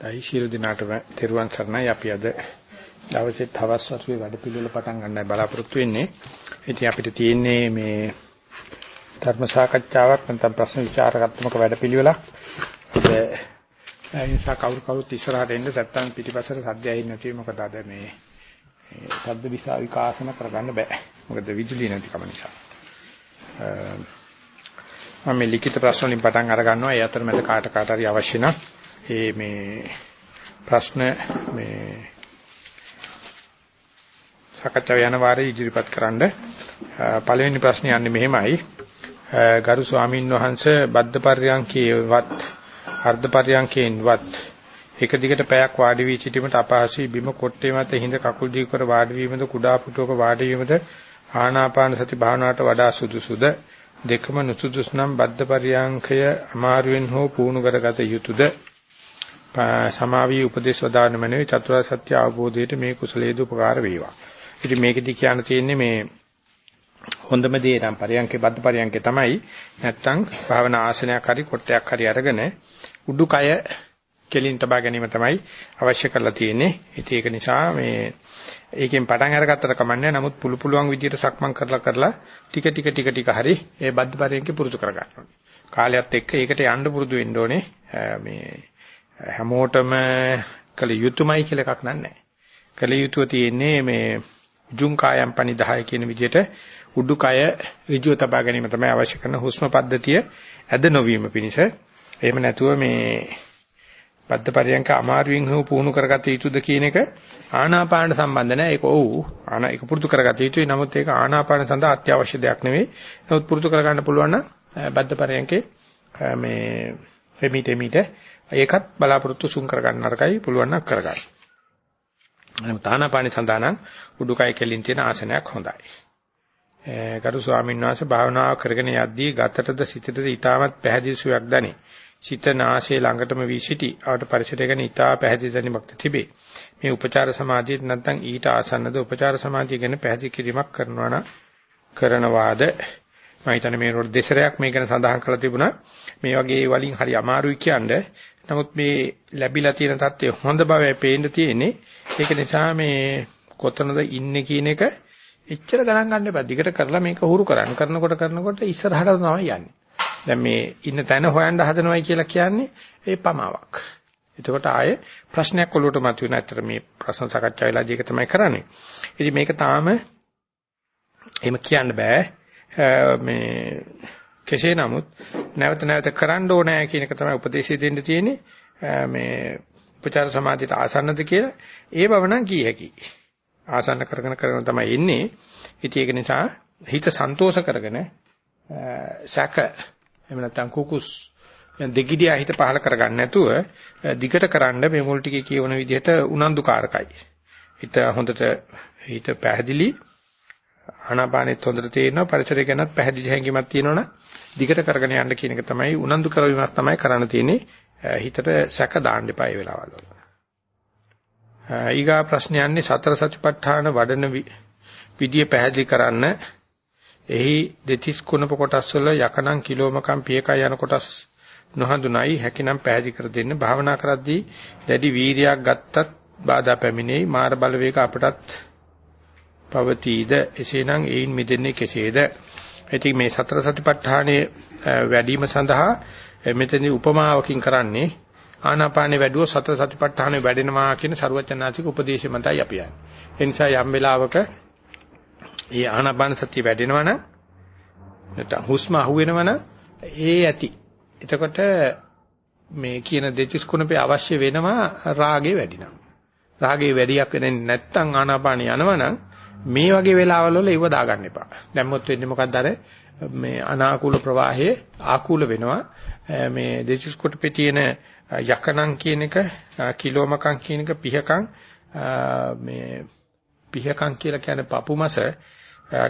දෛ ශීල දිනාටම තෙරුවන් සරණයි අපි අද දවසේ තවස් වරුවේ වැඩ පිළිවෙල පටන් ගන්නයි බලාපොරොත්තු වෙන්නේ. ඉතින් අපිට තියෙන්නේ මේ ධර්ම සාකච්ඡාවක් නැත්නම් ප්‍රශ්න විචාරාත්මක වැඩ පිළිවෙලක්. ඒ නිසා කවුරු කවුරුත් ඉස්සරහට එන්න නැත්නම් පිටිපස්සට සද්ද ඇහෙන්නේ නැති මොකද අද මේ ශබ්ද විසා විකාශන කරගන්න බෑ. මොකද විදුලිය නැතිකම නිසා. මම මේ ලිඛිත ප්‍රශ්න වලින් පටන් අර ගන්නවා. ඒ අතරමැද කාට කාට හරි අවශ්‍ය නම් ඒ මේ ප්‍රශ්න මේ සාකච්ඡාව යන වාරේ ඉදිරිපත් කරන්න. පළවෙනි ප්‍රශ්නේ යන්නේ මෙහෙමයි. ගරු ස්වාමීන් වහන්සේ බද්ද පර්යංකේවත් අර්ධ පර්යංකේන්වත් එක දිගට පැයක් වාඩි වී සිටීමට අපහසුයි බිම කොට්ටේ මත හිඳ කකුල් දිග කර වාඩි වීමද කුඩා පුටුවක වාඩි වීමද ආනාපාන සති භාවනාවට වඩා සුදුසුද? දෙකම නුසුදුසු නම් බද්ද පර්යංකය අමාරුවෙන් හෝ පුහුණු කරගත යුතුයද සමාවී උපදේශ වදාන මනේ චතුරාර්ය සත්‍ය අවබෝධයට මේ කුසලයේද උපකාර වේවා. ඉතින් මේකෙදි කියන්න තියෙන්නේ මේ හොඳම දේ නම් පරියන්කේ බද්ද පරියන්කේ තමයි නැත්තම් භාවනා ආසනයක් හරි කොටයක් හරි අරගෙන උඩුකය කෙලින් තබා ගැනීම තමයි අවශ්‍ය කරලා තියෙන්නේ. ඉතින් ඒක නිසා මේ ඒකෙන් පටන් අරගත්තට කමන්නේ නමුත් පුළු පුළුවන් විදිහට සක්මන් කරලා කරලා ටික ටික ටික ටික හරි ඒ බද්ද පරියන්කේ පුරුදු කර ගන්න ඕනේ. කාලයත් එක්ක ඒකට යන්න පුරුදු වෙන්න ඕනේ. මේ හැමෝටම කළ යුතුයමයි කියලා එකක් නැහැ. කළ යුතුය තියෙන්නේ මේ උජුං කායම් පනිදාය කියන විදිහට උඩුකය ඍජුව තබා ගැනීම තමයි අවශ්‍ය කරන හුස්ම පද්ධතිය ඇද නොවීම පිණිස. එහෙම නැතුව මේ බද්ධ පරියන්ක අමාරුවෙන් හෝ පුහුණු කරගත යුතුද කියන එක ආනාපානට සම්බන්ධ නැහැ. ඒක ඔව්. ආනා ඒක පුරුදු කරගත යුතුයි. නමුත් ඒක ආනාපාන සඳහා අත්‍යවශ්‍ය දෙයක් නෙවෙයි. නමුත් පුරුදු කරගන්න පුළුවන් නම් බද්ධ පරියන්කේ මේ එමිට එමිට ඒකත් බලාපොරොත්තු සුන් කරගන්න නරකයි පුළුවන් නම් කරගන්න. අනේ තානාපානි සඳහනම් උඩුකය කෙලින් තියෙන ආසනයක් හොඳයි. ගරු ස්වාමීන් වහන්සේ භාවනාව කරගෙන යද්දී ගතටද සිතටද ඊටමත් පැහැදිලි සුවයක් දැනේ. සිත නාසයේ ළඟටම වී සිටි. ආවට පරිසරය ගැන ඊටා පැහැදිලි දැනීමක් තිබේ. මේ උපචාර සමාධියට නැත්නම් ඊට ආසන්නද උපචාර සමාධිය ගැන පැහැදිලි කිරීමක් කරනවා නම් කරනවාද මම හිතන්නේ මේ රොඩ් දෙසරයක් මේක ගැන සඳහන් කරලා තිබුණා. මේ වගේ වලින් හරි අමාරුයි කියන්නේ. නමුත් මේ ලැබිලා තියෙන தත්ත්වය හොඳ බවයි පේන්න තියෙන්නේ. ඒක නිසා මේ කොතනද ඉන්නේ කියන එක එච්චර ගණන් ගන්න එපා. දිගට කරලා මේක හුරු කරන්න. කරනකොට කරනකොට ඉස්සරහට තමයි යන්නේ. දැන් මේ ඉන්න තැන හොයන්න හදනවයි කියලා කියන්නේ ඒ පමාවක්. එතකොට ආයේ ප්‍රශ්නයක් ඔලුවට මතුවෙන ඇත්තට මේ ප්‍රශ්න සාකච්ඡා වෙලාදී ඒක තමයි කරන්නේ. ඉතින් මේක තාම එහෙම කියන්න බෑ. මේ කෙසේ නමුත් නැවත නැවත කරන්න ඕනෑ කියන එක තමයි උපදේශය දෙන්න තියෙන්නේ මේ උපචාර සමාධියට ආසන්නද කියලා ඒ බව නම් කිය හැකි. ආසන්න කරගෙන කරගෙන තමයි එන්නේ. ඉතින් ඒක නිසා හිත සන්තෝෂ කරගෙන සැක එහෙම නැත්නම් කුකුස් දෙගිඩියා හිත පහල කරගන්න නැතුව දිගට කරන්න මේ මුල් ටිකේ කියවන විදිහට උනන්දුකාරකයි. හිත හොඳට හිත පැහැදිලි ආනාපානෙත් හොඳට තේරෙනවා පරිසරය ගැනත් පැහැදිලි හැඟීමක් තියෙනවනම් දිගට කරගෙන යන්න කියන එක තමයි උනන්දු කරවීමක් තමයි කරන්න තියෙන්නේ. හිතට සැක දාන්න එපා ඒ වෙලාවල් වල. ඊගා ප්‍රශ්න යන්නේ සතර සතිපට්ඨාන වඩන විදිය පැහැදිලි කරන්න. එහි දෙතිස් කුණප කොටස් වල යකනම් කිලෝමකම් පියකය යන කොටස් නොහඳුනයි. හැකිනම් පැහැදිලි කර දෙන්න. භාවනා කරද්දී දැඩි වීරියක් ගත්තත් බාධා පැමිණෙයි. මාර බලවේග අපටත් පවතීද එසේනම් ඒයින් මිදෙන්නේ කෙසේද ඉතින් මේ සතර සතිපට්ඨානයේ වැඩිම සඳහා මෙතනදී උපමාවකින් කරන්නේ ආනාපානේ වැඩුව සතර සතිපට්ඨානෙ වැඩෙනවා කියන ਸਰුවචනාචික උපදේශය මතයි අපි යන්නේ. ඒ නිසා යම් වෙලාවක මේ ආනාපාන සතිය වැඩෙනවනම් නැත්නම් හුස්ම අහුවෙනවනම් ඒ ඇති. එතකොට මේ කියන දෙතිස් කුණපේ අවශ්‍ය වෙනවා රාගේ වැඩිනවා. රාගේ වැඩියක් වෙන්නේ නැත්නම් ආනාපාන යනවනම් මේ වගේ වෙලාවල් වල ඉව දාගන්න එපා. දැම්මොත් වෙන්නේ මොකක්ද අර මේ අනාකූල ප්‍රවාහයේ ආකූල වෙනවා. මේ දෙසිස් කොට පිටින යකණන් කියන එක කිලෝමකම් කියන එක පිහකම් මේ පිහකම් කියලා කියන්නේ පපුමස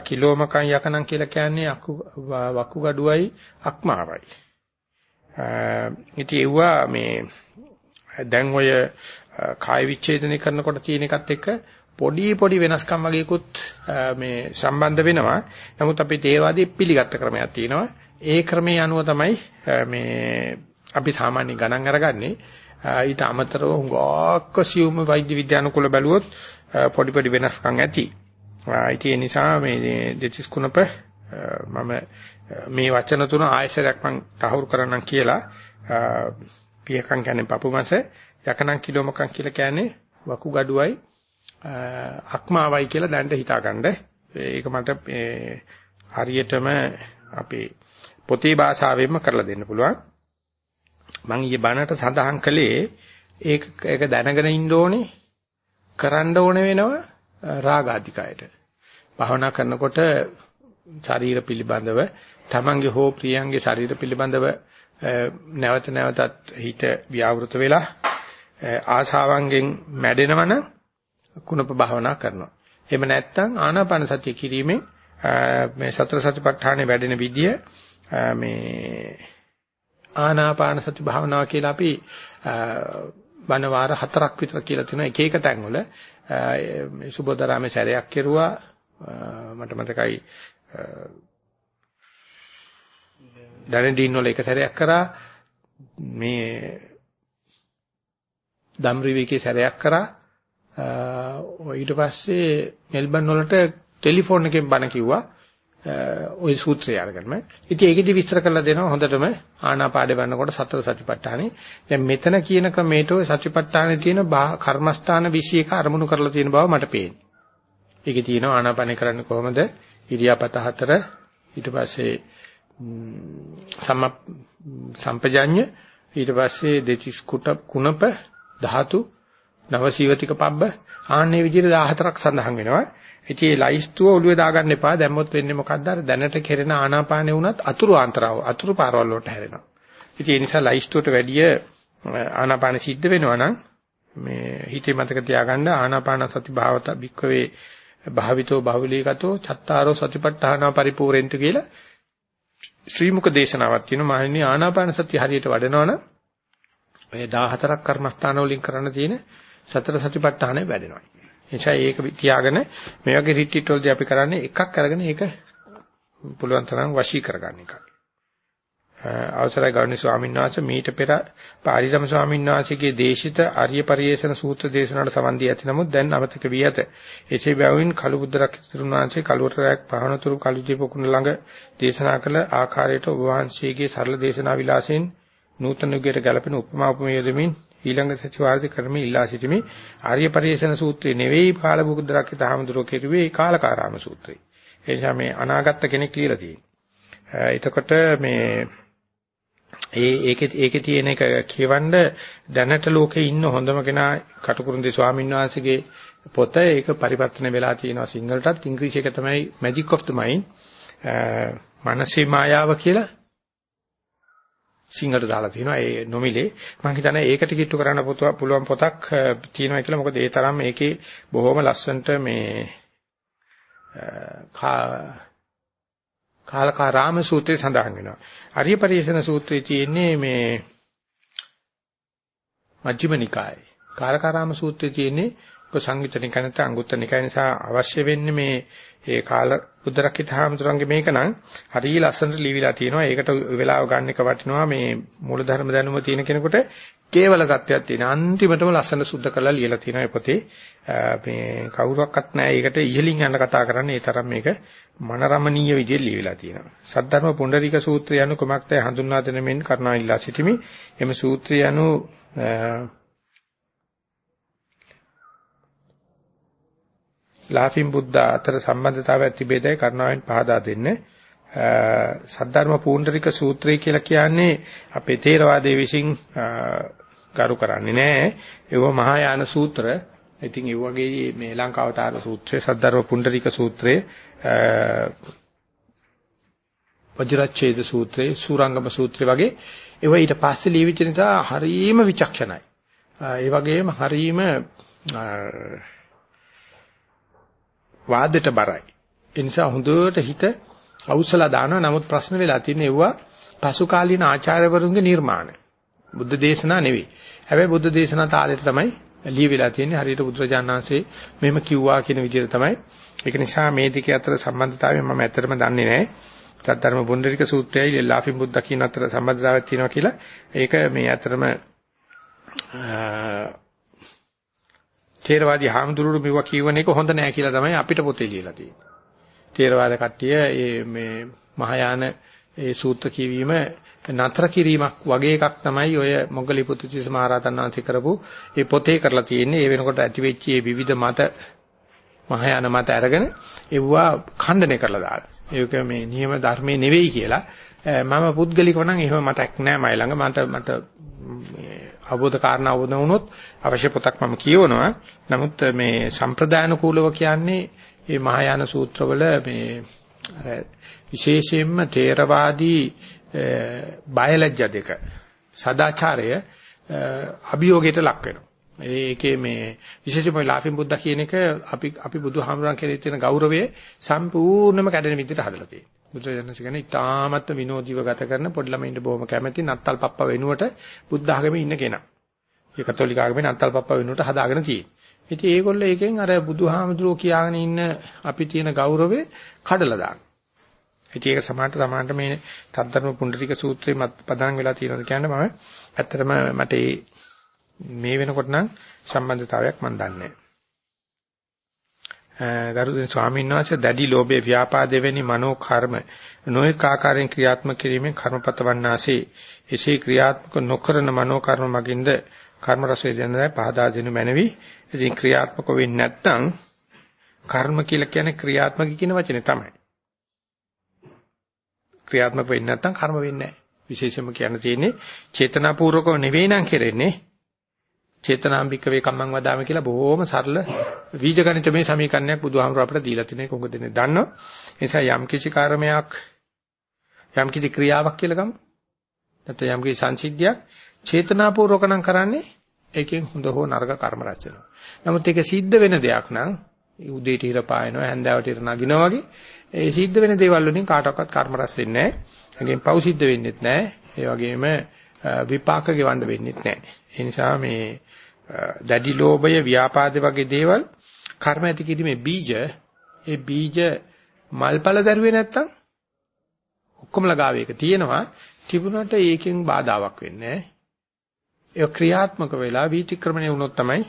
කිලෝමකම් යකණන් කියලා කියන්නේ අකු වකු ගඩුවයි අක්මාවයි. ඉතින් ඒවා මේ දැන් ඔය කාය විච්ඡේදනය කරනකොට තියෙන එකත් එක්ක පොඩි පොඩි වෙනස්කම් වගේකුත් මේ සම්බන්ධ වෙනවා. නමුත් අපි තේරවාදී පිළිගත්ත ක්‍රමයක් තියෙනවා. ඒ ක්‍රමයේ අනුව තමයි මේ අපි සාමාන්‍ය ගණන් අරගන්නේ ඊට අමතරව හුඟක් සියුම් වෛද්‍ය විද්‍යානුකූල බැලුවොත් පොඩි පොඩි වෙනස්කම් ඇති. ඉතින් ඒ නිසා මේ දෙතිස් කුණප මම මේ වචන තුන ආයශරයක් මම තහවුරු කරන්නම් කියලා පියකම් කියන්නේ පපු මාස යකනම් කිලෝමකම් කියලා කියන්නේ වකු ගඩුවයි අක්මාවයි කියලා දැනට හිතාගන්න. ඒක මට හරියටම අපේ පොතේ භාෂාවෙන්ම කරලා දෙන්න පුළුවන්. මම ඊයේ බණට සඳහන් කළේ ඒක ඒක දැනගෙන ඉන්න ඕනේ කරන්න ඕන වෙනවා රාගාධිකයට. භාවනා කරනකොට ශරීර පිළිබඳව තමන්ගේ හෝ ප්‍රියංගේ ශරීර පිළිබඳව නැවත නැවතත් හිත ව්‍යවෘත වෙලා ආශාවන්ගෙන් මැඩෙනවනම් කුණප භාවනා කරනවා. එහෙම නැත්නම් ආනාපාන සතිය කිරීමෙන් මේ සතර සතිපට්ඨානේ වැඩෙන විදිය මේ ආනාපාන සති භාවනාව කියලා අපි බණ වාර හතරක් විතර කියලා තියෙනවා එක එක තැන්වල මේ සුබෝධරාමේ සැරයක් කෙරුවා. මට මතකයි දැනදීන් වල එක සැරයක් කරා. මේ දම්රිවිකේ සැරයක් කරා. ඊට පස්සේ මෙල්බන් වලට ටෙලිෆෝන් එකෙන් බණ කිව්වා ওই සූත්‍රය අරගෙනම. ඉතින් ඒකෙදි විස්තර කරලා දෙනවා හොඳටම ආනාපාඩේ වන්නකොට සතර සතිපට්ඨානේ. දැන් මෙතන කියන ක්‍රමයට ওই සතිපට්ඨානේ තියෙන කර්මස්ථාන 21 අරමුණු කරලා තියෙන බව මට පේන්නේ. ඒකේ තියෙනවා ආනාපානේ කරන්නේ කොහොමද? ඉරියාපත හතර ඊට පස්සේ සම්ම සම්පජඤ්ඤ ඊට පස්සේ දෙතිස් කුට කුණප ධාතු නවසීවතික පබ්බ ආන්නේ විදිහට 14ක් සඳහන් වෙනවා. ඉතින් මේ ලයිස්තුව ඔළුවේ දාගන්න එපා. දැම්මොත් වෙන්නේ මොකද්ද? අර දැනට කෙරෙන ආනාපානෙ වුණත් අතුරු ආන්තරාව අතුරු පාරවල් වලට හැරෙනවා. ඉතින් ඒ නිසා ලයිස්තුවට වැඩිය ආනාපාන සිද්ධ වෙනවා නම් මේ හිතේ මතක තියාගන්න ආනාපාන සති භාවත භික්කවේ භාවිතෝ බහුලීගතෝ චත්තාරෝ සතිපට්ඨානා පරිපූර්ණෙන්තු කියලා ශ්‍රී මුක දේශනාවක් තියෙනවා මහණෙනි ආනාපාන සතිය හරියට වඩනවනම් ඔය 14ක් කර්මස්ථාන වලින් කරන්න තියෙන සතර සතිපට්ඨානය වැඩෙනවා. නිසා ඒක තියාගෙන මේ වගේ රිට්‍රීට් වලදී අපි කරන්නේ එකක් අරගෙන ඒක පුළුවන් තරම් වශී කරගන්න එකයි. අවසරයි ගෞරවනීය ස්වාමීන් වහන්සේ මීට පෙර පාරිසම ස්වාමීන් වහන්සේගේ දේශිත ආර්ය පරියේෂණ සූත්‍ර දේශනාවට සම්බන්ධ දී ඇති නමුත් දැන් අමතක වී ඇත. එසේ බැවින් කළු බුද්ධ රක්ෂිතුන් වහන්සේ කළුවරයක් පහනතුරු කළු දීපකුණ ළඟ දේශනා කළ ආකාරයට ඔබ වහන්සේගේ සරල දේශනා විලාසයෙන් නූතන යුගයට ගැලපෙන උපමා උපමේය දෙමින් ඊළඟ සතිවාරදී කරමින් ඉල්ලා සිටිමි. ආර්ය පරිේශන සූත්‍රය නෙවෙයි කාලබුද්දරක්කිත හාමුදුරුවෝ කෙරුවේ කාලකාරාම සූත්‍රය. ඒ නිසා මේ අනාගත කෙනෙක් කියලා තියෙනවා. එතකොට මේ ඒ ඒකේ ඒකේ තියෙන එක කියවන්න දැනට ලෝකේ ඉන්න හොඳම කෙනා කටුකුරුන්දේ ස්වාමීන් වහන්සේගේ පොත ඒක පරිවර්තන වෙලා තියෙනවා සිංහලටත් ඉංග්‍රීසි එක තමයි Magic of the Mind මානසික මායාව කියලා සිංහලට දාලා තියෙනවා ඒ නොමිලේ මම හිතන්නේ ඒකට කිට්ටු කරන්න පුළුවන් පොතක් තියෙනවා කියලා මොකද ඒ තරම් මේකේ බොහොම ලස්සනට මේ කාලකාරාම සූත්‍රයේ සඳහන් වෙනවා. අරිය පරිශන සූත්‍රයේ තියෙන්නේ මේ මජ්ක්‍ධිම නිකායේ. කාලකාරාම සූත්‍රයේ තියෙන්නේ සංයුත නිකායනට අංගුත්තර නිකාය නිසා අවශ්‍ය වෙන්නේ මේ ඒ කාල බුද්ධරක්කිත හාමුදුරන්ගේ මේක නම් හරිය ලස්සනට ලියවිලා තියෙනවා. ඒකට වෙලාව ගන්න එක වටිනවා. මේ මූලධර්ම දැනුම තියෙන කෙනෙකුට කේවල தත්වයක් තියෙන. අන්තිමටම ලස්සන සුද්ධ කරලා ලියලා තියෙනවා මේ පොතේ. මේ කවුරක්වත් නැහැ. ඒකට ඉහලින් යන කතා කරන්නේ. ඒ තරම් මේක මනරමණීය විදිහට ලියවිලා තියෙනවා. සද්ධර්ම පුණ්ඩරික සූත්‍රය anu කුමක්ද හඳුන්වා දෙන මෙන් කරුණා ඉල්ලා සිටිමි. එම සූත්‍රය anu ලාෆින් බුද්ධ අතර සම්බන්ධතාවයක් තිබේදයි කරුණාවෙන් පහදා දෙන්න. සද්ධර්ම පූර්ණරික සූත්‍රය කියලා කියන්නේ අපේ තේරවාදයේ විසින් කරු කරන්නේ නැහැ. ඒව මහායාන සූත්‍ර. ඉතින් ඒ වගේ මේ ලංකාවතාර සූත්‍රය, සද්ධර්ම පුණ්ඩරික සූත්‍රය, වජිරච්ඡේද සූත්‍රය, සූරංගම සූත්‍රය වගේ ඒව ඊට පස්සේ ලියවිච්ච නිසා හරීම විචක්ෂණයි. ඒ වගේම හරීම වාදයට බරයි. ඒ නිසා හොඳට හිත අවුස්සලා දානවා. නමුත් ප්‍රශ්න වෙලා තියෙන්නේ ඒවා පසු කාලීන ආචාර්යවරුන්ගේ නිර්මාණ. බුද්ධ දේශනා නෙවෙයි. හැබැයි බුද්ධ දේශනා තාලෙට තමයි ලියවිලා තියෙන්නේ. හරියට බුදුරජාණන් වහන්සේ මෙහෙම කිව්වා කියන විදිහට තමයි. ඒක නිසා මේ දෙක අතර සම්බන්ධතාවය මම ඇත්තටම දන්නේ නැහැ. සත්‍ධර්ම බුණ්ඩරික සූත්‍රයයි ලලාපින් බුද්ධ කියන අතර සම්බන්ධතාවයක් තියෙනවා කියලා. ඒක මේ අතරම තේරවාදී හාමුදුරුවෝ මෙවුවා කියවන එක හොඳ නෑ කියලා තමයි අපිට පොතේ ලියලා තියෙන්නේ. තේරවාද කට්ටිය මේ මහායාන ඒ සූත්‍ර කියවීම නතර කිරීමක් වගේ එකක් තමයි ඔය මොග්ගලි පුත්තිස මහරහතන් වහන්සේ කරපු ඒ පොතේ කරලා තියෙන්නේ. ඒ වෙනකොට ඇතිවෙච්ච මේ විවිධ මත මහායාන මත අරගෙන ඒවා ಖಂಡනය කරලා දාලා. ඒක මේ නියම ධර්මයේ නෙවෙයි කියලා මම පුද්ගලිකව නම් එහෙම මතක් නෑ මයි ළඟ මට මට මේ අවබෝධ කාරණා අවබෝධ වුණොත් අවශ්‍ය පොතක් මම කියවනවා. නමුත් මේ සම්ප්‍රදායන කූලව කියන්නේ මේ මහායාන සූත්‍රවල මේ විශේෂයෙන්ම තේරවාදී බයලජ්‍ය දෙක සදාචාරය අභියෝගයට ලක් වෙනවා. ඒකේ මේ විශේෂයෙන්ම ලාෆින් බුද්ධ කියන එක අපි අපි බුදුහාමුදුරන් කෙරෙහි තියෙන ගෞරවය සම්පූර්ණයෙන්ම කැඩෙන විදිහට හදලා තියෙනවා. බුදුරජාණන් කියන්නේ ඉතාමත් විනෝදීව ගත කරන පොඩි ළමයින්ට බොහොම කැමැති නත්තල් පප්පා වෙනුවට බුද්ධ ආගමේ ඉන්න කෙනා. ඒ කතෝලික ආගමේ නත්තල් පප්පා වෙනුවට හදාගෙන තියෙන්නේ. ඉතින් ඒගොල්ලෝ ඒකෙන් අර බුදුහාමුදුරුවෝ කියාගෙන ඉන්න අපි තියෙන ගෞරවය කඩලා දානවා. ඉතින් ඒක සමානට සමානට මේ තද්දර්ම පුණ්ඩරික සූත්‍රයේ මත් පදනම් වෙලා තියෙනවා කියන්නේ මම ඇත්තටම මට මේ වෙනකොට නම් සම්බන්ධතාවයක් මම දන්නේ නැහැ. ගරුතර ස්වාමීන් වහන්සේ දැඩි ලෝභයේ ව්‍යාපාදේ වෙනි මනෝ කර්ම නොඑක ආකාරයෙන් ක්‍රියාත්මක කිරීමෙන් කර්මපත වන්නාසේ එසේ ක්‍රියාත්මක නොකරන මනෝ කර්ම මගින්ද කර්ම රසය දෙන්නයි පහදා දෙනු මැනවි. ඉතින් ක්‍රියාත්මක වෙන්නේ නැත්නම් කර්ම කියලා කියන්නේ ක්‍රියාත්මක කියන වචනේ තමයි. ක්‍රියාත්මක වෙන්නේ නැත්නම් කර්ම වෙන්නේ නැහැ. විශේෂයෙන්ම කියන්න තියෙන්නේ චේතනාපූර්වකව නෙවෙයි නම් කෙරෙන්නේ චේතනාම්බික වේ කම්මං වදාම කියලා බොහොම සරල වීජගණිතමය සමීකරණයක් බුදුහාමුදුර අපිට දීලා තියෙන එක උඟ දෙන්නේ දන්නවා. ඒ නිසා යම් කිසි කර්මයක් යම් කිසි ක්‍රියාවක් කියලා ගමු. නැත්නම් යම් කිසි සංසිද්ධියක් චේතනාපූර්වක නම් කරන්නේ ඒකෙන් හොඳ හෝ නරක කර්ම රැස් වෙනවා. නමුත් ඒක සිද්ධ වෙන දෙයක් නම් උදේට ඉර පායනවා හැන්දෑවට ඉර නගිනවා වගේ ඒ සිද්ධ වෙන දේවල් වලින් කාටවත් කර්ම රැස් වෙන්නේ නැහැ. ඒකෙන් පව් සිද්ධ වෙන්නේත් නැහැ. ඒ වගේම විපාක ගෙවන්න වෙන්නේත් නැහැ. ඒ නිසා මේ දැඩි ලෝභය ව්‍යාපාද වගේ දේවල් කර්ම ඇති කිරීමේ බීජ ඒ බීජ මල්පල දරුවේ නැත්තම් ඔක්කොම ලගාව එක තියෙනවා. තිබුණට ඒකෙන් බාධාවක් වෙන්නේ ඒ ක්‍රියාත්මක වෙලා වීතික්‍රමණය වුණොත් තමයි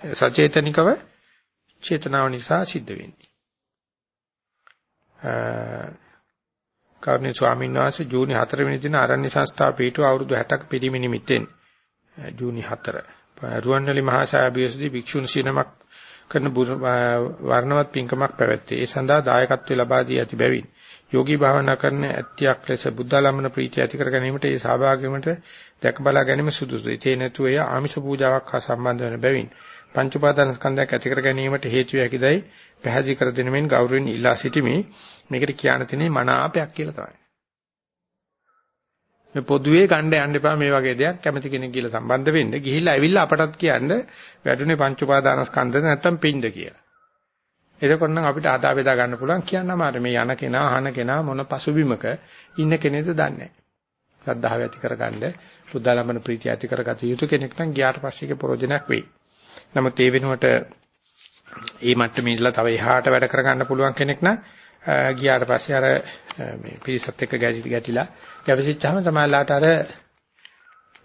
සචේතනිකව චේතනාව නිසා සිද්ධ වෙන්නේ. කර්ණී ස්වාමීන් වහන්සේ ජූනි 4 වෙනි දින ආරණ්‍ය සංස්ථාව පිටුව අවුරුදු 60ක පිරිමි නිමිත්තෙන් ජූනි 4 රුවන්වැලි මහා සාභියසදී භික්ෂුන් සිනමක් කරන වර්ණවත් පින්කමක් පැවැත්තේ. ඒ සඳහා දායකත්වය ලබා දී ඇති බැවින් යෝගී භාවනා කරන ඇත්තියක් ලෙස බුද්ධාලම්මන ප්‍රීතිය ඇති කර ගැනීමට ඒ සහභාගීවීමට දැක බලා ගැනීම සුදුසුයි. ඒ නැතුව එය ආමිෂ පූජාවක් හා සම්බන්ධ වන බැවින් පංච උපාදාන ස්කන්ධයක් ඇති කර ගැනීමට හේතු වේ හැකිදයි පැහැදිලි කර දෙනෙමින් ගෞරවයෙන් ඉල්ලා සිටිමි. මේකට කියන්න තියෙන්නේ මනාපයක් කියලා තමයි. මේ පොදුවේ ගණ්ඩ යන්න එපා මේ වගේ දෙයක් කැමති කෙනෙක් කියලා සම්බන්ධ වෙන්න ගිහිල්ලා ඇවිල්ලා අපටත් කියන්න වැඩුණේ පංච උපාදානස්කන්ධද නැත්තම් පින්ද කියලා. එතකොට නම් අපිට අදා බෙදා ගන්න පුළුවන් කියන්න අමාරු මේ යන කෙනා අහන කෙනා මොන පසුබිමක ඉන්න කෙනෙක්ද දන්නේ නැහැ. ශ්‍රද්ධාව ඇති කරගන්න බුද්ධාලම්බන ප්‍රීතිය ඇති කරගත යුතු කෙනෙක් නම් ගියාට පස්සේ ඒක ප්‍රයෝජනක් වෙයි. නමුත් ඒ වෙනුවට මේ මට්ටමේ ඉඳලා තව එහාට වැඩ කරගන්න පුළුවන් කෙනෙක් නම් ගියාට පස්සේ අර මේ පිරිසත් එක්ක ගැටිලා ගැවසිච්චාම තමයිලාට අර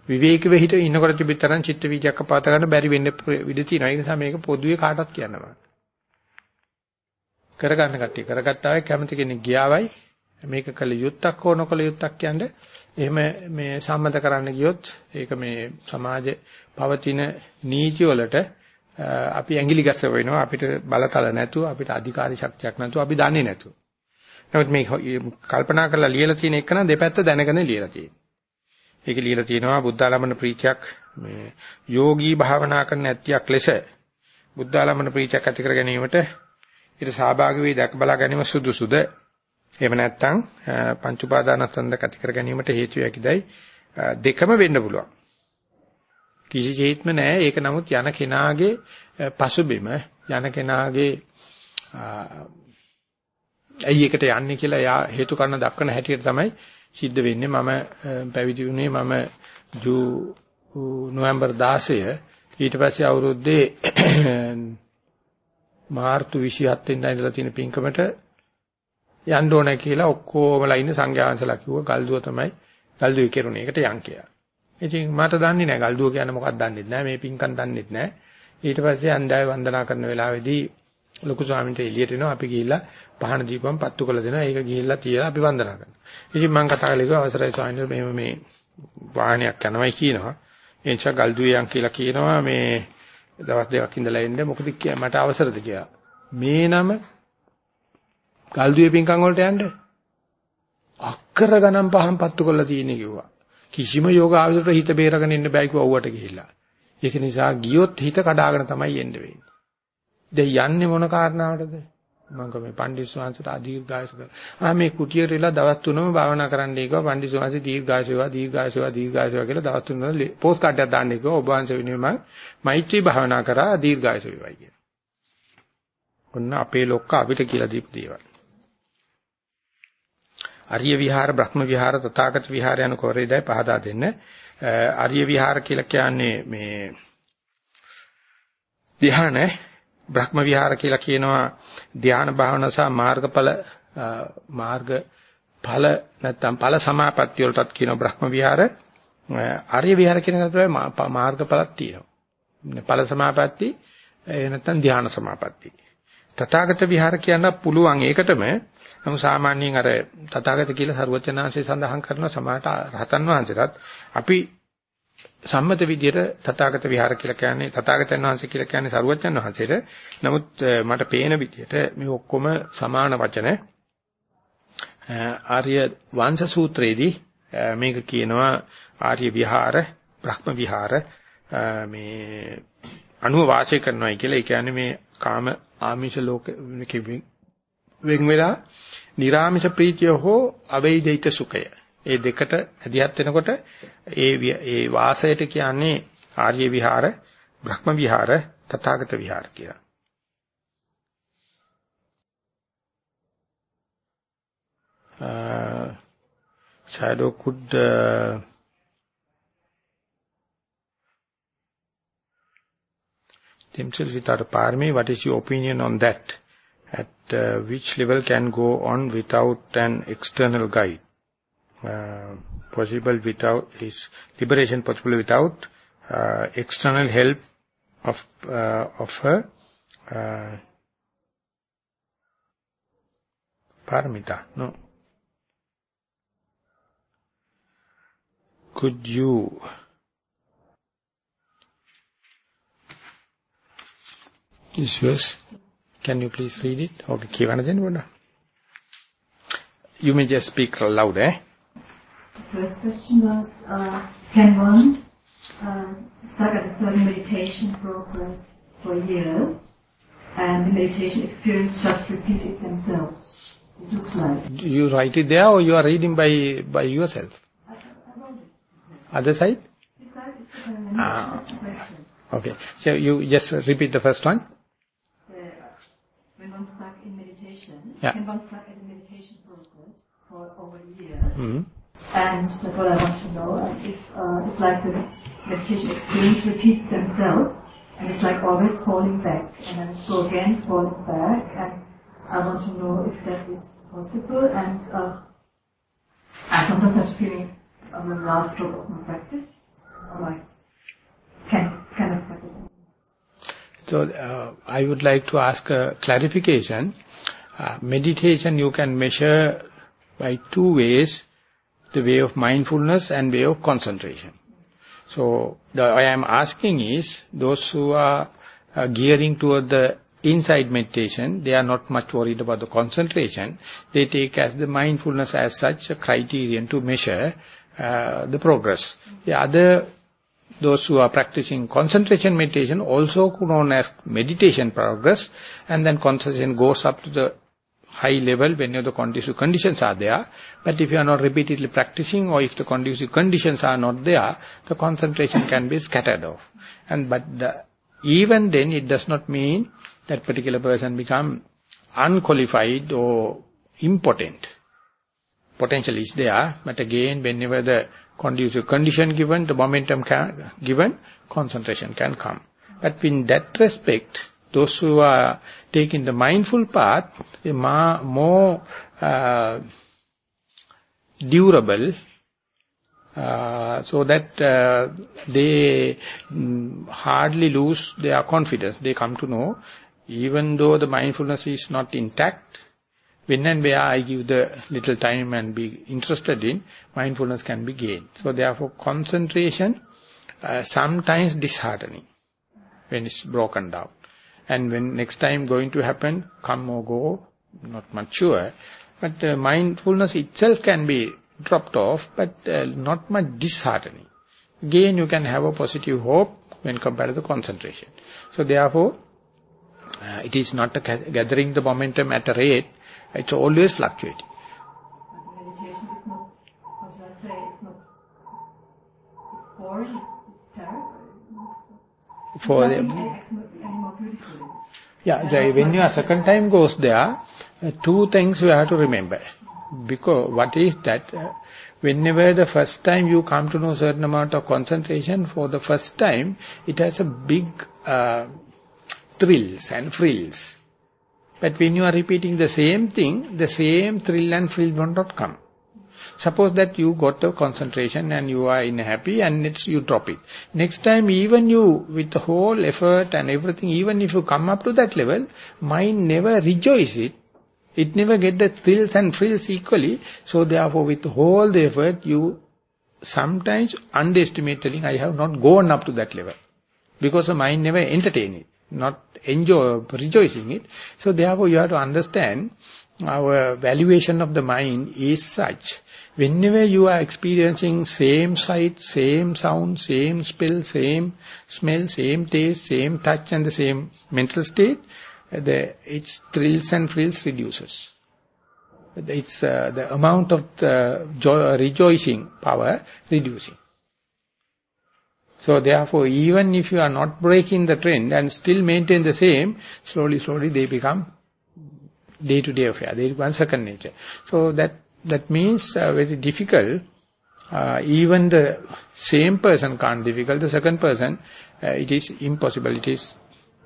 විවේක වෙහිට ඉන්නකොට තිබිතරම් චිත්ත වීජයක් අපාත ගන්න බැරි වෙන්න ඉඩ තියෙනවා. ඒ නිසා මේක පොදුවේ කාටවත් කියන්න බෑ. කරගන්න කට්ටිය කරගත්තා කැමති කෙනෙක් ගියාවයි මේක කළ යුත්තක් හෝ නොකළ යුත්තක් කියන්නේ එහෙම මේ සම්මත කරන්න ගියොත් ඒක මේ සමාජ පවතින නීති වලට අපි ඇඟිලි ගැස්ස වෙනවා අපිට බලතල නැතුව අපිට අධිකාරී ශක්තියක් නැතුව අපි දන්නේ නැතුව. නමුත් මේ කල්පනා කරලා ලියලා තියෙන එක නම් දෙපැත්ත දැනගෙන ලියලා තියෙනවා. ඒක ලියලා තියෙනවා බුද්ධාලම්බන ප්‍රීතියක් මේ යෝගී භාවනා කරන ඇත්තියක් ලෙස බුද්ධාලම්බන ප්‍රීතියක් ඇති කර ගැනීමට ඊට සහභාගී වී දැක බලා ගැනීම සුදුසුද? එහෙම නැත්නම් පංච උපාදානස්කන්ධ ඇති කර ගැනීමට හේතු යකිදයි දෙකම වෙන්න පුළුවන්. කිසිසේත්ම නෑ ඒක නමුත් යන කෙනාගේ පසුබිම යන කෙනාගේ ඇයි එකට යන්නේ කියලා යා හේතු කාරණා දක්වන හැටියට තමයි සිද්ධ වෙන්නේ මම පැවිදි වුණේ මම ජූ නොවැම්බර් 16 ඊට පස්සේ අවුරුද්දේ මාර්තු 27 වෙනිදා ඉඳලා තියෙන පින්කමට යන්න ඕන කියලා ඔක්කොමලා ඉන්න සංඝයාංශලා කිව්වා ගල්දුව තමයි ගල්දුවේ කෙරුණේ. ඒකට යන් කියලා. ඉතින් මට දන්නේ නැහැ ගල්දුව කියන්නේ මොකක්ද දන්නේ නැහැ. මේ පින්කම් දන්නේ නැහැ. ඊට පස්සේ අන්දාය වන්දනා කරන වෙලාවේදී ලොකු ස්වාමීන් වහන්සේ එළියට එනවා. අපි ගිහිල්ලා පහන දීපම් පත්තු කළ දෙනවා. ඒක ගිහිල්ලා තියලා අපි වන්දනා කරනවා. ඉතින් මම කතා කළේ කිව්වා අවසරයි ස්වාමීන් වහන්සේ මේ මේ වාහනයක් යනවායි කියනවා. ඒ නිසා ගල්දුවියන් කියලා කියනවා මේ දවස් දෙකක් ඉඳලා එන්න මොකද මට අවසරද කියලා. මේ නම ගල්දුවේ පින්කම් වලට යන්න අක්කර ගණන් පහන් පත්තු කරලා තියෙන්නේ කිව්වා. කිසිම යෝග ආයතනයකට හිත බේරගෙන ඉන්න බෑ කිව්වා ඌවට ගිහිල්ලා. ඒක නිසා ගියොත් හිත කඩාගෙන තමයි එන්න වෙන්නේ. දැන් යන්නේ මොන කාරණාවටද? මම කම මේ පණ්ඩිත ස්වාමීන්ට අදීර්ඝායස කර. ආ මේ කුටියේලා දවස් තුනම භාවනා කරන්න ඒකවා පණ්ඩිත ස්වාමීන් දීර්ඝායසවා දීර්ඝායසවා දීර්ඝායසවා කියලා දවස් තුනම පෝස්ට් කාඩ් එකක් දාන්න ඒකවා ඔබ වහන්සේ වෙනුවෙන් මම මෛත්‍රී භාවනා කරා දීර්ඝායස වේවයි කියලා. ඔන්න අපේ ලොක්ක අපිට කියලා දීපු දේවල්. ආර්ය විහාර බ්‍රහ්ම විහාර තථාගත විහාර යන කෝරේදයි පහදා දෙන්න. ආර්ය විහාර කියලා කියන්නේ මේ ධ්‍යාන බ්‍රහ්ම විහාර කියලා කියනවා. ධ්‍යාන භාවනා සහ මාර්ගඵල මාර්ග ඵල නැත්නම් ඵල සමාපatti වලටත් කියනවා බ්‍රහ්ම විහාර. ආර්ය විහාර කියන එකට මාර්ගඵලක් තියෙනවා. ඵල සමාපatti ඒ නැත්නම් ධ්‍යාන සමාපatti. තථාගත විහාර කියන්න පුළුවන් ඒකටම නමුත් සාමාන්‍යයෙන් අර තථාගත කියලා සරුවචනාංශය සඳහන් කරන සමාහට රහතන් වහන්සේටත් අපි සම්මත විදියට තථාගත විහාර කියලා කියන්නේ තථාගතයන් වහන්සේ කියලා කියන්නේ සරුවචන් වහන්සේට. නමුත් මට පේන විදියට මේ ඔක්කොම සමාන වචන ආර්ය වංශ සූත්‍රයේදී මේක කියනවා ආර්ය විහාර, බ්‍රහ්ම විහාර මේ අනුව වාසය කරනවායි කියලා. ඒ කියන්නේ මේ කාම ආමිෂ ලෝක වෙන් වෙලා නිරාමිෂ ප්‍රීතිය හෝ අවෛදිත සුඛය. ඒ දෙකට ඇදිහත් වෙනකොට ඒ ඒ වාසයට කියන්නේ ආර්ය විහාර, බ්‍රහ්ම විහාර, තථාගත විහාර කියලා. Uh, shadow could uh, themselves without a parami. What is your opinion on that? Uh, which level can go on without an external guide. Uh, possible without is liberation possible without uh, external help of uh, of a uh, paramita. No. Could you is? Can you please read it? Okay, කියවන්න දෙන්න පොඩ්ඩක්. You may just speak loud, eh? The first question was, uh, can one uh, start at a certain meditation progress for years and the meditation experience just repeat it themselves? It looks like. Do you write it there or you are reading by, by yourself? I, I wrote it. Other side? This side is the Ah. question. Okay. So you just repeat the first one. Yeah. can one stuck in meditation progress for over a year? hmm And that's what I want to know. And uh, it's like the meditation experience repeats themselves, and it's like always falling back, and then go again, falling back, and I want to know if that is possible. And uh, I sometimes have feeling on the last stroke of my practice, or like can kind of practice. So uh, I would like to ask a clarification. Uh, meditation you can measure by two ways, the way of mindfulness and way of concentration. So the, I am asking is, those who are uh, gearing toward the inside meditation, they are not much worried about the concentration. They take as the mindfulness as such a criterion to measure uh, the progress. The other those who are practicing concentration meditation also known as meditation progress and then concentration goes up to the high level when the conducive conditions are there. But if you are not repeatedly practicing or if the conducive conditions are not there the concentration can be scattered off. And but the, even then it does not mean that particular person become unqualified or impotent. Potential is there, but again, whenever the conducive condition given, the momentum can, given, concentration can come. But in that respect, those who are taking the mindful path, more uh, durable uh, so that uh, they mm, hardly lose their confidence. They come to know, even though the mindfulness is not intact, when and where I give the little time and be interested in, mindfulness can be gained. So therefore concentration, uh, sometimes disheartening when it's broken down. And when next time going to happen, come or go, not much sure. But uh, mindfulness itself can be dropped off, but uh, not much disheartening. Again, you can have a positive hope when compared to the concentration. So therefore, uh, it is not gathering the momentum at a rate, it's always fluctuating. Meditation is not, how should I say, it's not, it's boring, it's, it's terrible. For the, yeah, when your second time goes there, uh, two things you have to remember. Because what is that? Uh, whenever the first time you come to know certain amount of concentration, for the first time, it has a big uh, thrills and frills. But when you are repeating the same thing, the same thrill and frill will not come. Suppose that you got the concentration and you are in happy and it's you drop it. Next time even you, with the whole effort and everything, even if you come up to that level, mind never rejoices it it never get the thrills and frills equally. So therefore with all the effort, you sometimes underestimate telling, I have not gone up to that level. Because the mind never entertain it, not enjoy, rejoicing it. So therefore you have to understand, our valuation of the mind is such. Whenever you are experiencing same sight, same sound, same spell, same smell, same taste, same touch and the same mental state, the its thrills and frills reduces. It's uh, the amount of the joy, rejoicing power reducing. So therefore, even if you are not breaking the trend and still maintain the same, slowly, slowly they become day-to-day -day affair. They become second nature. So that that means uh, very difficult. Uh, even the same person can't difficult. The second person, uh, it is impossible. It is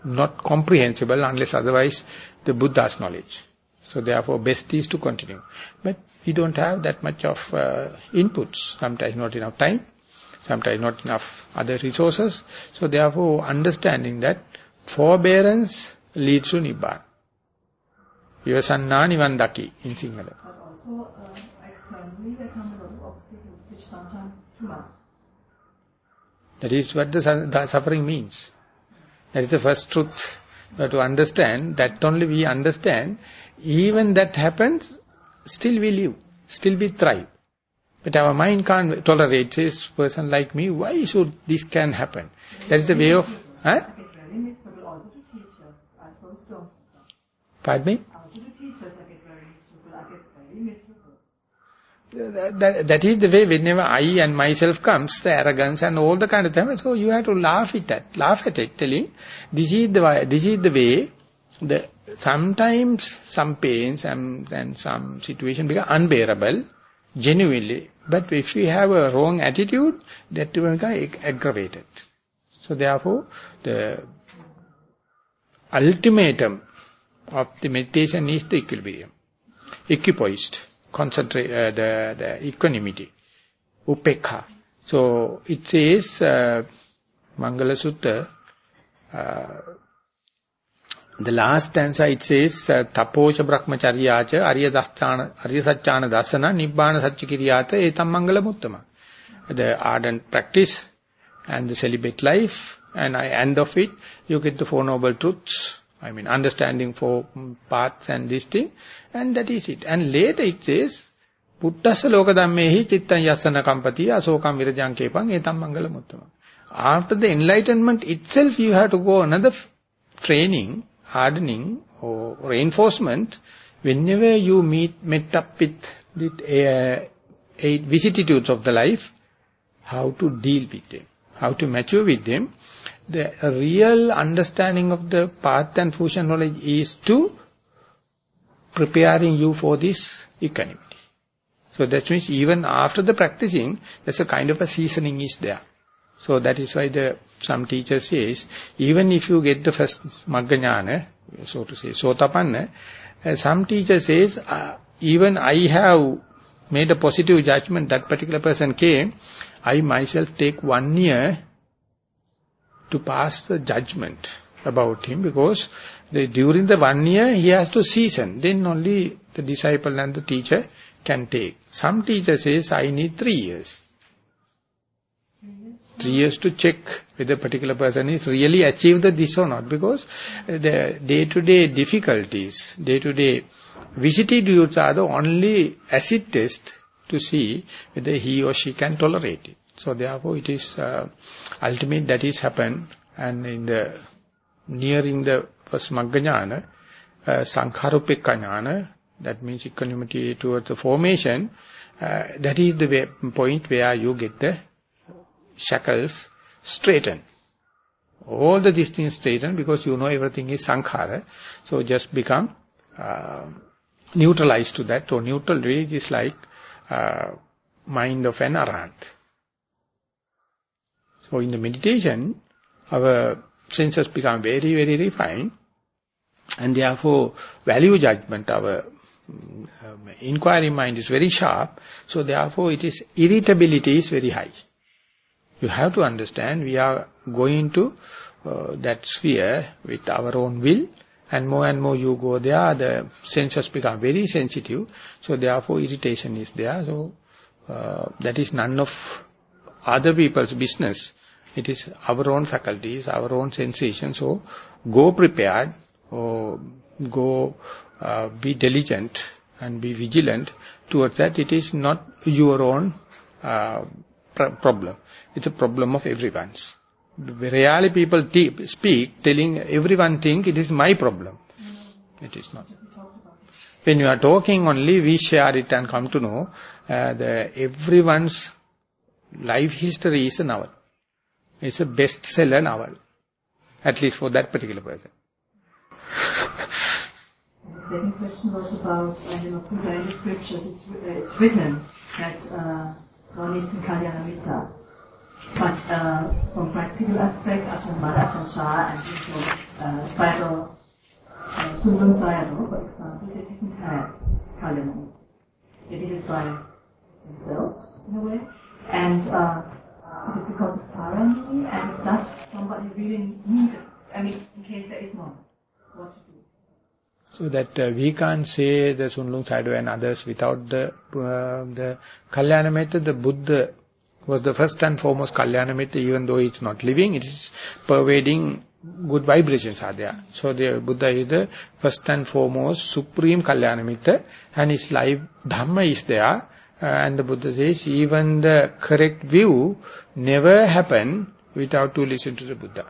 not comprehensible unless otherwise the Buddha's knowledge. So therefore best is to continue. But we don't have that much of uh, inputs, sometimes not enough time, sometimes not enough other resources. So therefore understanding that forbearance leads to Nibbana. Ivasanna nivan daki in Sinhala. Also uh, externally there come a lot of obstacles which sometimes too much. That is what the, the suffering means. That is the first truth. To understand, that only we understand, even that happens, still we live, still we thrive. But our mind can't tolerate this person like me, why should this can happen? That is the way of... Huh? Pardon me? That, that is the way whenever I and myself comes, the arrogance and all the kind of things. So you have to laugh at, laugh at it, telling this is the way, this is the way. The sometimes some pains and, and some situation become unbearable, genuinely. But if we have a wrong attitude, that will become aggravated. So therefore, the ultimatum of the meditation is the equilibrium, equipoised concentrate uh, the, the equanimity, upekha. So it says, uh, Mangala Sutta, uh, the last stanza it says, uh, taposha brahmacharyacha arya dasthana, arya satchana dasana nibbana satchikiriyata etam mangala muttama. The ardent practice and the celibate life and I end of it, you get the Four Noble Truths, I mean, understanding four paths and this thing, and that is it. And later it says, chittan yasana kampati asokam virajang kepang etam mangala muttama. After the enlightenment itself, you have to go another training, hardening, or reinforcement. Whenever you meet, met up with the uh, eight vicissitudes of the life, how to deal with them, how to mature with them, the real understanding of the path and fusion knowledge is to preparing you for this economy. So that means even after the practicing, there's a kind of a seasoning is there. So that is why the some teachers says, even if you get the first Magga so to say, Sotapanna, uh, some teacher says, uh, even I have made a positive judgment, that particular person came, I myself take one year to pass the judgment about him because during the one year he has to season. Then only the disciple and the teacher can take. Some teacher says, I need three years. Three years to check whether a particular person is really achieved this or not. Because the day-to-day -day difficulties, day-to-day -day vicissitudes are the only acid test to see whether he or she can tolerate it. So therefore it is uh, ultimate that is happened and in the nearing the first Magga uh, Sankharupekka that means equanimity towards the formation, uh, that is the way, point where you get the shackles straightened. All the these things straightened because you know everything is sankhara. So just become uh, neutralized to that. Or neutral really is like uh, mind of an arahant. So in the meditation, our senses become very, very refined and therefore value judgment, our um, inquiry mind is very sharp, so therefore it is irritability is very high. You have to understand we are going to uh, that sphere with our own will and more and more you go there, the senses become very sensitive, so therefore irritation is there. So uh, that is none of other people's business. It is our own faculties, our own sensations. So go prepared, or go uh, be diligent and be vigilant towards that. It is not your own uh, pr problem. It's a problem of everyone's. Really people speak telling everyone think it is my problem. It is not. When you are talking only, we share it and come to know uh, the everyone's life history is a novel. It's a bestseller novel. At least for that particular person. the second question was about, uh, you know, Buddha in the scripture, it's, uh, it's written that uh, one is in Kalyanamitta. But uh, from practical aspect, Ajahn Maharaj Shah and also uh, Sayadaw, uh, Sunlun Sayadaw, for example, they didn't have Kalyanamitta. They did it by themselves, in a way. And uh, is it because of paranoia? And does somebody really need, I mean, in case there is one, what to do? So that uh, we can't say the Sunlung Sayadaw and others without the uh, the Kalyana the Buddha was the first and foremost Kalyana method, even though it's not living, it is pervading good vibrations are there. So the Buddha is the first and foremost supreme Kalyana method, and his life Dhamma is there, uh, and the Buddha says, even the correct view never happen without to listen to the Buddha.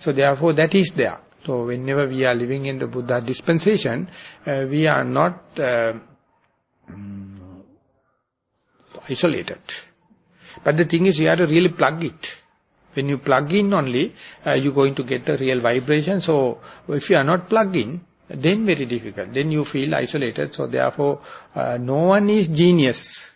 So therefore that is there. So whenever we are living in the Buddha dispensation, uh, we are not uh, isolated. But the thing is, you have to really plug it. When you plug in only, uh, you're going to get the real vibration. So if you are not plugged in, then very difficult. Then you feel isolated. So therefore, uh, no one is genius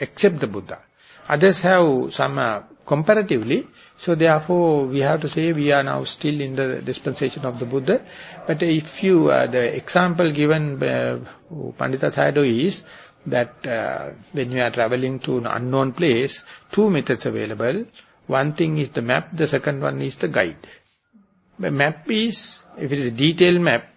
except the Buddha. Others have some uh, comparatively. So therefore, we have to say we are now still in the dispensation of the Buddha. But if you, uh, the example given by uh, Pandita Sayadaw is that uh, when you are traveling to an unknown place, two methods available. One thing is the map, the second one is the guide. The map is, if it is a detailed map,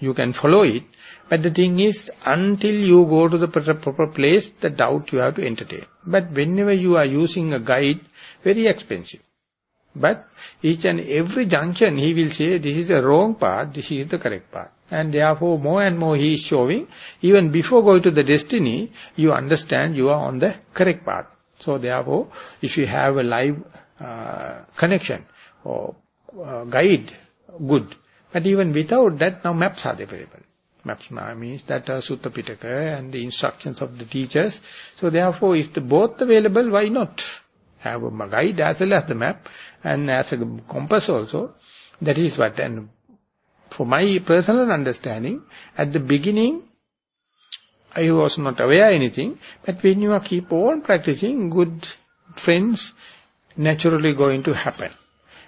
you can follow it. But the thing is, until you go to the proper place, the doubt you have to entertain. But whenever you are using a guide, very expensive. But each and every junction, he will say, this is a wrong path, this is the correct path. And therefore, more and more he is showing, even before going to the destiny, you understand you are on the correct path. So therefore, if you have a live uh, connection or uh, guide, good. But even without that, now maps are available. Maps that are Sutta Pitaka and the instructions of the teachers. So therefore, if the both available, why not? Have a guide as well as the map and as a compass also. That is what. And for my personal understanding, at the beginning, I was not aware anything. But when you keep on practicing, good friends naturally going to happen.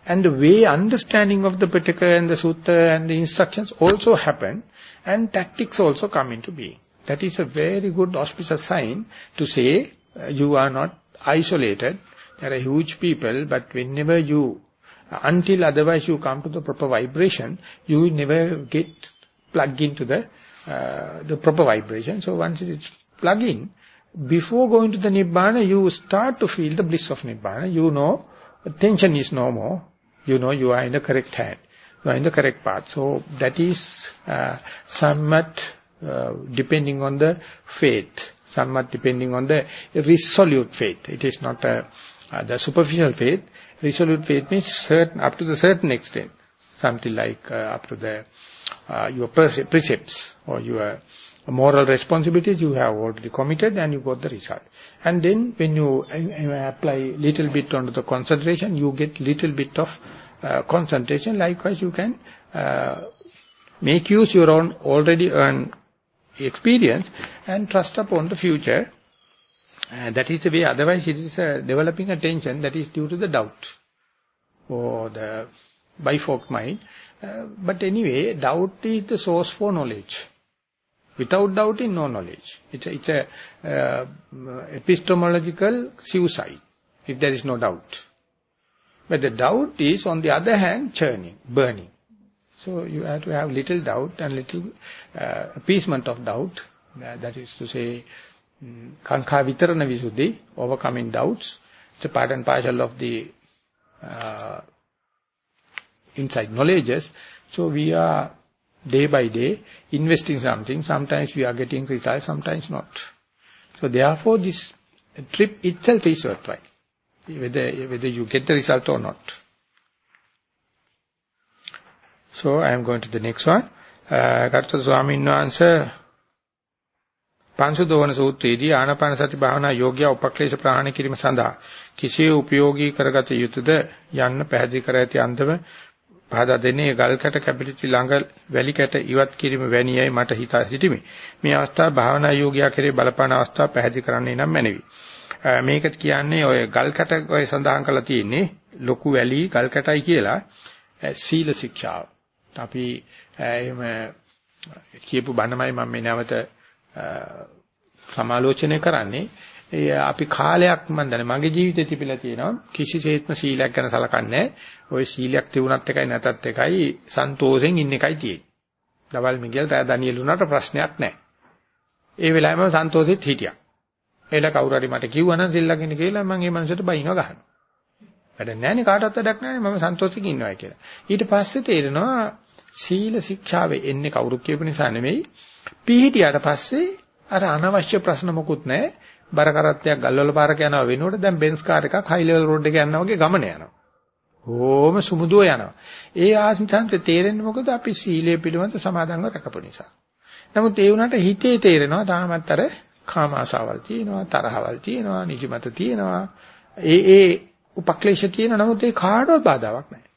And the way understanding of the Pitaka and the Sutta and the instructions also happen, and tactics also come into being. that is a very good auspicious sign to say uh, you are not isolated. There are huge people, but whenever you, until otherwise you come to the proper vibration, you will never get plugged into the uh, the proper vibration. So once it's plugged in, before going to the Nibbana, you start to feel the bliss of Nibbana. You know, tension is no more. You know you are in the correct hand. In the correct path. So that is uh, somewhat uh, depending on the faith, somewhat depending on the resolute faith. It is not a, uh, the superficial faith. Resolute faith means certain, up to the certain extent. Something like uh, up to the uh, your precepts or your moral responsibilities you have already committed and you got the result. And then when you apply little bit onto the concentration, you get little bit of uh, concentration. Likewise, you can uh, make use your own already earned experience and trust upon the future. Uh, that is the way, otherwise it is uh, developing attention that is due to the doubt or the biforked mind. Uh, but anyway, doubt is the source for knowledge. Without doubting, no knowledge. It's a, it's a epistemological suicide, if there is no doubt. But the doubt is, on the other hand, churning, burning. So you have to have little doubt and little uh, appeasement of doubt. Uh, that is to say, mm, kankha vitarana visuddhi, overcoming doubts. It's a part and parcel of the uh, inside knowledges. So we are day by day investing something. Sometimes we are getting results, sometimes not. So therefore this trip itself is worthwhile, whether, whether you get the result or not. So I am going to the next one. ගරුතර ස්වාමීන් වහන්සේ පංසුදෝවන සූත්‍රයේදී ආනාපාන සති භාවනා යෝග්‍ය උපක්ලේශ ප්‍රහාණය කිරීම සඳහා කිසිය උපයෝගී කරගත යුතුද යන්න පැහැදිලි කර ඇති අන්දම පහදා දෙන්නේ ගල් කැට කැපිලිටි ළඟ වැලි කැට ඉවත් කිරීම වැනියයි මට හිතා සිටිමි. මේ අවස්ථාව භාවනා යෝගියා කෙරේ බලපාන අවස්ථාව පැහැදිලි කරන්නේ නම් මැනවි. මේක කියන්නේ ඔය ගල් කැට ඔය සඳහන් කරලා තියෙන්නේ ලොකු වැලි ගල් කැටයි කියලා සීල ශික්ෂාව. අපි එහෙම කියපු බණමයි මම මේ නැවත සමාලෝචනය කරන්නේ. ඒ අපි කාලයක් මම දන්නේ මගේ ජීවිතේ තිබිලා තියෙනවා කිසිසේත්ම සීලයක් ගැන සලකන්නේ ওই සීලයක් තිබුණත් එකයි නැතත් එකයි සන්තෝෂෙන් ඉන්න එකයි තියෙන්නේ. දවල් මිගල් රෑ ඩැනියෙල් උනාට ප්‍රශ්නයක් නැහැ. ඒ වෙලාවෙම සන්තෝෂෙත් හිටියා. එළ කවුරු හරි මට කිව්වනම් සිල්ලකින් කියලා මම ඒ මනුස්සයට බයින්ව ගහනවා. වැඩ නැහැනේ කාටවත් වැඩක් නැහැනේ මම සන්තෝෂෙකින් ඉන්නවා කියලා. ඊට පස්සේ තේරෙනවා සීල ශික්ෂාවේ එන්නේ කවුරු කියපු නිසා නෙමෙයි. පිහිටියට පස්සේ අර අනවශ්‍ය ප්‍රශ්න මොකුත් නැහැ. බර කරත්තයක් ගල්වල පාරක යනවා වෙනුවට දැන් බෙන්ස් කාර් එකක් හයි ලෙවල් රෝඩ් එකේ යනවා වගේ ගමන යනවා. ඕම සුමුදුව යනවා. ඒ ආසින්සන්ත තේරෙන්නේ මොකද අපි සීලය පිළිබඳ සමාදන්ව රැකපු නිසා. නමුත් ඒ වුණාට හිතේ තේරෙනවා තාමත් අර කාම ආශාවල් තියෙනවා, තරහවල් තියෙනවා, නිදිමත තියෙනවා. ඒ ඒ උපක්ලේශ තියෙනවා. නමුත් ඒ කාටවත් බාධාවක් නැහැ.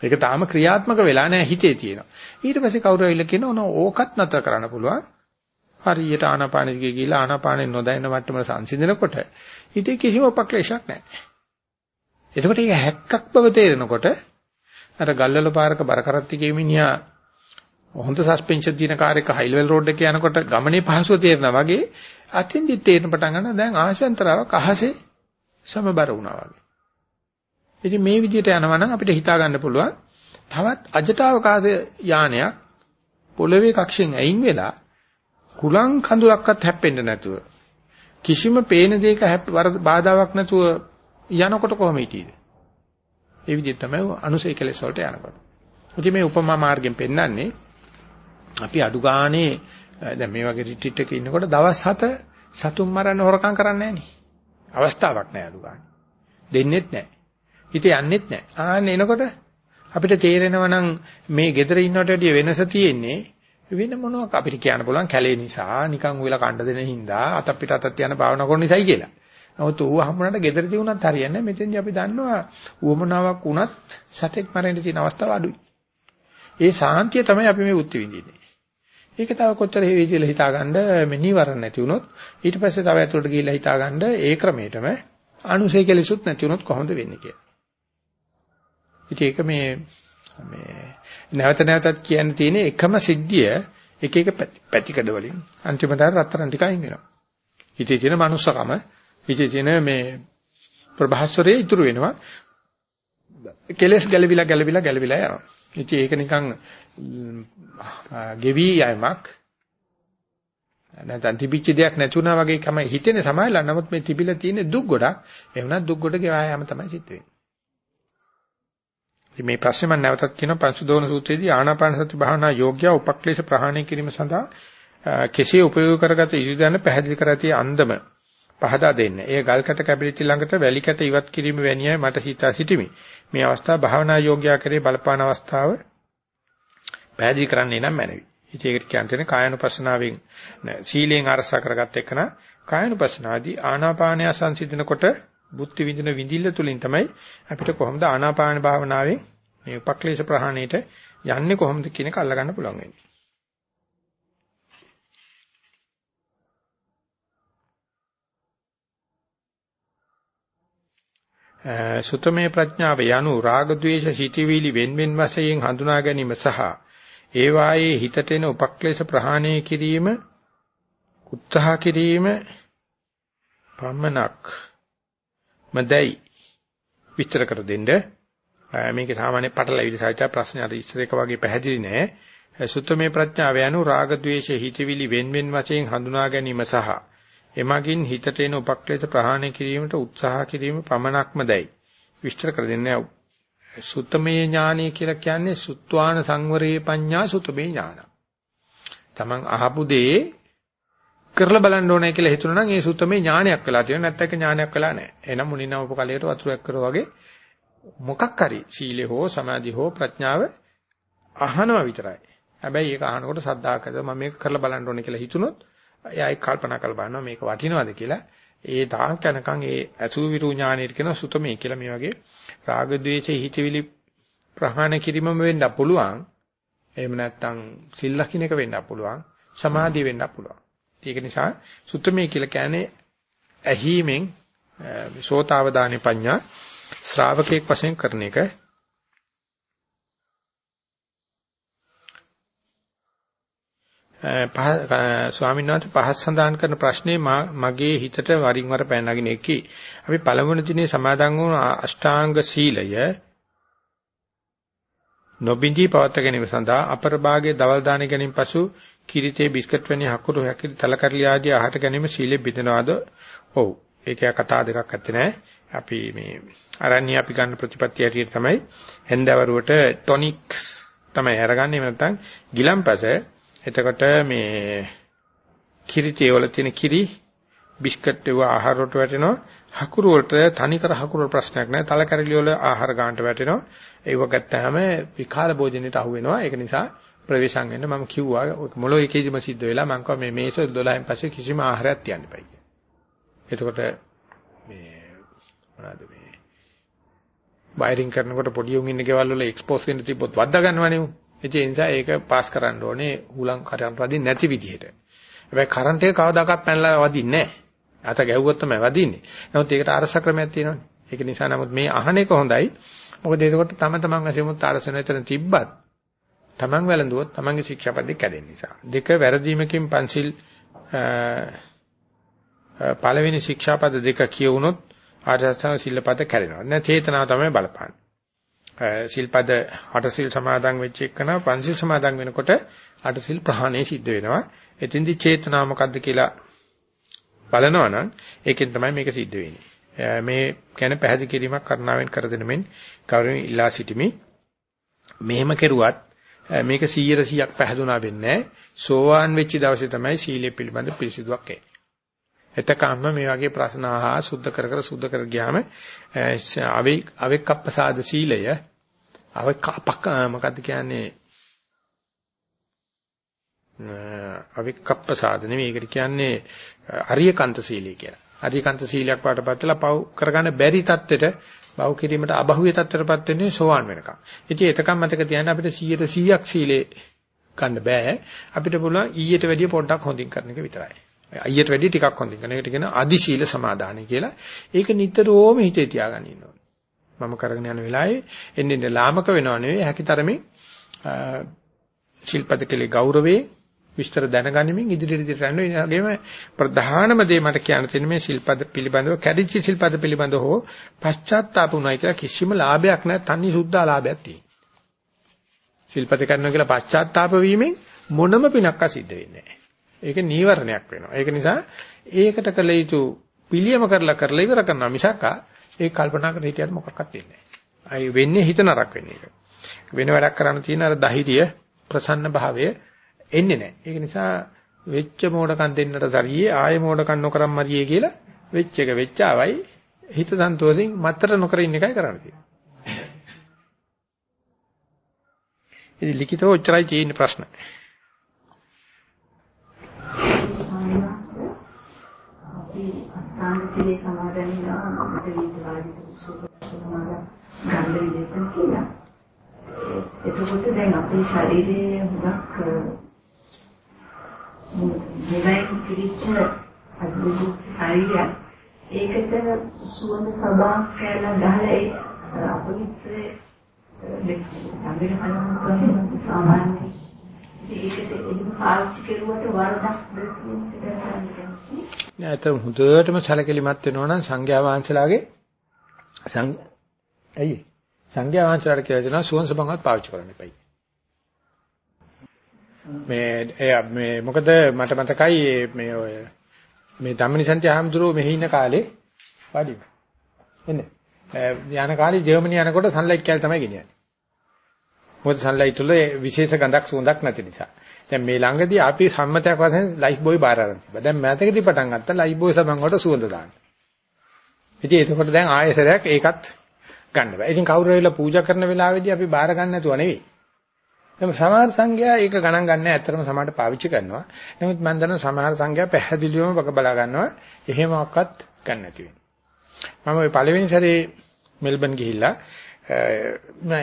ඒක තාම ක්‍රියාත්මක වෙලා නැහැ හිතේ තියෙනවා. ඊට පස්සේ කවුරු ඇවිල්ලා කියනවා ඕකත් නැතර කරන්න පුළුවන්. හරියට ආනාපානෙ දිගේ ගිහිලා ආනාපානෙ නොදැනෙන මට්ටම සංසිඳනකොට හිතේ කිසිම උපක්ලේශයක් නැහැ. එතකොට ඒක හැක්කක් බව තේරෙනකොට අර ගල්වල පාරක බර කරත්ති ගෙමිනියා හොඳ සස්පෙන්ෂන් තියෙන කාර් එක හයි ලෙවල් රෝඩ් එකේ යනකොට ගමනේ පහසුව තේරෙනා වගේ අතින්දි තේරෙන පටන් ගන්නවා දැන් ආශයන්තරාවක් අහසේ සමබර වුණා වගේ. ඉතින් මේ විදිහට යනවා නම් අපිට හිතා ගන්න පුළුවන් තවත් අජටාවකාශ යානයක් පොළවේ කක්ෂෙන් අයින් වෙලා කුලං කඳුලක්වත් හැප්පෙන්න නැතුව කිසිම පේන දෙයක බාධාවක් නැතුව යනකොට කොහොම හිටියේද? ඒ විදිහට තමයි අනුසය කෙලෙස් වලට යනකොට. ඉතින් මේ උපමා මාර්ගයෙන් පෙන්වන්නේ අපි අඩු ගානේ දැන් මේ වගේ රිට්‍රීට් එකක ඉන්නකොට දවස් 7 සතුන් මරන්න හොරකම් කරන්නේ නැහැ අවස්ථාවක් නැහැ අඩු ගානේ. දෙන්නෙත් නැහැ. හිතේ යන්නෙත් නැහැ. ආන්න එනකොට අපිට තේරෙනවා නම් මේ gedara ඉන්නවට වැඩිය වෙනස තියෙන්නේ වෙන මොනවක් අපිට කියන්න පුළුවන් කැලේ නිසා නිකන් උයලා කණ්ඩ දෙන හින්දා අත පිට අතත් යන භාවනා කරන නිසායි කියලා. නමුත් ඌව හම්බුනට ගෙදරදී වුණත් හරියන්නේ මෙතෙන්දී අපි දන්නවා උවමනාවක් වුණත් සතෙක් මරෙන්න තියෙන අවස්ථාව අඩුයි. ඒ සාන්තිය තමයි අපි මේ බුද්ධ විඳින්නේ. ඒක තව කොච්චර හේවි කියලා හිතාගන්න මේ නීවරණ නැති වුණොත් ඊට පස්සේ තව ඇතුළට ගිහිල්ලා හිතාගන්න ඒ ක්‍රමයටම අනුසය කෙලෙසුත් නැති වුණොත් කොහොමද වෙන්නේ කියලා. ඉතින් ඒක මේ මේ නැවත නැවතත් කියන්න තියෙන එකම සිද්ධිය එක එක පැතිකඩ වලින් අන්තිමට රත්තරන් ටික අයින් වෙනවා. හිතේ තියෙන manussකම හිතේ තියෙන මේ ප්‍රභාස්වරයේ ඉතුරු වෙනවා. කෙලස් ගැලවිලා ගැලවිලා ගැලවිලා යනවා. ඉතින් ඒක නිකන් ගෙවි යෑමක් නැත්නම් තිබිච්ච දෙයක් නැතුණා වගේ තමයි හිතෙන සමායලා. නමුත් මේ තිබිලා තියෙන දුක් ගොඩක්. එහෙමනම් දුක් ගොඩ ගෙවා යාම තමයි සිද්ධ වෙන්නේ. මේ ප්‍රශ්නේ මම නැවතත් කියනවා පංසුදෝන සූත්‍රයේදී ආනාපාන සති භාවනා යෝග්‍ය උපක්ලේශ ප්‍රහාණය කිරීම සඳහා කෙසේ උපයෝග කරගත යුතුද පැහැදිලි කර ඇති අන්දම පහදා දෙන්න. ඒ ගල්කට කැබිලිති ළඟට වැලි කැට ඉවත් කිරීම වැනියයි මට සිතා සිටිමි. මේ අවස්ථාව භාවනා යෝග්‍යයා කරේ බලපාන අවස්ථාව පැහැදිලි කරන්නේ නම් මැනවි. ඉතින් ඒකට කියන්නේ කායනුපස්සනාවෙන් සීලයෙන් අරසා කරගත්ත එකන කායනුපස්සනාදී ආනාපානය සංසිඳනකොට බුද්ධ විඳින විඳිල්ල තුලින් තමයි අපිට කොහොමද ආනාපාන භාවනාවෙන් මේ උපක්ලේශ ප්‍රහාණයට යන්නේ කොහොමද කියන එක අල්ලගන්න පුළුවන් වෙන්නේ. සුතමේ ප්‍රඥාව යනු රාග ద్వේෂ සිටිවිලි වෙන්වෙන් වශයෙන් හඳුනා ගැනීම සහ ඒ වායේ හිතට එන උපක්ලේශ ප්‍රහාණය කිරීම උත්සාහ කිරීම පමණක් මදයි විස්තර කර දෙන්න මේකේ සාමාන්‍ය පටලවිලි සහිත ප්‍රශ්න අර ඉස්සර එක වගේ පැහැදිලි නෑ සුත්තමේ ප්‍රඥාව යනු රාග ద్వේෂ හිතවිලි වෙන්වෙන් වශයෙන් හඳුනා ගැනීම සහ එමගින් හිතට එන උපක්ලේශ ප්‍රහාණය කිරීමට උත්සාහ කිරීම පමණක්ම දැයි. විස්තර කර දෙන්නේ සුත්තමේ ඥානය කියලා කියන්නේ සුත්වාන සංවරේ පඤ්ඤා සුතමේ ඥාන. තමන් අහපු දේ කරලා බලන්න ඕනේ කියලා හිතුණා නම් ඒ සුත්තමේ ඥානයක් වෙලා තියෙනවා නැත්නම් ඒක ඥානයක් වෙලා නැහැ. එහෙනම් මුනිනම උපකලයට වතුරක් කරෝ වගේ මොකක් හරි සීලේ හෝ සමාධි හෝ ප්‍රඥාව අහනවා විතරයි. හැබැයි ඒක අහනකොට සද්ධාකද මම මේක කරලා බලන්න ඕනේ කියලා හිතුනොත් එයා ඒක කල්පනා කරලා බලනවා මේක වටිනවද කියලා. ඒ තාක් යනකම් ඒ අසුවිරු ඥානෙට කියන සුතමේ කියලා මේ වගේ රාග ద్వේෂ හිතවිලි ප්‍රහාණය කිරීමම වෙන්න පුළුවන්. එහෙම නැත්නම් සිල් ලකින් එක වෙන්න පුළුවන්. සමාධිය වෙන්න පුළුවන්. ඒක නිසා සුතමේ කියලා කියන්නේ ඇහිමෙන් සෝතාවදානෙ පඤ්ඤා ශ්‍රාවකෙක් වශයෙන් කරන එක ස්වාමීන් වහන්සේ පහත් සඳහන් කරන ප්‍රශ්නේ මගේ හිතට වරින් වර පැනනගෙන එකි. අපි පළවෙනි දිනේ සමාදන් වුණු අෂ්ටාංග සීලය නොබින්දී පවත්වා ගැනීම සඳහා අපර භාගයේ දවල් දාන ගැනීම පසු කිරිතේ බිස්කට් වැනි හකුරු හැකිලි තලකරලි ආදී ආහාර ගැනීම සීලෙ බිඳනවාද? ඔව්. ඒක කතා දෙකක් ඇත්තේ නෑ. අපි මේ අරණ්‍ය අපි ගන්න ප්‍රතිපත්තිය ඇටියට තමයි හෙන්දවරුවට ටොනික්ස් තමයි අරගන්නේ නැත්නම් ගිලම්පස එතකොට මේ කිරි තේ වල තියෙන කිරි බිස්කට් ඒව ආහාර වලට වැටෙනවා. හකුරු වලට තනිකර හකුරු වල ප්‍රශ්නයක් නැහැ. තල කැරලි වල ආහාර ගන්නට වැටෙනවා. ඒව ගත්තාම විකාල භෝජනෙට අහු වෙනවා. ඒක නිසා ප්‍රවේශම් වෙන්න මම කිව්වා. මොළො එකේදීම සිද්ධ වෙලා මම කිව්වා මේ මේස 12න් පස්සේ කිසිම ආහාරයක් තියන්න එපා කියලා. එතකොට මේ මොනවාද මේ වයරින් කරනකොට පොඩි උන් ඉන්න ගෙවල් වල එක්ස්පෝස් වෙන්න තිබ්බොත් වද්දා ගන්නවනේ උන්. ඒ නිසා ඒක පාස් කරන්න ඕනේ හුලං කරන්ට වදින්න නැති විදිහට. හැබැයි කරන්ට් එක කවදාකවත් පැනලා වදින්නේ නැහැ. අත ගැහුවොත් තමයි වදින්නේ. නමුත් ඒකට අරස ක්‍රමයක් තියෙනවානේ. ඒක නිසා නමුත් මේ අහන එක හොඳයි. මොකද එතකොට තම තමන් වශයෙන්මුත් අරසන විතර තිබ්බත් තමන් වැළඳුවොත් තමන්ගේ ශික්ෂාපදේ කැඩෙන නිසා. දෙක වැරදීමකින් පන්සිල් පළවෙනි ශික්ෂාපද දෙක කියවුනොත් ආර්යසත්‍ය සිල්පද කැඩෙනවා. නැත්නම් චේතනාව තමයි බලපාන්නේ. සිල්පද අටසිල් සමාදන් වෙච්ච එකන පංචසිල් සමාදන් වෙනකොට අටසිල් ප්‍රහාණය සිද්ධ වෙනවා. එතෙන්දි චේතනාව මොකද්ද කියලා බලනවා නම් ඒකෙන් තමයි මේක සිද්ධ වෙන්නේ. මේ ගැන පැහැදිලි කිරීමක් කරුණාවෙන් කර දෙන මෙන් කවුරුන් ඉල්ලා සිටිමි. මෙහෙම කෙරුවත් මේක 100 100ක් පැහැදුනා වෙන්නේ සෝවාන් වෙච්ච දවසේ තමයි සීලය පිළිබඳ පිළිසිදුවක් එන්නේ. එතකම්ම මේ වගේ ප්‍රශ්න අහා සුද්ධ කර කර සුද්ධ කර ගියාම අවෙක්කප්පසාද සීලය අවෙක්කප්පක මොකද්ද කියන්නේ අවික්කප්පසාද නෙමෙයි ඒකට කියන්නේ අරියකන්ත සීලය කියලා. අරියකන්ත සීලයක් පාටපත්ලා පව් කරගන්න බැරි තත්ත්වෙට බව කිරීමට අබහුවේ තත්ත්වයටපත් වෙන්නේ සෝවාන් වෙනකම්. ඉතින් එතකම් මතක තියාගන්න අපිට 100%ක් සීලේ ගන්න බෑ. අපිට පුළුවන් ඊට වැඩිය පොඩ්ඩක් හොඳින් කරන එක විතරයි. අයියට වැඩි ටිකක් හොඳින් කරන එකට කියන අදි සීල සමාදානයි කියලා. ඒක නිතරම හිතේ තියාගන්න ඉන්න ඕනේ. මම කරගෙන යන වෙලාවේ එන්නේ එන්නේ ලාමක වෙනව නෙවෙයි. හැකිතරමේ ශිල්පද කෙලේ ගෞරවේ විස්තර දැනගනිමින් ඉදිරියට ඉදිරියට යන්න ඒ වගේම ප්‍රධානම දේ මට කියන්න තියෙන මේ ශිල්පද පිළිබඳව කැඩිච්ච ශිල්පද පිළිබඳව හෝ පශ්චාත්තාප වුණා කියලා කිසිම ලාභයක් නැහැ. තනි සුද්ධ ලාභයක් තියෙනවා. ශිල්පද කරනවා කියලා පශ්චාත්තාප වීමෙන් මොනම පිනක්ක සිද්ධ වෙන්නේ නැහැ. ඒක නීවරණයක් වෙනවා ඒක නිසා ඒකට කළ යුතු පිළියම කරලා කරලා ඉවර කරනවා මිසක් ඒ කල්පනා කර හිටියට මොකක්වත් වෙන්නේ නැහැ අයි වෙන්නේ හිත නරක වෙන එක වෙන වැඩක් කරන්න තියෙන අර ධෛර්යය ප්‍රසන්න භාවය එන්නේ නැහැ. ඒක නිසා වෙච්ච මෝඩකම් දෙන්නට සරියේ ආය මෝඩකම් නොකරම් මරියේ කියලා වෙච්ච එක වෙච්චාවයි හිත සන්තෝෂෙන් මත්තර නොකර ඉන්න එකයි කරන්න තියෙන්නේ. ඉතින් ලිඛිතව උච්චරයි තියෙන ප්‍රශ්න. අස්ථානතිලේ සමාදන්ලා මට විද්‍යාවාදී සුපසමාද ගන්න විදිහට කියලා. එතකොට දැන් අපේ ශරීරයේ හුඟක් මෙලයින් පිළිච්ච අද්භූත ශරීරයක්. ඒකට සුවඳ සබා කැලා ගහලා ඒ අපවිත්‍රයේ දෙන්නේ හලම සාමාන්‍ය ඒකට එහෙම පාවිච්චි කරුවට වරදක් නෑ අත හොඳටම සැලකිලිමත් වෙනවා නම් සංඝයා වහන්සේලාගේ සං ඇයි සංඝයා වහන්සේලාට කියලා දෙනවා සුවංශ බංගවත් පාවිච්චි කරන්න එපයි. මේ මේ මොකද මට මතකයි මේ ඔය මේ ධම්මනිසන්ති ආහම්දුරෝ මෙහි ඉන්න කාලේ වඩි. එන්නේ. යන කාලේ ජර්මනිය යනකොට සන්ලයිට් කැල් තමයි ගෙනියන්නේ. මොකද සන්ලයිට් වල විශේෂ ගඳක් සුවඳක් නැති නිසා. දැන් මේ ළඟදී අපි සම්මතයක් වශයෙන් ලයිෆ් බෝයි බාර අරන් තිබ්බා. දැන් මෑතකදී පටන් ගත්තා ලයිෆ් බෝයි සබන් වලට සුවඳ දාන්න. ඉතින් එතකොට දැන් ආයෙසරයක් ඒකත් ගන්න බෑ. ඉතින් කවුරු හරිලා පූජා කරන වෙලාවෙදී අපි බාර ගන්න නැතුව නෙවෙයි. නමුත් සමහර සංඝයා ඒක ගණන් ගන්න නැහැ. ඇත්තටම සමහරට පාවිච්චි කරනවා. නමුත් මම දන්න සමහර සංඝයා පැහැදිලිවම බක බලා ගන්නවා. එහෙමවත් ගන්න නැති වෙනවා. මම ওই පළවෙනි සැරේ මෙල්බන් ගිහිල්ලා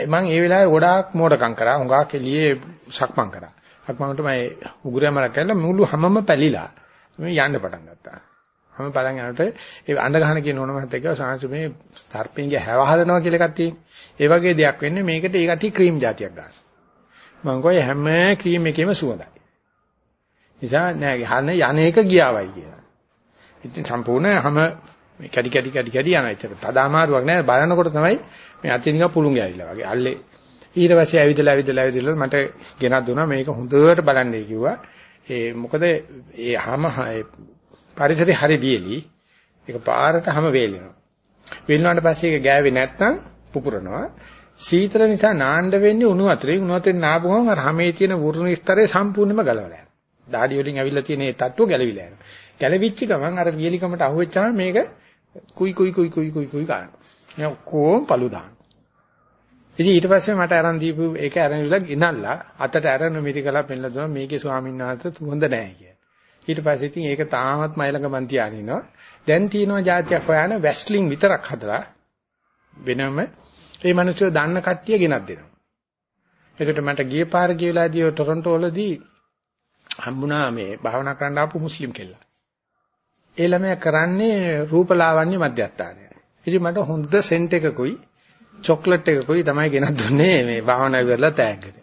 මම ඒ වෙලාවේ ගොඩාක් මෝඩකම් කරා. හුඟක් එළියේ සක්මන් කරා. සක්මන්ට මම උගුරයමල කළා මුළු හැමම පැලිලා. මම යන්න පටන් ගත්තා. මම බලන් යනකොට ඒ අඳ ගහන කියන ඕනම හිතේ කිව්වා සාංශ මේ සර්පින්ගේ හැව හදනවා කියලා එකක් තියෙන. ඒ වගේ දෙයක් වෙන්නේ මේකට ඒ කටි ක්‍රීම් જાතියක් ගන්න. මම කිව්වා හැම ක්‍රීම් එකේම සුවඳයි. නිසා නෑ හන යන්නේක ගියාවයි කියලා. ඉතින් සම්පූර්ණ හැම මේ කැඩි කැඩි කැඩි කැඩි යන එක. තදාමාරුවක් නෑ බලනකොට තමයි මේ අතින් ගා පුළුන් ගෑවිලා වගේ. අල්ලේ ඊට පස්සේ ඇවිදලා ඇවිදලා ඇවිදලා මට ගෙනත් දුන්නා මේක හොඳට බලන්නයි කිව්වා. ඒ මොකද ඒ හැම පරිසරේ හරි වියලි. ඒක පාරට හැම වේලෙනවා. වෙල්නාට පස්සේ ඒක ගෑවේ නැත්නම් පුපුරනවා. සීතල නිසා නාන්න වෙන්නේ උණු වතුරේ. උණු වතුරේ නාපු ගමන් අර හැමේ තියෙන වුරුණු ස්තරය සම්පූර්ණයෙන්ම ගලවලා යනවා. දාඩි වලින් ඇවිල්ලා තියෙන ඒ තට්ටුව ගැලවිලා යනවා. ගැලවිච්ච ගමන් අර වියලිකමට අහුවෙච්චාම මේක කුයි කුයි කුයි කුයි කුයි කුයි ගන්නවා. මේ කොම් පළු දාන. ඉතින් ඊට පස්සේ මට අරන් දීපු ඒක අරන් ඉවලා ගෙනල්ලා අතට අරන් මිරිකලා පෙන්නලා දුන්නා මේකේ ස්වාමීන් වහන්සේ හොඳ නැහැ කියලා. ඊට පස්සේ ඉතින් ඒක තාමත් මයිලඟ මන් තියාගෙන ඉනවා. දැන් තියෙනවා જાතියක් හොයන වැස්ලින් විතරක් හදලා වෙනම ඒ මිනිස්සු දන්න කට්ටිය ගෙනත් දෙනවා. ඒකට මට ගිය පාර ගියලාදී ටොරන්ටෝ වලදී හම්බුණා මේ භාවනා කරන්න ආපු මුස්ලිම් කෙල්ලා. ඒ ළමයා කරන්නේ රූපලාවන්‍ය මධ්‍යස්ථානය. ඉතින් මට හොඳ සෙන්ට් එකකුයි චොක්ලට් එකකුයි තමයි ගෙනත් දුන්නේ මේ භාවනා ඉවරලා තෑග්ගට.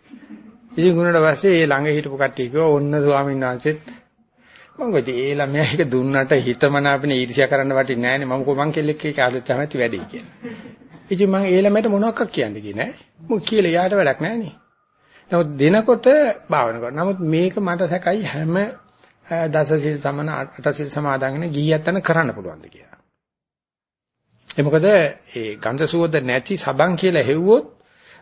ඉතින් ගුණට පස්සේ ඒ ළඟ හිටපු කට්ටිය කිව්වා ඔන්න ස්වාමීන් වහන්සේත් මම කිව්වා ඒ ළමයා එක දුන්නට හිතමනාපනේ ඊර්ෂ්‍යා කරන්න වටින්නේ නැහැනේ මම කො මං කෙල්ලෙක් එක්ක ආලොත් තමයි වැඩි කියලා. ඉතින් මම ඒ ළමයට මොනවක් කියන්නේ කියේ නෑ. මොක කියලා යාට වැඩක් නෑනේ. නමුත් දිනකොට භාවනා කරනවා. නමුත් මේක මට සැකයි හැම දසසිල් සමන අටසිල් සමාදන්ගෙන ගියත්තන කරන්න පුළුවන්ද කියලා. ඒ මොකද ඒ ගන්ධ සුවඳ නැති සබන් කියලා හෙව්වොත්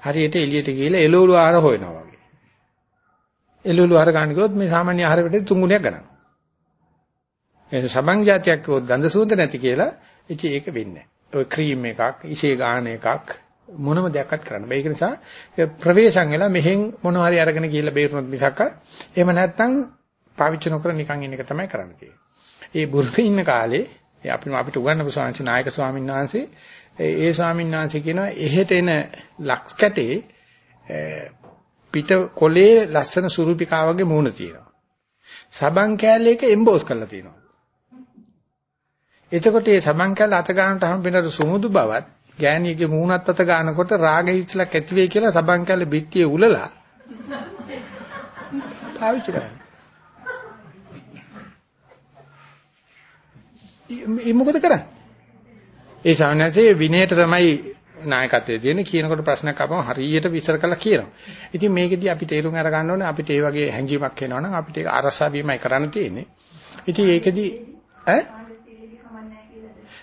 හරියට එළියට ගිහලා එළවලු ආහාර හොයනවා වගේ. එළවලු ආහාර ගන්න ගියොත් මේ සාමාන්‍ය ආහාර වලට තුන් ගුණයක් ගන්නවා. ඒ සබන් જાතියක් කිව්වොත් ගඳ සුවඳ නැති කියලා ඉතින් ඒක වෙන්නේ නැහැ. ඔය ක්‍රීම් එකක්, ඉෂේ ගාන එකක් මොනම දෙයක්වත් කරන්න බෑ. ඒක නිසා ප්‍රවේශම් වෙලා මෙහෙන් මොනවා හරි අරගෙන ගිහිල්ලා බේරුනොත් මිසක් එහෙම නැත්නම් පාවිච්චි නොකර නිකන් ඉන්න එක තමයි කරන්න තියෙන්නේ. ඒ බුරුමේ ඉන්න කාලේ අපි අපිට උගන්වපු ස්වාමීන් නායක ස්වාමීන් වහන්සේ ඒ ස්වාමීන් වහන්සේ කියනවා එහෙට එන ලක්ස් කැටේ පිට කොලේ ලස්සන සුරුපිකා වගේ මූණ තියෙනවා. සබන් කෑල්ලේක එම්බෝස් කරලා තියෙනවා. එතකොට මේ සබන් කැල අත ගන්නට හම්බෙන සුමුදු බවත් ගෑණියගේ මූණත් අත ගන්නකොට රාගෙ ඉස්සලක් ඇති වෙයි කියලා සබන් කැල බිත්තියේ උලලා පාවිච්චි කරනවා. ඒ මොකද කරන්නේ? ඒ ශාවනසේ විනයට තමයි නායකත්වයේ තියෙන කියනකොට ප්‍රශ්නයක් ආවම හරියට විස්තර කරලා කියනවා. ඉතින් මේකෙදී අපි තේරුම් අර ගන්න ඕනේ අපිට ඒ වගේ හැඟීමක් එනවනම් අපිට ඒක අරසා වීමයි කරන්න තියෙන්නේ. ඉතින් ඒකෙදී ඈ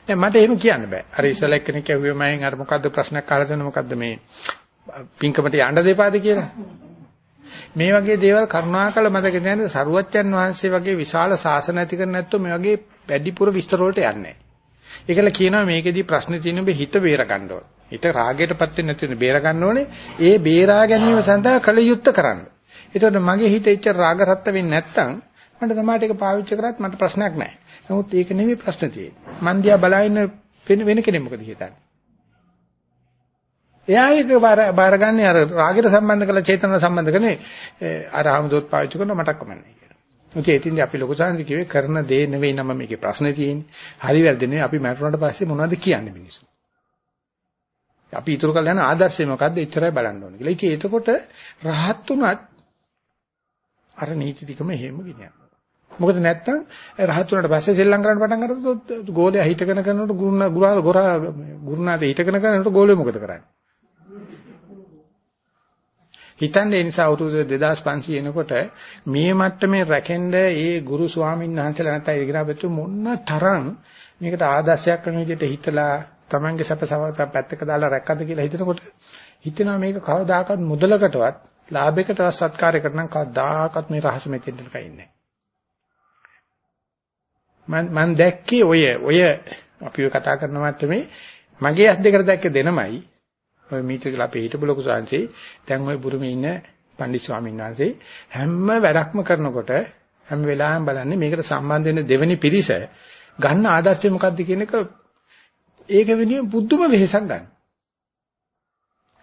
දැන් මට එහෙම කියන්න බෑ. අර ඉස්සල එක්කෙනෙක් ඇහුවේ මම අර මොකද්ද ප්‍රශ්නයක් අහලා දෙන මොකද්ද මේ පින්කමට යන්න දෙපාද කියලා. මේ වගේ දේවල් කරුණාකර මතක තියාගන්න සරුවච්චන් වහන්සේ වගේ විශාල ශාසන ඇති කර නැත්නම් මේ වගේ වැඩිපුර විස්තර වලට යන්නේ නැහැ. ඒකල කියනවා මේකෙදී ප්‍රශ්නේ තියෙන ඔබ හිත බේර ගන්න ඕන. හිත රාගයටපත් වෙන්නේ නැති වෙන බේර ගන්න ඕනේ. ඒ බේරා ගැනීම සඳහා කල යුත්තේ කරන්න. ඒතකොට මගේ හිත එච්චර රාග රත්ත වෙන්නේ නැත්නම් මට තමයි ඒක පාවිච්චි කරත් මට ප්‍රශ්නයක් නැහැ. නමුත් ඒක නෙමෙයි ප්‍රශ්නේ තියෙන්නේ. මන් දිහා බලාගෙන වෙන කෙනෙක් මොකද හිතන්නේ? එයා ඒක බාරගන්නේ අර රාගයට සම්බන්ධ කරලා චේතන සම්බන්ධ කරන්නේ අර ආමදොත් පාවිච්චි කරන මටක් කමන්නේ කියලා. මොකද ඒතින්ද අපි ලොකු සාන්ති කිව්වේ කරන දේ නෙවෙයි නම මේකේ ප්‍රශ්නේ තියෙන්නේ. හරි වැරදි නෙවෙයි අපි මැරුණාට පස්සේ මොනවද කියන්නේ මිනිස්සු. අපි ඊටු කල් යන ආදර්ශය මොකද්ද එච්චරයි බලන්න ඕනේ කියලා. ඉතින් එතකොට රහත් උනත් අර නීති ටිකම එහෙම ගෙනියනවා. මොකද නැත්තම් රහත් උනට පස්සේ සෙල්ලම් කරන්න පටන් ගත්තොත් ගෝලයා හිටගෙන කරනකොට ගුරුනා ගුරා ගොරා ගුරුනාට හිටගෙන කරනකොට ගෝලයා මොකද කරන්නේ? හිතන්නේ ඒ නිසා අවුරුදු 2500 එනකොට මේ මට්ටමේ රැකෙන්න ඒ ගුරු ස්වාමීන් වහන්සේලා නැත්නම් ඉගෙනපෙතු මොන්න තරම් මේකට ආදර්ශයක් කරන විදිහට හිතලා Tamange සැප සවත පැත්තක දාලා රැක්කද කියලා හිතනකොට හිතෙනවා මේක කවදාකවත් මුදලකටවත් ලාභයකටවත් සත්කාරයකට නම් කවදාකවත් මේ රහස මෙතෙන්ට කයින්නේ මම මම දැක්කේ ඔය ඔය අපි ඔය කතා කරන මට්ටමේ මගේ ඇස් දෙකට දැක්ක දෙනමයි. ඔය මීටර් අපේ හිටපු ලොකු සාංශේ දැන් ඔය බුරුමේ ඉන්න පණ්ඩිත් ස්වාමීන් වහන්සේ හැම වැඩක්ම කරනකොට හැම වෙලාවෙම බලන්නේ මේකට සම්බන්ධ වෙන දෙවෙනි පිරිස ගන්න ආදර්ශය මොකක්ද කියන එක ඒක වෙනුවෙන් බුද්ධම වෙහෙසක් ගන්න.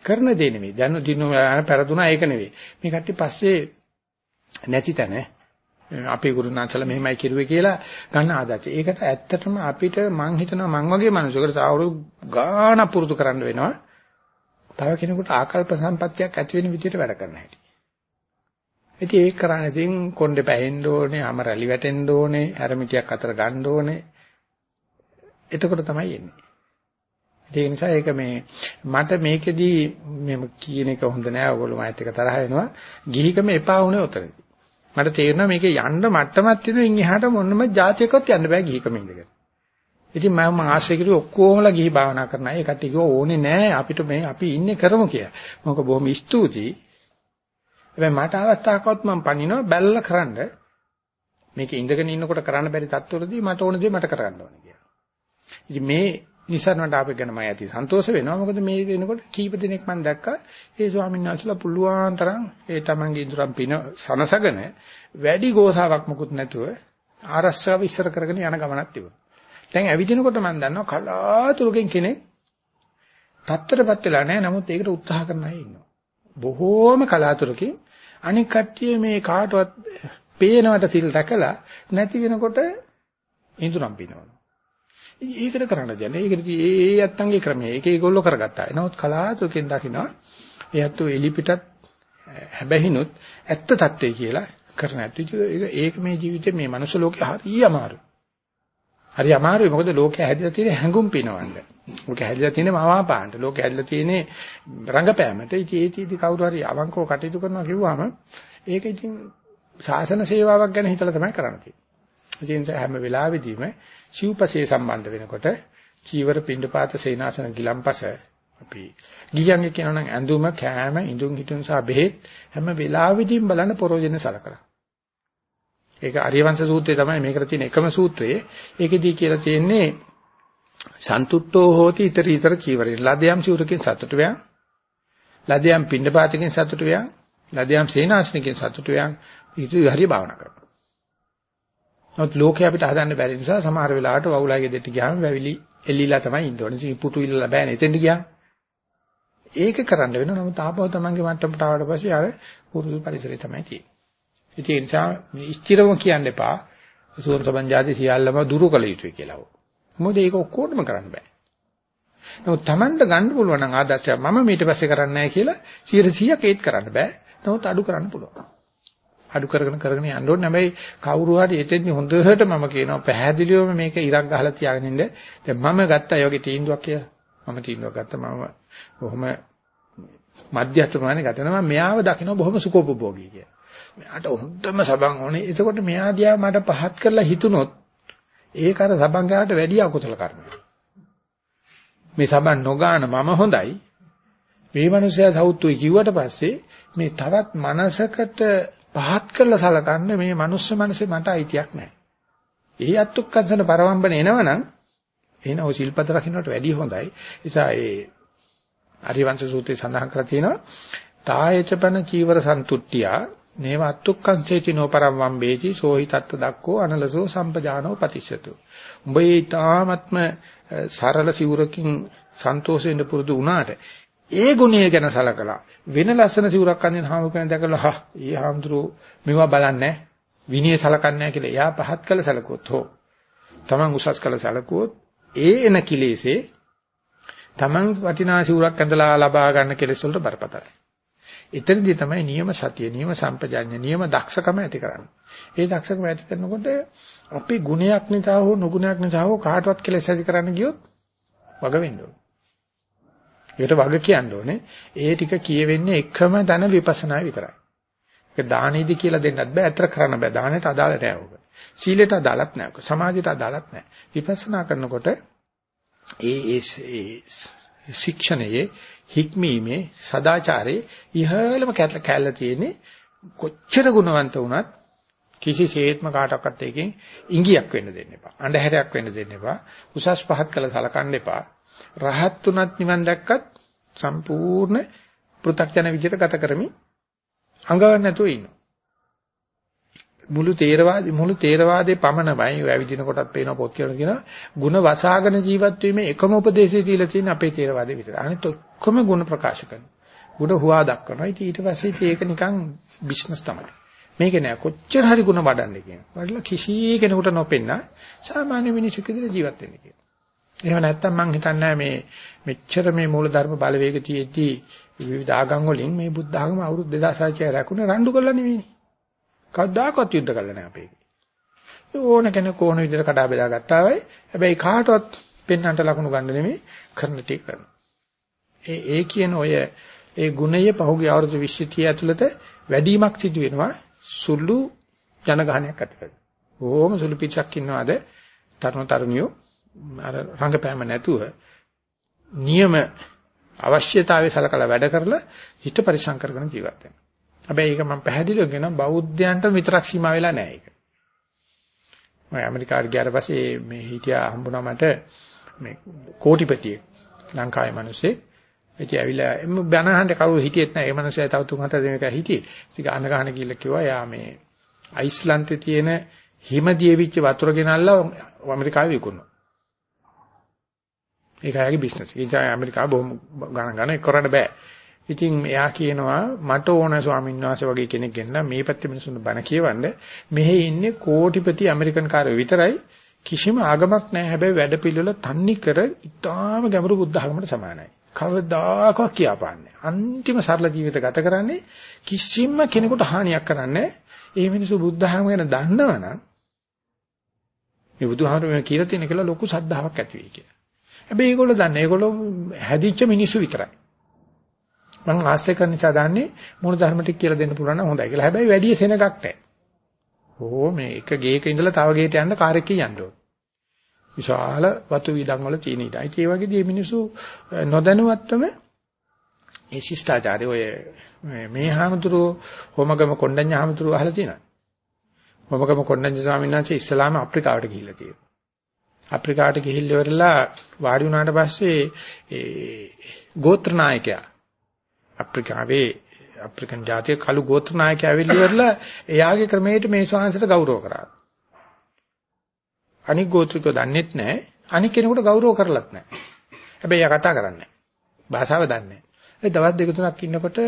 කරන දේ නෙවෙයි. දැන් දිනු පෙරදුනා ඒක නෙවෙයි. මේ කට්ටිය පස්සේ නැති තැන අපේ ගුරුනාචල මෙහෙමයි කිරුවේ කියලා ගන්න ආදර්ශය. ඒකට ඇත්තටම අපිට මං හිතනවා මං වගේ මිනිසෙකුට අවුරුදු ගාණ පුරුදු කරන්න වෙනවා. තව කෙනෙකුට ආකල්ප සම්පත්තියක් ඇති වෙන විදිහට වැඩ කරන්න හැටි. ඉතින් ඒක කරන්නේ ඉතින් කොණ්ඩේ පැහෙන්න ඕනේ, අමරලි වැටෙන්න ඕනේ, හැරමිටියක් අතර ගන්න ඕනේ. එතකොට තමයි එන්නේ. ඒ නිසා ඒක මේ මට මේකෙදී මෙම කියන එක හොඳ නෑ ඔයගොල්ලෝ මාත් එක්ක තරහ වෙනවා. ගිහිකම එපා වුණේ උතනදී. මට තේරෙනවා මේකේ යන්න මට්ටමක් තියෙනවා ඉන් එහාට මොනම જાතියකවත් යන්න බෑ ගිහිකම ඉඳගෙන. ඉතින් මම ආශ්‍රය කරුවේ ඔක්කොමලා ගිහි භාවනා කරන අය. ඒකට කිව්වා ඕනේ නෑ අපිට මේ අපි ඉන්නේ කරමු කියලා. මොකද බොහොම ස්තුතියි. හැබැයි මට අවස්ථාවකවත් මම පනිනවා බැලලා කරන්න. මේක ඉඳගෙන ඉන්නකොට කරන්න බැරි තත්ත්වවලදී මට ඕන දේ මට කරන්න ඕනේ කියලා. ඉතින් මේ නිසරණට ආපෙ ගැන මම ඇති සන්තෝෂ වෙනවා. මොකද මේ වෙනකොට කීප දිනක් මම දැක්කා ඒ ස්වාමීන් වහන්සේලා පුළුවන් තරම් ඒ තමන්ගේ ඉදurang පින සනසගෙන වැඩි ගෝසාවක් මුකුත් නැතුව ආරස්සාව ඉස්සර කරගෙන යන ගමනක් තිබුණා. දැන් ඇවිදිනකොට මම දන්නවා කලාතුරකින් කෙනෙක් තත්තරපත් වෙලා නැහැ. නමුත් ඒකට උත්සාහ කරන අය ඉන්නවා. බොහෝම කලාතුරකින් අනික කට්ටිය මේ කාටවත් පේනවට සිල් රැකලා නැති වෙනකොට ඉඳුරම් පිනවනවා. ඒකට කරන්න දෙන්නේ. ඒකට ඒ යත්තන්ගේ ක්‍රමය. ඒක ඒගොල්ලෝ කරගත්තා. නමුත් කලාතුරකින් දකිනවා එයත් එලි පිටත් හැබැහිනුත් ඇත්ත తත්වේ කියලා කරන ඇත්ත. ඒක මේ ජීවිතේ මේ මනුස්ස ලෝකේ හරිය අමාරුයි. හරි අමාරුයි මොකද ලෝකයේ හැදිලා තියෙන හැඟුම් පිනවන්න. ලෝකයේ හැදිලා තියෙන මවාපාන්ට. ලෝකයේ හැදිලා තියෙන රංගපෑමට. ඉතින් ඒ තීදි කවුරු හරි අවංකව කටයුතු කරනවා කිව්වම ඒක ඉතින් සාසන සේවාවක් ගැන හිතලා තමයි කරන්න තියෙන්නේ. ඒ හැම වෙලාවෙදීම සිව්පසේ සම්බන්ධ වෙනකොට චීවර පින්ඩපාත සේනාසන ගිලම්පස අපි ගියන්ගේ කියනවා නම් ඇඳුම කෑම ඉඳුන් හිටුන් සහ බෙහෙත් හැම වෙලාවෙදීම බලන්න පරෝජන සලකලා. ඒක ආර්යවංශ සූත්‍රයේ තමයි මේකට තියෙන එකම සූත්‍රයේ. ඒකෙදී කියලා තියෙන්නේ සන්තුට්ඨෝ හෝති iter iter චීවරේ. ලදයම් චූරකින් සතුට වෙන. ලදයම් පින්නපාතකින් සතුට වෙන. ලදයම් සේනාසනකින් සතුට වෙන. ඊට හරිය භාවනා කරනවා. නමුත් ලෝකේ අපිට හදන්න බැරි නිසා සමහර වෙලාවට වවුලාගේ දෙට ගියාම වැවිලි එල්ලීලා තමයි ඉන්න ඕනේ. ඉතින් පුටු ඉල්ලලා බෑනේ එතෙන්ට ගියා. ඒක කරන්න වෙනවා. නමුත් ආපහු තමන්ගේ මට්ටමට ආවට පස්සේ අර පුරුදු පරිසරය තමයි තියෙන්නේ. ඒ නිසා මේ ස්ථිරව කියන්න එපා. සුවම් සබංජාති සියල්ලම දුරු කළ යුතුයි කියලා. මොකද ඒක ඔක්කොටම කරන්න බෑ. නමුත් Tamanට ගන්න පුළුවන් නම් ආදර්ශයක් මම ඊට පස්සේ කරන්නේ නැහැ කියලා 100%ක් ඒත් කරන්න බෑ. නමුත් අඩු කරන්න පුළුවන්. අඩු කරගෙන කරගෙන යන්න ඕනේ. හැබැයි කවුරු හරි එතෙන්දි හොඳට මම කියනවා පැහැදිලිවම මේක ඉරක් ගහලා තියාගෙන ඉන්න. දැන් මම ගත්තා ඒ වගේ තීන්දුවක් කියලා. මම තීන්දුවක් ගත්තා මම බොහොම මධ්‍යස්ථ ප්‍රමාණය ගතනවා මෙයාව දකින්න බොහොම සුඛෝපභෝගී කියලා. මෙයාට හොඳම සබන් ඕනේ. එතකොට මෙයා දිහා මට පහත් කරලා හිතුනොත් ඒක අර සබන් ගාවට වැඩි අකුසල කර්මයක්. මේ සබන් නොගාන මම හොඳයි. මේ මිනිසයා සෞතුයි කිව්වට පස්සේ මේ තවත් මනසකට පහත් කරලා සලකන්න මේ මනුස්ස මනසේ මට අයිතියක් නැහැ. ඒ අත්ුක්කසන පරවම්බන එනවනම් එහෙනම් ඔය සිල්පද රකින්නට වැඩිය හොඳයි. නිසා ඒ අරිවංශ සූත්‍රයේ සඳහන් කරලා තියෙනවා තායචපන චීවර සන්තුට්ඨියා නේව අත්ුක්කංසේති නොපරම් වම්බේති සෝහි තත්ත දක්කෝ අනලසෝ සම්පජානෝ පතිස්සතු. උඹ ඊ타ත්ම සරල සිවුරකින් සන්තෝෂෙන්න පුරුදු වුණාට ඒ ගුණය ගැන සලකලා වෙන ලස්සන සිවුරක් අඳින හාමුදුරන් දැකලා හා ඊ හාමුදුරුවෝ මෙවා බලන්නේ විනය සලකන්නේ කියලා එයා පහත් කළ සලකුවොත් හෝ Taman උසස් කළ සලකුවොත් ඒ එන කිලෙසේ Taman වටිනා සිවුරක් ඇඳලා ලබා ගන්න කෙලෙස් වලට බරපතලයි. එතනදී තමයි නියම සතිය, නියම සම්පජාඤ්ඤ, නියම දක්ෂකම ඇති කරන්නේ. ඒ දක්ෂකම ඇති කරනකොට අපි ගුණයක් නිසා හෝ නුගුණයක් නිසා හෝ කාටවත් කෙලෙස් ඇති කරන්න ගියොත් වග වෙන්න ඕනේ. ඒකට වග කියන්න ඕනේ. ඒ ටික කියවෙන්නේ එකම දන විපස්සනා විතරයි. ඒක දානෙදි කියලා දෙන්නත් බෑ. අතර කරන්න බෑ. දානෙට අදාළ නෑ ඔක. සීලයට අදාළත් නෑ ඔක. සමාධියට අදාළත් නෑ. විපස්සනා කරනකොට ඒ ඒ ශික්ෂණයේ හික්මීමේ සදාචාරයේ ඉහළම කැල්ල තියෙන්නේ කොච්චර ගුණවන්ත වුණත් කිසිසේත්ම කාටවත් එකකින් ඉඟියක් වෙන්න දෙන්න එපා. අඳුරයක් වෙන්න දෙන්න එපා. උසස් පහත් කළ සලකන්න එපා. රහත් තුනත් නිවන් දැක්කත් සම්පූර්ණ පෘථග්ජන විදිහට ගත කරමින් අඟවන්න නැතුව ඉන්නවා. මුළු තේරවාදී මුළු තේරවාදයේ පමණමයි ඔය ඇවිදින කොටත් පේන පොත් කියලා කියනවා ಗುಣ වසාගෙන ජීවත් වීමේ එකම උපදේශය දීලා තියෙන අපේ තේරවාදයේ විතර. අනිත් ඔක්කොම ಗುಣ ප්‍රකාශ කරනවා. ಗುಣ හුවා දක්වනවා. ඉතින් ඊට පස්සේ ඒක නිකන් බිස්නස් තමයි. මේක නෑ කොච්චර හරි ಗುಣ වඩන්න කියන. වඩලා කිසි කෙනෙකුට නොපෙන්න සාමාන්‍ය මිනිසෙක් විදිහට ජීවත් වෙන්න කියන. එහෙම නැත්නම් මං හිතන්නේ මේ මෙච්චර මේ මූලධර්ම බලවේග තියෙද්දි විවිධ ආගම් වලින් මේ බුද්ධ ආගම අවුරුදු 2600 රැකුනේ රණ්ඩු කරලා නෙවෙයි. කවදාකවත් යුද්ධ කළා නෑ අපේ. ඕන කෙනෙක් ඕන විදිහට කඩා බෙදා ගත්තා වෙයි. හැබැයි කාටවත් පෙන්වන්නට ලකුණු ගන්න නෙමෙයි කරන ටික කරනවා. ඒ ඒ කියන ඔය ඒ ගුණය පහුගිය අවුරුදු 20 ඇතුළත වැඩිමක් සිදු වෙනවා සුළු ජනගහනයක් ඇතිවෙයි. ඕම සුළු පිටසක් ඉන්නවාද තරුණ තරුණියෝ අර රංගපෑම නැතුව නියම අවශ්‍යතාවය සලකලා වැඩ කරලා හිත පරිසම් කරගෙන ජීවත් වෙනවා. හැබැයි ඒක මම පැහැදිලිව කියනවා බෞද්ධයන්ට විතරක් සීමා වෙලා නැහැ ඒක. මම ඇමරිකාවට ගියාට පස්සේ මේ හිටියා හම්බුණා මට මේ කෝටිපතියෙක් ලංකාවේ මිනිස්සේ ඉතින් ඇවිල්ලා එම් බනහන්න කවුරු හිටියෙත් නැහැ. ඒ මිනිස්සයා තව තුන් හතර දිනක හිටියේ. ඉතින් අන්න ගහන කියලා කිව්වා යා මේ අයිස්ලන්තේ තියෙන හිම දියෙවිච්ච වතුර ගෙනල්ලා ඇමරිකාවේ විකුණනවා. ඒක ආයේ බිස්නස්. ඒ නිසා ඇමරිකාව බොහොම ගණන් ගන්න කරන්න බෑ. ඉතින් එයා කියනවා මට ඕන ස්වාමීන් වහන්සේ වගේ කෙනෙක් ගෙන්න මේ පැත්තේ මිනිස්සුන්ට බණ කියවන්න. මෙහි ඉන්නේ කෝටිපති ඇමරිකන් කාරයෝ විතරයි. කිසිම ආගමක් නැහැ. හැබැයි වැඩ පිළිවෙල තන්නේ කර ඉතාම ගැඹුරු බුද්ධ ආගමකට සමානයි. කවදාකවත් කියපාන්නේ අන්තිම සරල ජීවිත ගත කරන්නේ කිසිම කෙනෙකුට හානියක් කරන්නේ ඒ මිනිස්සු බුද්ධ ආගම ගැන දන්නවනම් මේ බුදුහාමර කියලා තියෙන කියලා ලොකු සද්ධාාවක් ඇති වෙයි කියලා. හැබැයි ඒගොල්ලෝ දන්නේ ඒගොල්ලෝ හැදිච්ච මිනිස්සු විතරයි. මම ආශ්‍රය කරන නිසා දන්නේ මොන ධර්ම ටික කියලා දෙන්න පුළුවන් නම් හොඳයි කියලා. හැබැයි වැඩි සෙනගක් නැහැ. ඕ මේ එක ගේක ඉඳලා තව ගේට යන්න කාර් එකකින් යන්න ඕන. විශාල වතු විදන් වල තියෙන ඉඩ. ඒ වගේදී මේ මිනිස්සු නොදැනුවත්වම ඒ ශිෂ්ටාචාරය ඔය මේ හාමුදුරුවෝ හොමගම කොණ්ඩඤ්ඤ හාමුදුරුවෝ අහලා තියෙනවා. හොමගම කොණ්ඩඤ්ඤ ස්වාමීන් වහන්සේ ඉස්ලාම අප්‍රිකාවට ගිහිල්ලා තියෙනවා. අප්‍රිකාවට ගිහිල්ලා ඉවරලා වාඩි වුණාට පස්සේ ඒ ගෝත්‍ර නායකයා අප්‍රිකාවේ අප්‍රිකන් ජාතිය කළු ගෝත්‍ර නායකයා ඇවිල්ලා ඉවරලා එයාගේ ක්‍රමයට මේ ශාංශයට ගෞරව කරා. අනික් ගෝත්‍රිකෝ දන්නෙත් නැහැ. අනික් කෙනෙකුට ගෞරව කරලත් නැහැ. හැබැයි එයා කතා කරන්නේ භාෂාව දන්නේ නැහැ. ඒ දවස් දෙක තුනක් ඉන්නකොට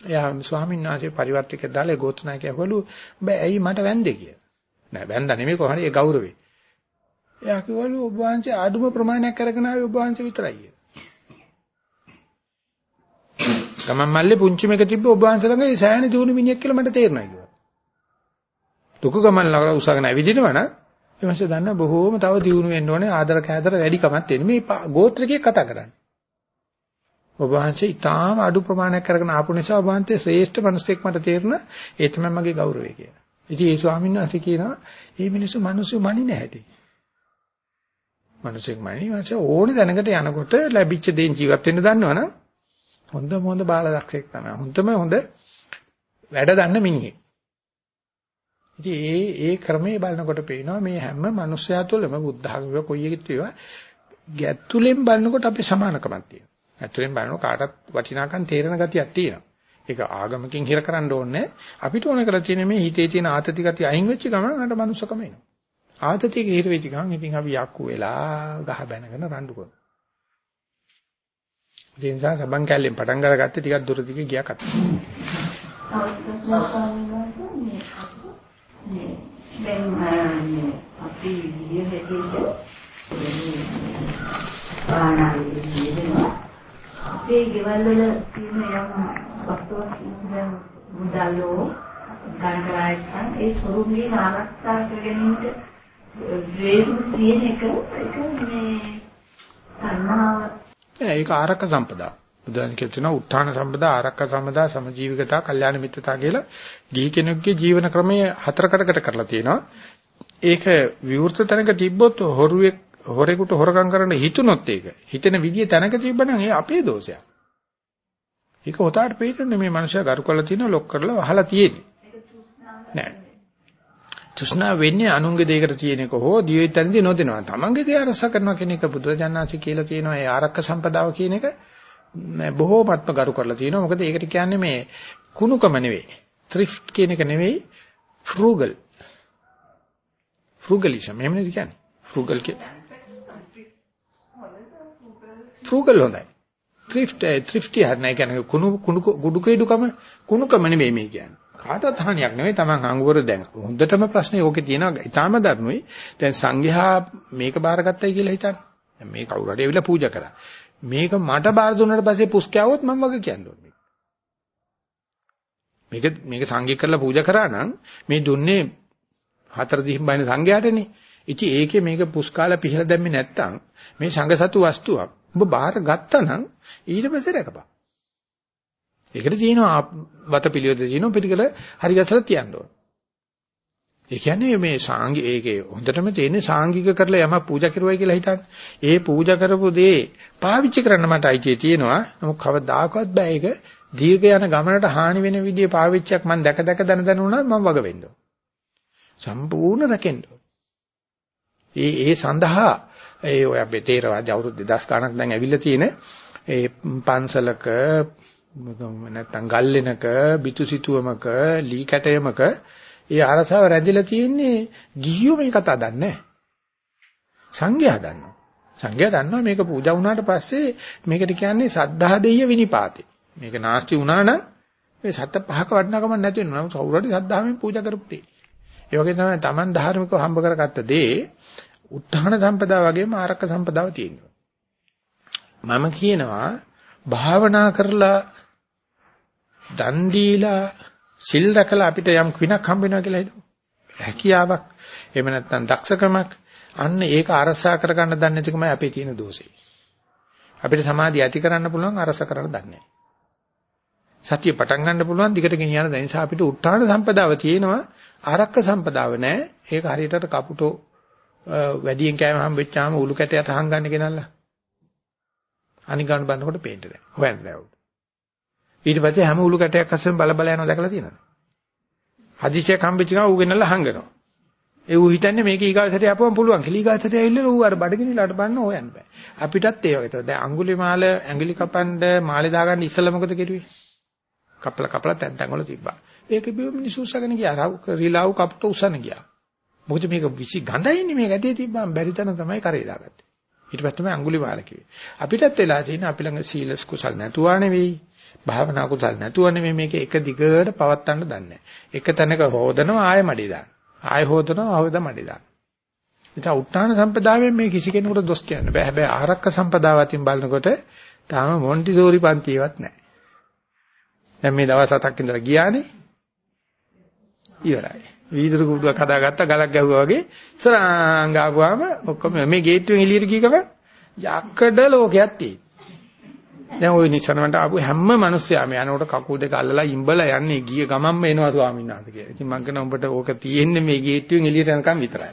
එයා ස්වාමීන් වහන්සේ පරිවර්තකයෙක් දාලා ඒ ගෝත්‍ර නායකයා කිව්වලු "බෑ ඇයි මට වැන්දේ කියලා." නෑ වැන්දා නෙමෙයි කොහොමද ඒ ගෞරවේ. එයා කිව්වලු ඔබ වහන්සේ ආඩුම ප්‍රමාණයක් අරගෙන ආවේ ඔබ වහන්සේ විතරයි. ගමන් මල්ලේ පුංචි මේක තිබ්බ ඔබ වහන්සේ ළඟ ඒ සෑහෙන දිනු මිනිහෙක් කියලා මට තේරෙනවා කිව්වා. දුක ගමන් ළඟ උසගෙන ඇවිදිනවා නම් එමස දන්න බොහෝම තව දියුණු වෙන්න ඕනේ ආදර කෑදර වැඩි කමක් තියෙන මේ ගෝත්‍රිකයේ කතා කරන්නේ. ඔබ වහන්සේ ඊටාම අඩු ප්‍රමාණයක් කරගෙන ආපු නිසා ඔබ වහන්සේ ශ්‍රේෂ්ඨ මිනිසෙක් මට තේරුණ ඒ තමයි මගේ ගෞරවය කියලා. ඉතින් ඒ ස්වාමීන් වහන්සේ කියනවා මේ මිනිස්සු මිනිස්සු මනි නැහැටි. මිනිසෙක් මනි මිනිස්සු ඕනේ දැනකට යනකොට ලැබිච්ච දේෙන් ජීවත් වෙන්න දන්නවනම් හොඳම හොඳ බාල දක්ෂයෙක් තමයි. හොඳම හොඳ වැඩ දන්න මිනිහෙක්. ඉතින් ඒ ඒ ක්‍රමයේ බලනකොට පේනවා මේ හැම මිනිස්සයා තුළම බුද්ධ ධර්මය කොයි එකෙත් වේවා ගැත්තුලෙන් බලනකොට අපි සමානකමක් තියෙනවා. ඇතුලෙන් බලනකොට කාටත් වටිනාකම් තේරෙන ගතියක් තියෙනවා. ඒක ආගමකින් හිර කරන්න ඕනේ අපිට ඕන කරලා තියෙන මේ හිතේ තියෙන ආතති ගතිය අයින් වෙච්ච ගමන් අර මනුස්සකම එනවා. ආතතියක හිර වෙච්ච ගමන් ඉතින් අපි යක්කු වෙලා ගහ බැනගෙන රණ්ඩු කරනවා. ඒ නිසා සබන් කැල්ලෙන් පටන් අරගත්තේ ටිකක් දුර දිග ගියා කතා. දැන් අපි ගිය හැටියට ආනාපානෙ අපේ ගෙවල් වල තියෙන යම් වස්තුවක් දැන් මුදල්ලෝ ගණකරායන් ඒ ස්වරූපේ ආරක්ෂා කර ගැනීමට වේදු තියෙන එක ඒක මේ තණ්හාව ඒක ආරක්ක සම්පදා. බුදුන් කියනවා උත්තාන සම්පදා ආරක්ක සම්පදා සමජීවිකතා කල්යාණ මිත්‍රතා කියලා ගිහි කෙනෙකුගේ ජීවන ක්‍රමය හතරකටකට කරලා තියෙනවා. ඒක විවෘත තැනක තිබ්බොත් හොරුවෙක් හොරෙකුට හොරකම් කරන්න හිතුනොත් ඒක හිතෙන විදිය තැනක තිබ්බනම් ඒ අපේ දෝෂයක්. ඒක හොතාට පිටින්නේ මේ මනුස්සයා ගරු කරලා තියෙනවා ලොක් කරලා වහලා තියෙන්නේ. නෑ. තෘෂ්ණා වෙන්නේ අනුන්ගේ දෙයකට තියෙන එක හෝ දිවෙතන්දී නොදෙනවා. තමන්ගේ දේ අරස කරනවා කියන එක බුදුරජාණන්සේ කියලා තියෙනවා ඒ ආරක්ක සම්පදාව කියන එක බොහෝමත්ම ගරු කරලා තියෙනවා. මොකද ඒකට කියන්නේ මේ කුණුකම නෙවෙයි. thrift කියන එක නෙවෙයි frugal. frugalism එහෙම නේද කියන්නේ? frugal කියන්නේ. frugal හොඳයි. thrift thrifty හරිනේ කියන්නේ කුණු කුණු කුඩු කේඩුකම කුණුකම නෙවෙයි මේ කියන්නේ. කාටවත් හානියක් නෙවෙයි Taman අඟුවර දැන් හොඳටම ප්‍රශ්නේ ඕකේ තියෙනවා ඊටාම දරුණුයි. දැන් සංඝයා මේක බාරගත්තයි කියලා හිතන්න. දැන් මේ කවුරු හරි ඇවිල්ලා පූජා කරා. මේක මට බාර දුන්නාට පස්සේ පුස්කෑවොත් මම වගේ කියන්න ඕනේ. මේක මේක සංඝය කරලා පූජා කරා නම් මේ දුන්නේ හතර දිහින් බයින සංඝයාටනේ. ඉතින් ඒකේ මේක පුස්කාලා පිහලා දැම්මේ නැත්තම් මේ සංඝසතු වස්තුවක් ඔබ බාහිර ගත්තා නම් ඊට පස්සේ රැකපන්. ඒකට තියෙනවා වත පිළිවෙත තියෙනවා පිටිකල හරි ගැසලා තියන්න ඕන. ඒ කියන්නේ මේ සාංගි ඒකේ හොඳටම තියෙන්නේ සාංගික කරලා යමක් පූජා කරුවයි කියලා හිතන්නේ. ඒ පූජා කරපු දේ පාවිච්චි කරන්න මට අයිතිය තියෙනවා. නමුත් කවදාකවත් බෑ ඒක දීර්ඝ යන ගමනට හානි වෙන විදිහේ පාවිච්චියක් මම දැක දැක දන දන උනා මම වග වෙන්න ඕන. සම්පූර්ණ රැකෙන්න ඕන. ඒ ඒ සඳහා ඒ ඔය අපේ තේරවාද අවුරුදු 2000 ගණක් දැන් ඇවිල්ලා තියෙන ඒ පන්සලක නැත්තම් ගල්ලෙනක බිතුසිතුවමක ලී කැටයමක ඒ අරසාව රැඳිලා තියෙන්නේ ගිහියෝ මේ කතා දන්නේ සංඝයා දන්නවා. සංඝයා දන්නවා මේක පූජා වුණාට පස්සේ මේකට කියන්නේ සද්ධා දෙය විනිපාතේ. මේක නාස්ති වුණා නම් මේ සත පහක වටිනාකමක් නැති වෙනවා. නම් කවුරු හරි සද්ධාවෙන් පූජා කරපු දෙය ඒ වගේ තමයි Taman ධාර්මිකව හම්බ කරගත්ත දේ උත්හාන සම්පදා වගේම ආරක්ක සම්පදාව තියෙනවා. මම කියනවා භාවනා කරලා දන් දීලා සිල් රැකලා අපිට යම් විනක් හම්බ වෙනවා කියලා හිතමු. හැකියාවක් එහෙම නැත්නම් දක්ෂකමක් අන්න ඒක අරසා කරගන්න දන්නේ නැතිකමයි අපේ තියෙන දෝෂේ. අපිට සමාධිය ඇති කරන්න පුළුවන් අරස කරන්න දන්නේ නැහැ. සතිය පටන් ගන්න පුළුවන් දිගට ගෙනියන්න දැන් නිසා අපිට උත්හාන සම්පදාව තියෙනවා ආරක්ක සම්පදාව නැහැ. ඒක හරියට කපුටෝ වැඩියෙන් කෑම හම්බෙච්චාම උළු කැටයට හංගන්න ගෙනල්ලා. අනික් ගන්න බannකොට පේන්න නැහැ. හොයන්න බෑ. ඊට පස්සේ හැම උළු කැටයක් අස්සෙන් බල බල යනවා දැකලා තියෙනවද? හදිසියක් හම්බෙච්ච ගමන් ඌ ගෙනල්ලා හංගනවා. ඒ ඌ හිතන්නේ මේක ඊගාසට යපුවම පුළුවන් කියලා ඊගාසට ඇවිල්ලා ඌ අර බඩගිනිලාට බන්න හොයන්න බෑ. අපිටත් ඒ වගේ තමයි. දැන් අඟුලිමාල ඇඟිලි කපන්න මාලේ දාගන්න ඉස්සෙල්ලා මොකද කෙරුවේ? කපලා කපලා තැන් තැන් වල තිබ්බා. ඒක බිව මිනිස්සු උස්සගෙන ගියා. රිලාව් කපුට උස්සන ගියා. මොකද මේක විසි ගඳයිනේ මේක ඇදේ තිබ්බම බැරි තැන තමයි කරේ දාගත්තේ. ඊට පස්සේ තමයි අඟුලිමාල කිව්වේ. අපිටත් වෙලා තියෙන අපි ළඟ සීලස් කුසල් නැතුවා නෙවෙයි. භාවනා කුසල් නැතුව නෙවෙයි මේක එක දිගට පවත්වන්න දන්නේ. එක තැනක හොදනවා ආයෙ මඩේ දාන. ආයෙ හොදනවා ආයෙද මඩේ දාන. ඉතින් උත්තාන සම්පදායෙන් මේ කිසි කෙනෙකුට දොස් කියන්න බෑ. හැබැයි ආරක්ක සම්පදාව අතින් බලනකොට තාම මොන්ටිසෝරි පන්තියවත් නැහැ. දැන් මේ දවස් හතක් ඉඳලා ගියානේ. ඉවරයි. වීදුරු කුඩුවක් හදාගත්තා ගලක් ගැහුවා වගේ සරාංග ආපුවාම ඔක්කොම මේ ගේට්ටුවෙන් එළියට ගිය ගමන් යක්කඩ ලෝකයක් තියෙනවා. දැන් ওই නිසනකට ආපු හැම මිනිස්සයාම යනකොට කකුල් දෙක අල්ලලා ඉඹලා යන්නේ ගිය ගමන්ම එනවා ස්වාමීන් වහන්සේ කියලා. ඉතින් මං කියනවා උඹට ඕක තියෙන්නේ මේ ගේට්ටුවෙන් එළියට යනකම් විතරයි.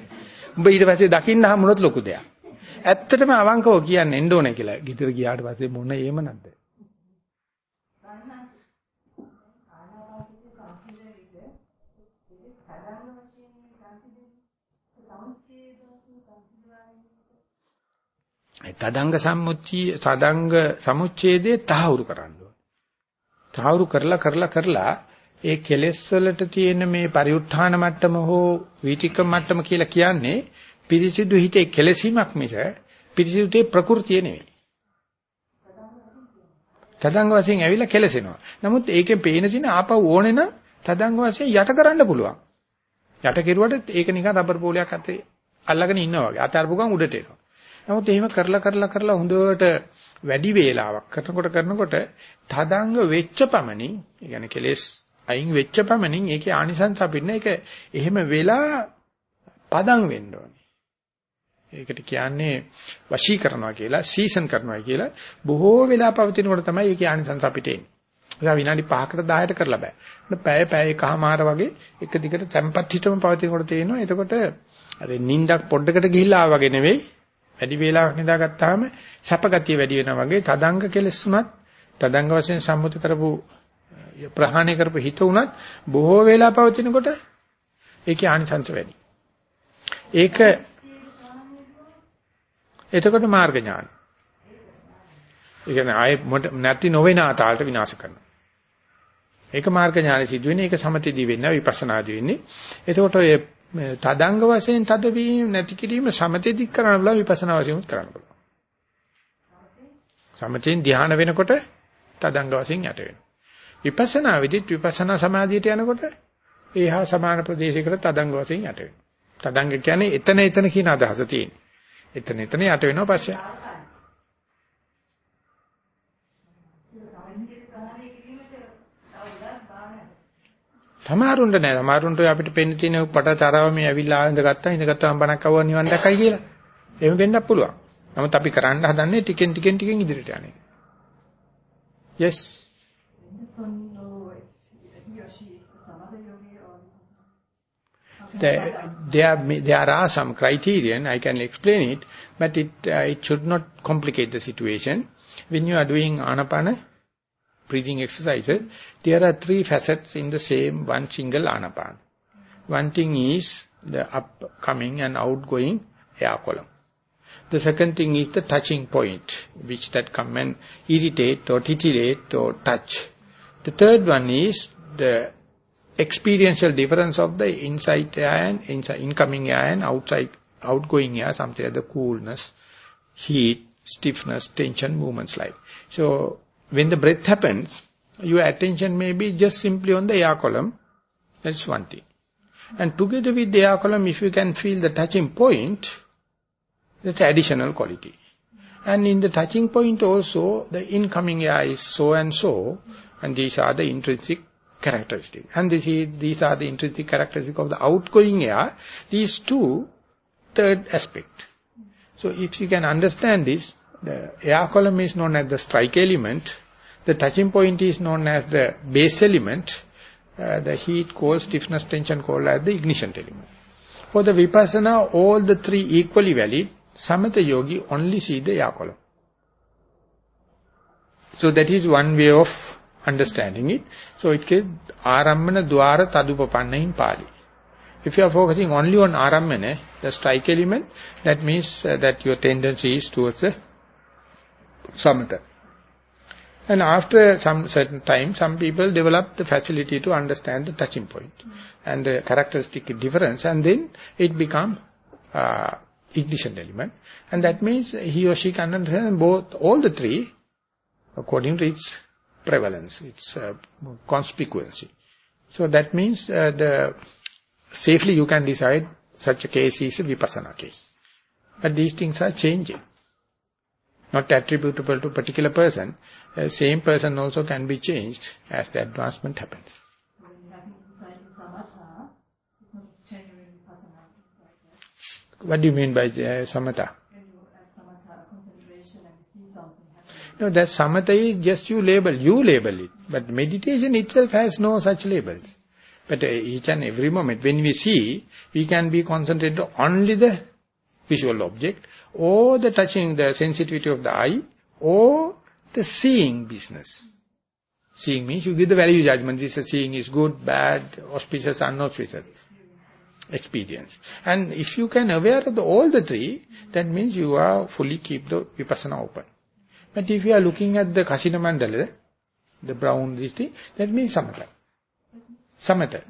උඹ ඊට පස්සේ දකින්න හම්බුනොත් ලොකු දෙයක්. ඇත්තටම අවංකව කියන්නේ එන්න ඕනේ කියලා. ගිතර ගියාට පස්සේ මොන ඒම නැද්ද? තදංග සම්මුච්චී සදංග සමුච්ඡේදයේ තහවුරු කරන්න ඕනේ. තහවුරු කරලා කරලා කරලා ඒ කෙලෙස් වලට තියෙන මේ පරිඋත්ථාන මට්ටම හෝ වීතික මට්ටම කියලා කියන්නේ පිරිසිදු හිතේ කෙලසීමක් මිස පිරිසිදුතේ ප්‍රകൃතිය නෙවෙයි. තදංග වශයෙන් ඇවිල්ලා කෙලසෙනවා. නමුත් ඒකෙන් පේන සින ආපහු ඕනේ නම් තදංග වශයෙන් යට කරන්න පුළුවන්. යට කෙරුවට ඒක නිකන් රබර් බෝලයක් අතේ අල්ලගෙන ඉන්නවා වගේ. අත අරපු ගමන් උඩට එනවා. නමුත් එහෙම කරලා කරලා කරලා හොඳට වැඩි වේලාවක් කරනකොට කරනකොට තදංග වෙච්ච පමණින්, ඒ කියන්නේ කෙලෙස් අයින් වෙච්ච පමණින් ඒකේ ආනිසංස අපින්න ඒක එහෙම වෙලා පදම් වෙන්න ඕනේ. ඒකට කියන්නේ වශී කරනවා කියලා, සීසන් කරනවා කියලා බොහෝ වෙලා පවතිනකොට තමයි ඒකේ ආනිසංස අපිට එන්නේ. ඒක විනාඩි 5කට 10කට කරලා බෑ. පැය පැය එකමාර වගේ එක දිගට tempat හිටම පවතිනකොට තේරෙනවා. එතකොට අර නිින්දක් පොඩ්ඩකට ගිහිල්ලා ආවා වගේ නෙවෙයි වැඩි වේලාවක් නිදාගත්තාම සැපගතිය වැඩි වෙනවා වගේ තදංග කෙලස් උනත් තදංග වශයෙන් සම්මුත කරපු ප්‍රහාණය කරපු හිත උනත් බොහෝ වේලා පවතිනකොට ඒකේ ආනිසංස වැඩි. ඒක එතකොට මාර්ග ඥාන. ඒ කියන්නේ ආයේ නැති නොවන ආතාලට විනාශ කරනවා. ඒක මාර්ග ඥාන සිදු වෙන්නේ ඒක සමතේදී වෙන්නේ විපස්සනාදී වෙන්නේ. එතකොට ඔය තදංග වශයෙන් තදවීම නැති කිරීම සමතේදී කරන්න බලා විපස්සනා වශයෙන් කරන්න බලා. සමතෙන් ධ්‍යාන වෙනකොට තදංග වශයෙන් යට වෙනවා. විපස්සනා විදිත් විපස්සනා සමාධියට යනකොට ඒහා සමාන ප්‍රදේශයකට තදංග වශයෙන් යට වෙනවා. තදංග කියන්නේ එතන එතන කියන අදහස තියෙන්නේ. එතන එතන යට වෙනවා පස්සේ. සමහරුන්ට නෑ සමහරුන්ට අපිට පෙන්න තියෙන පටතරව මේ ඇවිල්ලා ඉඳගත්තා ඉඳගත්තාම බණක් අහුවා නිවන් දැක්කයි කියලා. එහෙම වෙන්නත් පුළුවන්. නමුත් අපි කරන්න හදන්නේ ටිකෙන් ටිකෙන් ටිකෙන් ඉදිරියට යන්නේ. Yes. There, there, there are some criterion, I can explain it, but it, uh, it should not complicate the situation. When you are doing anapana, breathing exercises, there are three facets in the same one single anapana. One thing is the upcoming and outgoing air column. The second thing is the touching point, which that come and irritate or titillate or touch. The third one is the experiential difference of the inside air and inside, incoming air and outside outgoing air, something like the coolness, heat, stiffness, tension, movements like. So when the breath happens, your attention may be just simply on the air column. That's one thing. And together with the air column, if you can feel the touching point, that's additional quality. And in the touching point also, the incoming air is so and so, and these are the intrinsic characteristics. And this is, these are the intrinsic characteristics of the outgoing air. These two, third aspect. So if you can understand this, the air column is known as the strike element. The touching point is known as the base element. Uh, the heat, cold, stiffness, tension called as the ignition element. For the vipassana, all the three equally valid. Samatha yogi only see the air column. So that is one way of understanding it. So it is Arammana Dwara Tadupapanna in Pali. If you are focusing only on Arammana, the strike element, that means uh, that your tendency is towards the samatha. And after some certain time, some people develop the facility to understand the touching point and the characteristic difference, and then it becomes uh, ignition element. And that means he or she can understand both, all the three, according to its prevalence, its uh, conspicuency. So that means uh, the safely you can decide such a case is a vipassana case. But these things are changing not attributable to particular person, uh, same person also can be changed as the advancement happens. What do you mean by uh, samatha? No, that samatha is just you label, you label it. But meditation itself has no such labels. But uh, each and every moment, when we see, we can be concentrated only the visual object or the touching, the sensitivity of the eye, or the seeing business. Seeing means you give the value judgment. This is seeing is good, bad, auspicious, unauspicious. Experience. And if you can aware of the, all the three, that means you are fully keep the vipassana open. But if you are looking at the kasina mandala, the brown this thing, that means samatha. Samatha.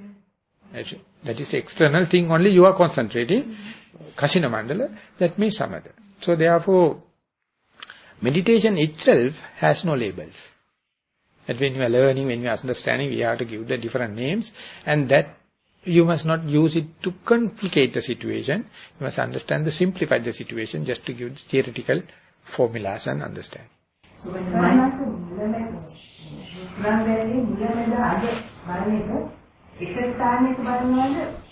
That is external thing only you are concentrating. Kasina mandala, that means samatha. So therefore, meditation itself has no labels. That when you are learning, when you are understanding, we have to give the different names and that you must not use it to complicate the situation. You must understand the simplify the situation just to give the theoretical formulas and understand. So when the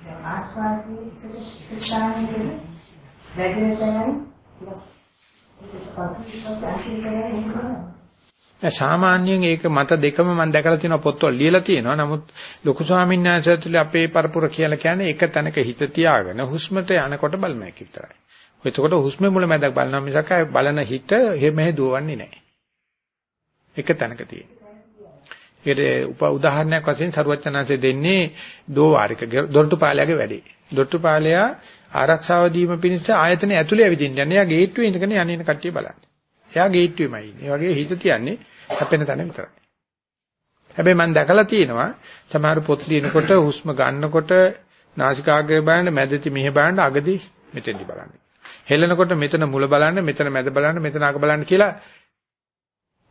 දැන් ආස්වාදයේ එක ස්ථානයකද වැඩිම තැනයි දැන් සාමාන්‍යයෙන් ඒක මත දෙකම මම දැකලා තියෙනවා පොත්වල ලියලා තියෙනවා. නමුත් ලොකු ස්වාමීන් වහන්සේතුලේ අපේ පරපුර කියලා කියන්නේ එක තැනක හිත තියාගෙන හුස්මට යනකොට බලන එක විතරයි. එතකොට හුස්මේ මුල මැදක් බලනවා මිසක් බලන හිත මෙහෙ දුවන්නේ නැහැ. එක තැනක තියෙන. ඒකට උප උදාහරණයක් වශයෙන් සරුවචනාංශය දෙන්නේ දෝවාරික දොරටුපාලයාගේ වැඩේ. දොරටුපාලයා ආරක්ෂාව දීම පිණිස ආයතනය ඇතුලේ ඇවිදින්න යන්නේ. එයා ගේට්ටුවේ ඉඳගෙන යන්නේ කට්ටිය බලන්නේ. එයා ගේට්ටුවේමයි ඉන්නේ. ඒ වගේ හිත තියන්නේ හැපෙන තැන විතරයි. හැබැයි මම දැකලා තියෙනවා සමහර පොත් ලියනකොට හුස්ම ගන්නකොට නාසිකාග්‍රය බලන්න මැදති මෙහෙ බලන්න අගදී මෙතෙන්දි බලන්න. හෙලනකොට මෙතන මුල බලන්න මෙතන මැද බලන්න මෙතන අග බලන්න කියලා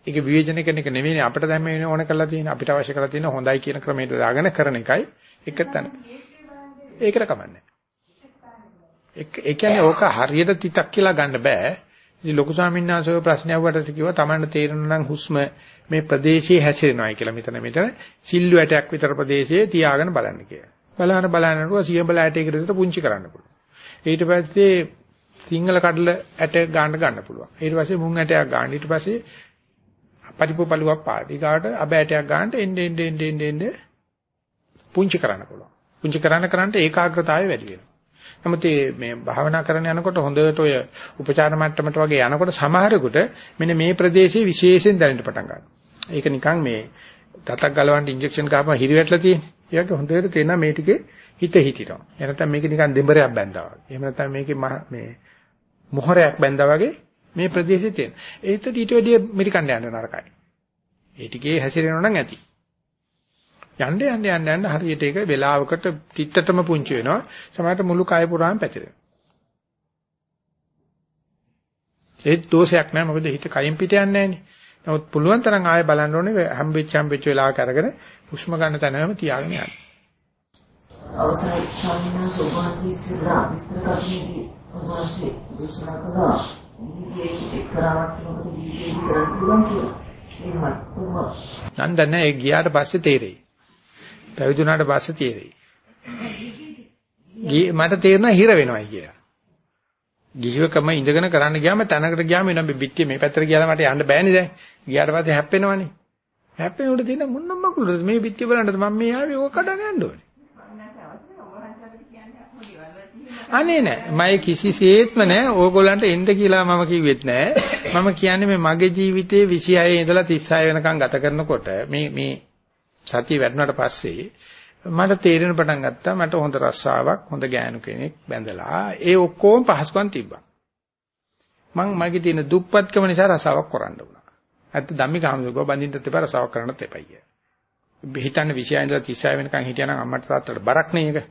ඒක විවේචනය කරන එක නෙවෙයි අපිට දැන් මේ ඕන කරලා තියෙන අපිට අවශ්‍ය කරලා තියෙන හොඳයි කියන ක්‍රමයට දාගෙන කරන එකයි එක තැන. ඒකට කමන්නේ. ඒ කියන්නේ ඕක හරියට තිතක් කියලා ගන්න බෑ. ඉතින් ලොකු ස්වාමීන් වහන්සේ ඔය ප්‍රශ්නයක් වටට කිව්වා Tamanne තේරෙනවා නම් හුස්ම මේ ප්‍රදේශයේ හැසිරෙනවායි කියලා මෙතන මෙතන සිල්ුවටයක් විතර ප්‍රදේශයේ තියාගෙන බලන්න කියලා. බලන බලනකොට සියඹල ඇටයකට විතර පුංචි කරන්න පුළුවන්. ඊට පස්සේ සිංහල කඩල ඇට ගන්න ගන්න පුළුවන්. ඊට පස්සේ මුං ඇටයක් ගන්න. ඊට පස්සේ පරිප්පු පළුවක් පාටි ගාට අබ ඇටයක් ගන්නට එන්න එන්න එන්න එන්න එන්න පුංචි කරන්න පුළුවන්. පුංචි කරන්න කරන්නට ඒකාග්‍රතාවය වැඩි වෙනවා. නමුත් මේ භාවනා කරන යනකොට හොඳට ඔය උපචාර මට්ටමට වගේ යනකොට සමහරෙකුට මෙන්න මේ ප්‍රදේශයේ විශේෂයෙන් දැනෙන්න පටන් ගන්නවා. ඒක නිකන් මේ දතක් ගලවන්න ඉන්ජෙක්ෂන් ගාපම හිරිවැටලා තියෙන්නේ. ඒ වගේ හොඳට තේනවා මේ ටිකේ හිත හිටිනවා. එහෙම නැත්නම් මේක නිකන් දෙඹරයක් බැඳා වගේ. එහෙම නැත්නම් මේකේ මේ මොහරයක් බැඳා වගේ මේ ප්‍රදේශයේ තියෙන. ඒත් ඊට වැඩිය මිරිකන්න යන්න නරකයි. ඒ ටිකේ හැසිරෙනවා නම් ඇති. යන්න යන්න යන්න යන්න හරියට ඒක වෙලාවකට තිත්තටම පුංචි වෙනවා. සමහරට මුළු කය පුරාම පැතිරෙනවා. ඒත් දෝෂයක් නෑ මොකද හිත කයින් පිට යන්නේ නෑනේ. නමුත් පුළුවන් තරම් ආයෙ බලන්න ඕනේ හම්බෙච්ච හම්බෙච්ච වෙලාවක අරගෙන හුස්ම ගන්න තැනම තියාගෙන යන්න. අවසරයි ස්වාමීන් වහන්සේ ඉස්සරහා විස්තර කරන්නේදී වහන්සේ දේශනා කළා ඉන්නේ එක්තරාවක් මොකද දීදී කරන්න පුළුවන් කියලා. එහෙමත් කොහොම නම් දන්නේ ඒ ගියාට පස්සේ තේරෙයි. පැවිදුණාට පස්සේ තේරෙයි. මට තේරෙනවා හිර වෙනවා කියලා. ගිහිවකම ඉඳගෙන කරන්න ගියාම තැනකට ගියාම එනම් බිත්තිය මේ පැත්තට ගියාම මට යන්න බෑනේ දැන්. ගියාට පස්සේ හැප්පෙනවනේ. හැප්පෙනකොට තියෙන මොනම මකුලද මේ බිත්තිය බලන්නද මම මේ ආවේ ඕක කඩන යන්න ඕනේ. අනේ නෑ. මම කිසිසේත්ම නෑ. ඕගොල්ලන්ට එන්න කියලා මම කිව්වෙත් නෑ. මම කියන්නේ මේ මගේ ජීවිතේ 26 ඉඳලා 36 වෙනකන් ගත කරනකොට මේ මේ සතිය වැඩුණාට පස්සේ මට තේරෙන පටන් ගත්තා මට හොඳ රස්සාවක් හොඳ ගෑනු කෙනෙක් බැඳලා ඒ ඔක්කොම පහසුකම් තිබ්බා. මං මගේ තියෙන දුප්පත්කම නිසා රස්සාවක් කරන්න වුණා. ඇත්ත ධම්මික හමුදුකව බඳින්නත් එපා රස්සාවක් කරන්නත් එපා කිය. හිතන්නේ 26 ඉඳලා 36 වෙනකන් හිටියානම් අම්මට තාත්තට බරක් නේ ඒක.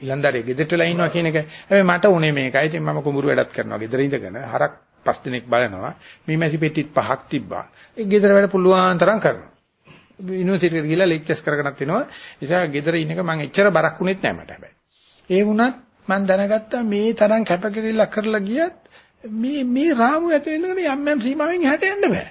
ඉලන්දාරේ ගෙදරට වෙලා ඉන්නවා කියන එක. හැබැයි මට උනේ මේකයි. ඉතින් මම කුඹුරු වැඩත් කරනවා. ගෙදර ඉඳගෙන හරක් පස් දිනක් බලනවා. මීමැසි පෙට්ටිත් පහක් තිබ්බා. ඒ ගෙදර වැඩ පුළුවන් තරම් කරනවා. යුනිවර්සිටි එකට ගිහලා ලෙක්චර්ස් කරගෙනත් එනවා. ඒ නිසා ගෙදර ඉන්න එක මම එච්චර බරක් උනේත් නැහැ මට හැබැයි. ඒ වුණත් මම දැනගත්තා මේ තරම් කැපකිරීලා කරලා ගියත් මේ මේ රාමු ඇතුලේ ඉඳගෙන යම් යම් සීමාවෙන් එහාට යන්න බෑ.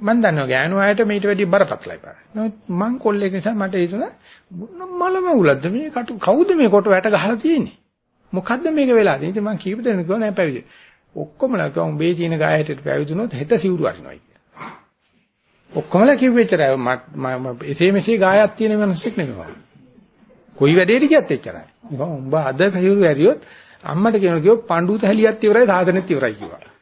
මම දන්නවා ගෑනු අයට මේට වැඩි බරපතලයි පාර. නමුත් මං කොල්ලෙක් නිසා මට හිතුණා මොන මලම උලද්ද මේ කටු කවුද මේ කොට වැට ගහලා තියෙන්නේ? මොකද්ද මේක වෙලා තියෙන්නේ? ඉතින් මම කීප දෙනෙක් කිව්වා නෑ පැවිදි. ඔක්කොමලා කිව්වා උඹේ තියෙන ගායයට පැවිදුනොත් හෙට සිවුරු අරිනවා කියලා. ඔක්කොමලා කිව්වෙච්චරයි මම එසේ මෙසේ ගායක් තියෙන මිනිස්සෙක් නෙමෙයි. කොයි වැඩේට ගියත් එච්චරයි. නිකන් උඹ අද සිවුරු ඇරියොත් අම්මට කියනවා කිව්ව පඬුත හැලියත් ඉවරයි සාසනෙත් ඉවරයි කිව්වා.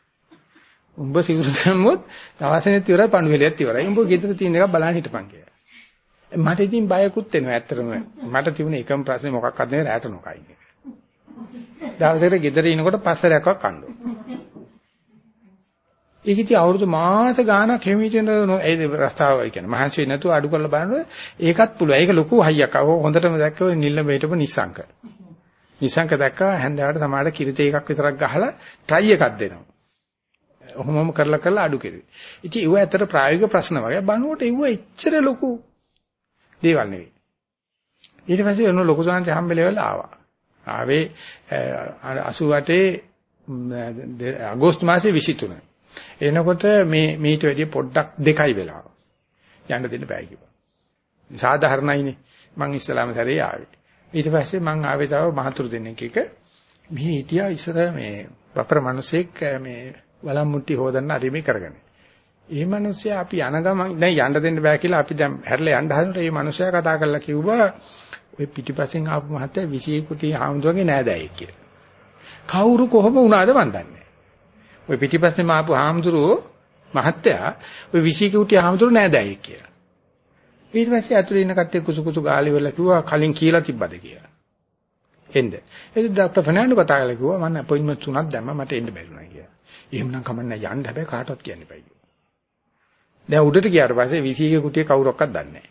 උඹ සිවුරු දැම්මොත් සාසනෙත් ඉවරයි පඬු හැලියත් ඉවරයි. උඹ ගෙදර තියෙන එක බලන්න හිටපන් කියලා. මට ඉතින් බයකුත් එනවා ඇත්තටම. මට තිබුණ එකම ප්‍රශ්නේ මොකක්වත් නෙවෙයි රැට නොකයි. දවසකට ගෙදර ඉනකොට පස්සරයක් කන්නෝ. ඒක ඉතින් අවුරුදු මාස ගාණක් හිමිටින ඒ රස්තාව කියන්නේ මහන්සි වෙන්නේ නැතුව අඩු කරලා බලනකොට ඒකත් පුළුවන්. ඒක ලොකු හයියක්. අව හොඳටම දැක්ක ඔය නිල්ල මේටපු නිසංක. නිසංක දැක්කා හැන්දෑවට සමාඩ කිරිතේ එකක් විතරක් ගහලා ට්‍රයි එකක් දෙනවා. ඔහොමම කරලා කරලා අඩු කෙරුවේ. ඉතින් ඒව ඇත්තට ප්‍රායෝගික ප්‍රශ්න වගේ බලනකොට ඒව එච්චර ලොකු දේවල් නෙවෙයි. ඊට පස්සේ ඔන්න ලොකු සංහස හම්බෙලෙවල ආවා. ආවේ 88 අගෝස්තු මාසේ 23. එනකොට මේ මීට වැඩිය පොඩ්ඩක් දෙකයි වෙලාව. යන්න දෙන්න බෑ කිව්වා. සාධාරණයිනේ. මං ඉස්සලාම සැරේ ආවේ. ඊට පස්සේ මං ආවේ තව මහතුරු දෙන්නෙක් එක. මෙහි හිටියා ඉස්සර මේ බපර මිනිසෙක් මේ වලම් මුට්ටි හොදන්න අරිමේ කරගන්නේ. ඒ මිනිස්සයා අපි යන ගමන් දැන් යන්න දෙන්න බෑ කියලා අපි දැන් හැරලා යන්න හදනට මේ මිනිස්සයා කතා කරලා කිව්වා ඔය පිටිපස්සෙන් ආපු මහත්තයා 21 කුටි හාමුදුරගේ නෑදෑයෙක් කියලා. කවුරු කොහොම වුණාද මන් දන්නේ ඔය පිටිපස්සෙන් ආපු හාමුදුරුවෝ මහත්තයා ඔය 21 කුටි හාමුදුරුවෝ නෑදෑයෙක් කියලා. ඊට පස්සේ ඇතුලේ ඉන්න කට්ටිය කුසු කුසු ගාලිවල කිව්වා කලින් කියලා තිබ්බද කියලා. එන්න. ඒක ડોක්ටර් ෆර්නෑන්ඩෝ කතා කරලා කිව්වා මම අපොයින්ට්මන්ට් තුනක් දැම්මා මට එන්න බැරි වුණා එහෙමනම් කමන්නේ යන්න හැබැයි කාටවත් කියන්න එපා කිව්වා. දැන් උඩට ගියාට පස්සේ 21 කුටිය කවුරක්වත් දන්නේ නැහැ.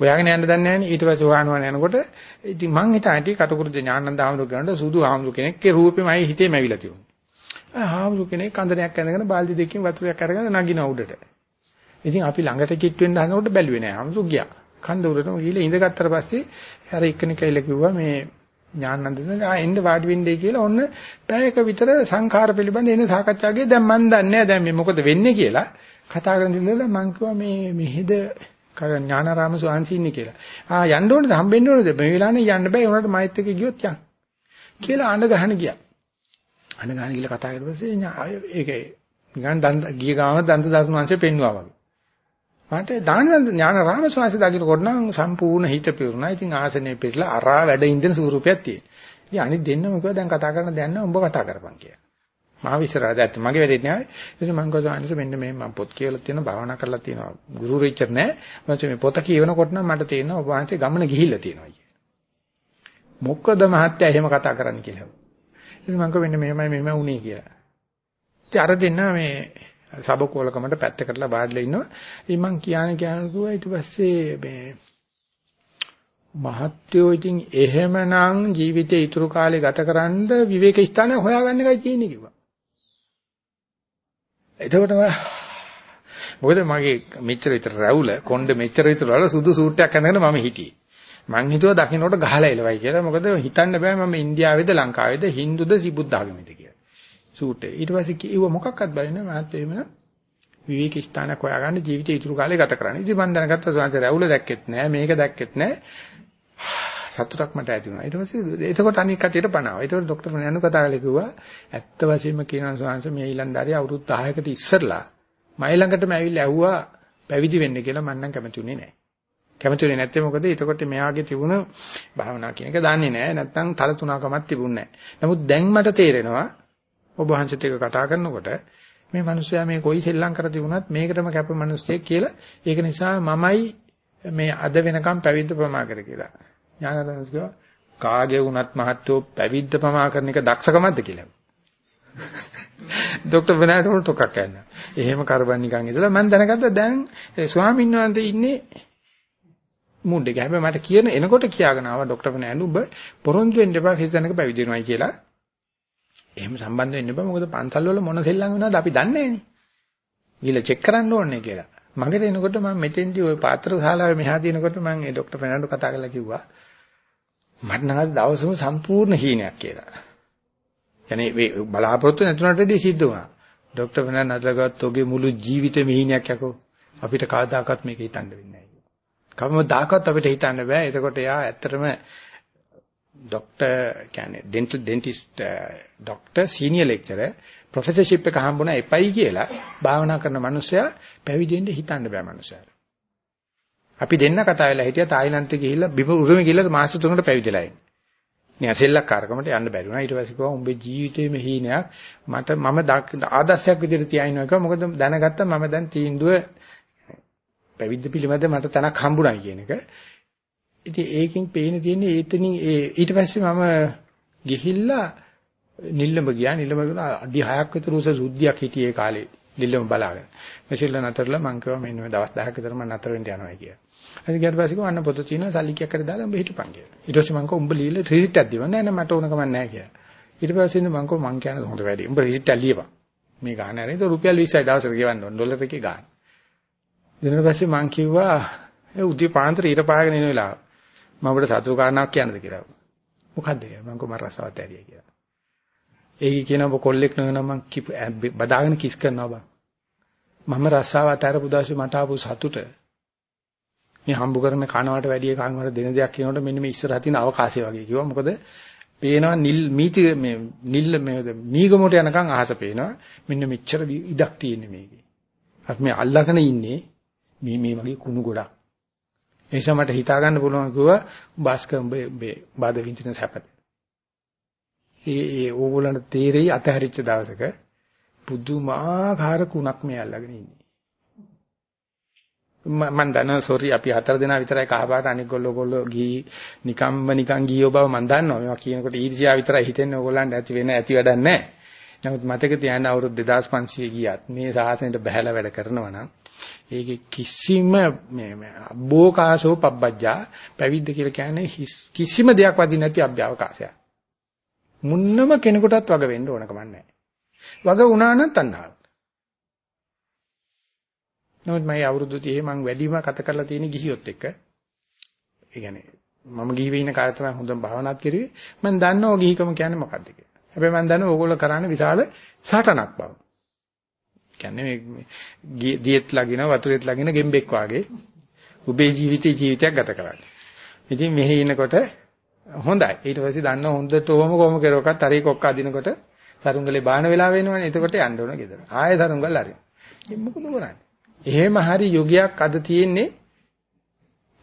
හොයාගෙන යන්න දන්නේ නැහැ නේ. ඊට පස්සේ හොයනවා යනකොට ඉතින් මං හිතාටි කටුකුරුද ඥානන්ද ආමරු ගන්නට සුදු ආමරු කෙනෙක්ගේ රූපෙමයි හිතේ මැවිලා තියුනේ. ආ ආමරු කෙනෙක් කන්දරයක් ඇඳගෙන බාල්දි දෙකකින් වතුරක් අරගෙන නගින උඩට. ඉතින් අපි ළඟට කිට් වෙන්න හදනකොට බැලුවේ නෑ. ආමරු ගියා. කන්ද උඩටම ගිහලා ඉඳගත්තට පස්සේ අර එක්කෙනෙක් ඇවිල්ලා කිව්වා මේ ඥානන්දසන ආ එන්න වාඩි වෙන්නේ කියලා ඔන්න පැයක විතර සංඛාර පිළිබඳ එන සාකච්ඡාවේ දැන් මන් දන්නේ නැහැ දැන් මේ මොකද වෙන්නේ කියලා කතා කරගෙන ඉන්නලා මං කිව්වා මේ මෙහෙද ඥානාරාම ස්වාමීන් ඉන්නේ කියලා. ආ යන්න ඕනේද හම්බෙන්න ඕනේද මේ වෙලාවේ යන්න බෑ උනාට මයිත් එක්ක ගියොත් යන්. කියලා අඬ ගහන ගියා. අඬ ගහන ගිහලා කතා කරලා පස්සේ ඒකේ නිකන් දන්ත ගිය ගාම දන්ත දර්ශන වංශය පෙන්වුවා වගේ. මට දාන ඥානාරාම ස්වාමීන් දකින්නකොට නම් සම්පූර්ණ හිත පිරුණා. ඉතින් ආසනේ පිරලා අරා වැඩ ඉඳින ස්වරූපයක් තියෙනවා. ඉතින් අනිත් දෙන්නම කිව්වා දැන් කතා කරන්න දෙන්න උඹ කතා කරපන් කියලා. මාව ඉස්සරහට ඇත්ත මගේ වැඩේ නෑ. ඉතින් මම කිව්වා අනිත් මෙන්න මේ මම පොත් කියවලා තියෙනවා භාවනා කරලා තියෙනවා. ගුරු රීචර් නෑ. මම මේ පොත කියවනකොට නම් මට තේරෙනවා ඔබ වහන්සේ ගමන ගිහිල්ලා තියෙනවා කිය. මොකද මහත්තයා එහෙම කතා කරන්න කියලා. ඉතින් මම කිව්වා මෙන්න මෙහෙමයි මෙහෙම වුනේ කියලා. ඉතින් අර දෙන්න මේ සබකෝලකමට පැත්තකටලා වාඩිලා ඉන්නවා. ඉතින් මං කියන්නේ කියන්නේ කිව්වා ඊට පස්සේ මේ මහත්යෝ ඉතින් එහෙමනම් ජීවිතේ ඉතුරු කාලේ ගතකරන විවේක ස්ථාන හොයාගන්න එකයි තියෙන්නේ කිව්වා. එතකොට මොකද මගේ මෙච්චර විතර රැවුල කොණ්ඩ මෙච්චර විතර වල සුදු සූට් එකක් අඳගෙන මම හිටියේ. මං හිතුවා දකින්නට ගහලා එලවයි කියලා. මොකද හිතන්න බෑ මම ඉන්දියාවේද ලංකාවේද හින්දුද සිබුද්ධ ආගමේද කියලා. සූට් එක. ඊට පස්සේ කිව්ව මොකක්වත් බලන්නේ මහත් එහෙම විවේක ස්ථානයක් හොයාගන්න ජීවිතේ ඉතුරු කාලේ ගත කරන්න. ඉතින් මම දැනගත්තා සුවන්ත රැවුල දැක්කෙත් නෑ මේක දැක්කෙත් නෑ. සතුටක් මට ඇති වුණා. ඊට පස්සේ එතකොට අනික් කටියට පණාවා. ඒතකොට ડોක්ටර් නෑනු කතා කරලා කිව්වා ඇත්ත වශයෙන්ම කියනවා සුවන්ත මේ ඊලන්දාරිය අවුරුදු 10කට ඉස්සරලා මයි ළඟටම ඇවිල්ලා ඇහුවා පැවිදි වෙන්න කියලා මම නම් කැමතිුනේ නෑ. කැමතිුනේ නැත්තේ මොකද? එතකොට මෙයාගේ තිබුණ භාවනා කියන එක දන්නේ නෑ. නැත්තම් තල තුනකමක් තිබුණ නෑ. නමුත් දැන් මට තේරෙනවා ඔබ වහන්සේත් එක්ක කතා කරනකොට මේ මිනිස්සයා මේ කොයි සෙල්ලම් කර තිබුණත් මේකටම කැප මිනිස්සෙක් කියලා. ඒක නිසා මමයි මේ අද වෙනකම් පැවිද්ද ප්‍රමා කර කියලා. ඥානදන්ස් කිව්වා කාගේ වුණත් මහත්වෝ පැවිද්ද පමා කරන එක දක්ෂකමක්ද කියලා. ડોક્ટર වෙනාට උන්ට ටොකක් ගන්න. එහෙම කරබන් නිකන් ඉඳලා මම දැනගත්තා දැන් ස්වාමීන් වහන්සේ ඉන්නේ මුණ්ඩ එක. හැබැයි මට කියන එනකොට කියාගෙන ආවා ડોક્ટર වෙනාට ඔබ පොරොන්දු වෙන්න එපා කිසිදැනක පැවිදි වෙනවයි කියලා. එහෙම සම්බන්ධ වෙන්න බෑ මොකද පන්සල් වල මොන සෙල්ලම් වෙනවද අපි දන්නේ නෑනේ. ගිහලා චෙක් කරන්න ඕනේ කියලා. මගට එනකොට මම මෙතෙන්දී ওই පාත්‍ර ශාලාවේ මෙහා දිනකොට මම ඒ ડોක්ටර් ෆෙනන්ඩෝ කතා කරලා කිව්වා මට නම් දවසම සම්පූර්ණ හීනයක් කියලා. يعني මේ බලාපොරොත්තු නැතුණට වැඩි සිද්ධ වුණා. ડોක්ටර් ෆෙනන්ඩෝ අදලගත් ඔගේ මුළු ජීවිතේම හීනයක් යකෝ. අපිට කවදාකවත් මේක හිතන්න වෙන්නේ නෑ. කවමදාකවත් අපිට හිතන්න බෑ. එතකොට එයා ඇත්තටම ડોක්ටර් කියන්නේ dental dentist doctor senior lecturer professorship එක හම්බුණා එපයි කියලා භාවනා කරන මනුස්සයා පැවිදෙන්න හිතන්න බෑ මනුස්සයාට. අපි දෙන්න කතා වෙලා හිටියා තායිලන්තේ ගිහිල්ලා බිම උරුම ගිහිල්ලා මාස තුනකට පැවිදිලා ඉන්නේ. නිකන් සෙල්ලක්කාරකමට යන්න බැරි වුණා. ඊට පස්සේ කිව්වා උඹේ ජීවිතේම හීනයක් මට මම ආදර්ශයක් විදිහට තියාිනවා කිව්වා. මොකද දැනගත්තා මම දැන් තීන්දුව පැවිද්ද පිළිමද මට තනක් හම්බුණා කියන එක. ඉතින් ඒකෙන් පේන තියෙන්නේ ඒතනින් ඒ ඊට පස්සේ මම ගිහිල්ලා නිල්ලඹ ගියා. නිල්ලඹ ගිහලා අඩි 6ක් විතර උස සුද්ධියක් හිටියේ කාලේ. නිල්ලඹ බලාගෙන. මෙසෙල්ල නතරලා මං කිව්වා මෙන්න මේ දවස් 10ක විතර මම නතර වෙන්න යනවා කියලා. ඊට ඊට පස්සේ කිව්වා අන්න පොත තියෙනවා සල්ලි කීයක් හරි දාලා උඹ හිටපන් කියලා. ඊට පස්සේ මං කිව්වා උඹ ලීලා රිසිට් එකක් දෙවන්න නෑ නෑ මට ඕන කමක් නෑ කියලා. ඊට පස්සේ ඉතින් මං කිව්වා මං කියන හොඳ වැඩි. උඹ රිසිට් එක ලියපන්. මේ ගාන හරි ඒක රුපියල් 20යි දවසට ගෙවන්න ඕන ඩොලර් එකේ ගාන. ඊට පස්සේ මං කිව්වා ඒ උදේ පාන්දර ඊට පාගෙන ඉන වෙලාව මම ඔබට සතුරු කාරණාවක් කියන්නද කියලා. මොකද්ද කියලා. මං කිව්වා මම රසවත් ඇරියා කියලා. ඒක කියන ඔබ කොල්ලෙක් නෙවෙයි මං බදාගෙන කිස් කරනවා බං. මම රස්සාව අතරපු දවසේ මට ආපු සතුට මේ හම්බ කරන කනවට වැඩිය කන්වට දෙන දෙයක් කියනකොට මෙන්න මේ ඉස්සරහ තියෙන අවකාශය වගේ කිව්වා. මොකද පේනවා නිල් මීති මේ නිල් මේ මීගමොට යනකම් අහස පේනවා. මෙන්න මෙච්චර ඉඩක් තියෙන්නේ මේකේ. අපි මේ අල්ලගෙන ඉන්නේ මේ මේ වගේ කුණු ගොඩක්. ඒ නිසා මට හිතා ගන්න පුළුවන් කිව්වා බාස්ක උඹ මේ බාද විඳින සැපත. ඒ ඒ ඕගොල්ලන්ට තේරෙයි අතහැරිච්ච දවසක පුදුමාකාර කුණක් මේ අල්ලගෙන ඉන්නේ. මම දන්නවා සෝරි අපි හතර දෙනා විතරයි කහපාට අනික ගොල්ලෝ ගොල්ලෝ ගී නිකම්ම නිකන් ගියෝ බව මම දන්නවා. මේවා කියනකොට ඊර්ෂ්‍යාව විතරයි හිතෙන්නේ ඕගොල්ලන්ට ඇති වෙන ඇති වැඩක් නැහැ. නමුත් මතක තියාගන්න අවුරුදු 2500 ගියත් මේ සාසනයට බහැලා වැඩ කරනවා නම් ඒකේ කිසිම මේ අබ්බෝකාසෝ පබ්බජ්ජා පැවිද්ද කියලා කියන්නේ කිසිම දෙයක් වදින්න නැති අභ්‍යවකාශයක්. මුන්නම කෙනෙකුටත් වග වෙන්න ඕන කමක් නැහැ. වග වුණා නම් තණ්හාව. නමුත් මම අවුරුදු 30 මම වැඩිම කත කරලා තියෙන ගිහියොත් එක්ක. ඒ කියන්නේ මම ගිහි වෙ ඉන්න කාලේ තමයි හොඳම භාවනාත් කරුවේ. මම දන්නවා ගිහිකම කියන්නේ මොකක්ද කියලා. හැබැයි මම දන්නවා ඕගොල්ලෝ කරන්නේ විශාල සටනක් බව. කියන්නේ මේ දියෙත් ලගින වතුරෙත් ලගින ගෙම්බෙක් වාගේ ඔබේ ජීවිතේ ජීවිතයක් ගත කරන්නේ. ඉතින් මෙහි ඉනකොට හොඳයි. ඊට පස්සේ දන්න හොඳට ඕම කොම කෙරුවකත් හරි කොක්ක අදිනකොට සරුංගලේ බාන වෙලා වෙනවනේ. එතකොට යන්න ඕන ගෙදර. ආයෙ සරුංගල් හරි. මොකද කරන්නේ? එහෙම හරි යෝගයක් අද තියෙන්නේ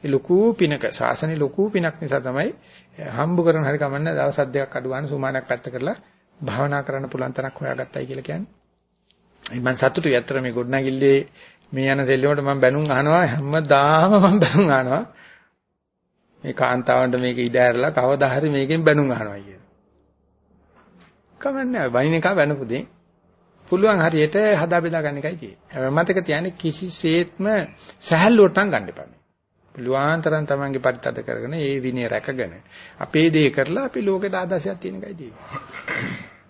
ලොකු පිනක සාසනේ ලොකු පිනක් නිසා තමයි හම්බ කරන හරි කමන්න දවස් දෙකක් අඩු ගන්න සුමානක් පැත්ත කරලා භාවනා කරන්න පුළුවන් තරක් හොයාගත්තයි කියලා කියන්නේ. මම සතුටුයි අතර මේ ගොඩනැගිල්ලේ මේ යන සෙල්ලමට මම බැනුම් අහනවා හැමදාම මම බැනුම් අහනවා. මේ කාන්තාවන්ට මේක ඉඩ ඇරලා කවදා හරි මේකෙන් බැනුම් අහනවා කියන. කමන්නේ වයින් එක බැනපු දෙයි. පුළුවන් හරියට හදා බෙදා ගන්න එකයි තියෙන්නේ. හැබැයි මතක තියාගන්න කිසිසේත්ම සහැල්ලුවට නම් ගන්න එපා. පුළුවන් තරම් තමන්ගේ පරිත්තද කරගෙන ඒ විනය රැකගෙන අපේ දේ කරලා අපි ලෝකෙට ආදර්ශයක් තියෙන එකයි තියෙන්නේ.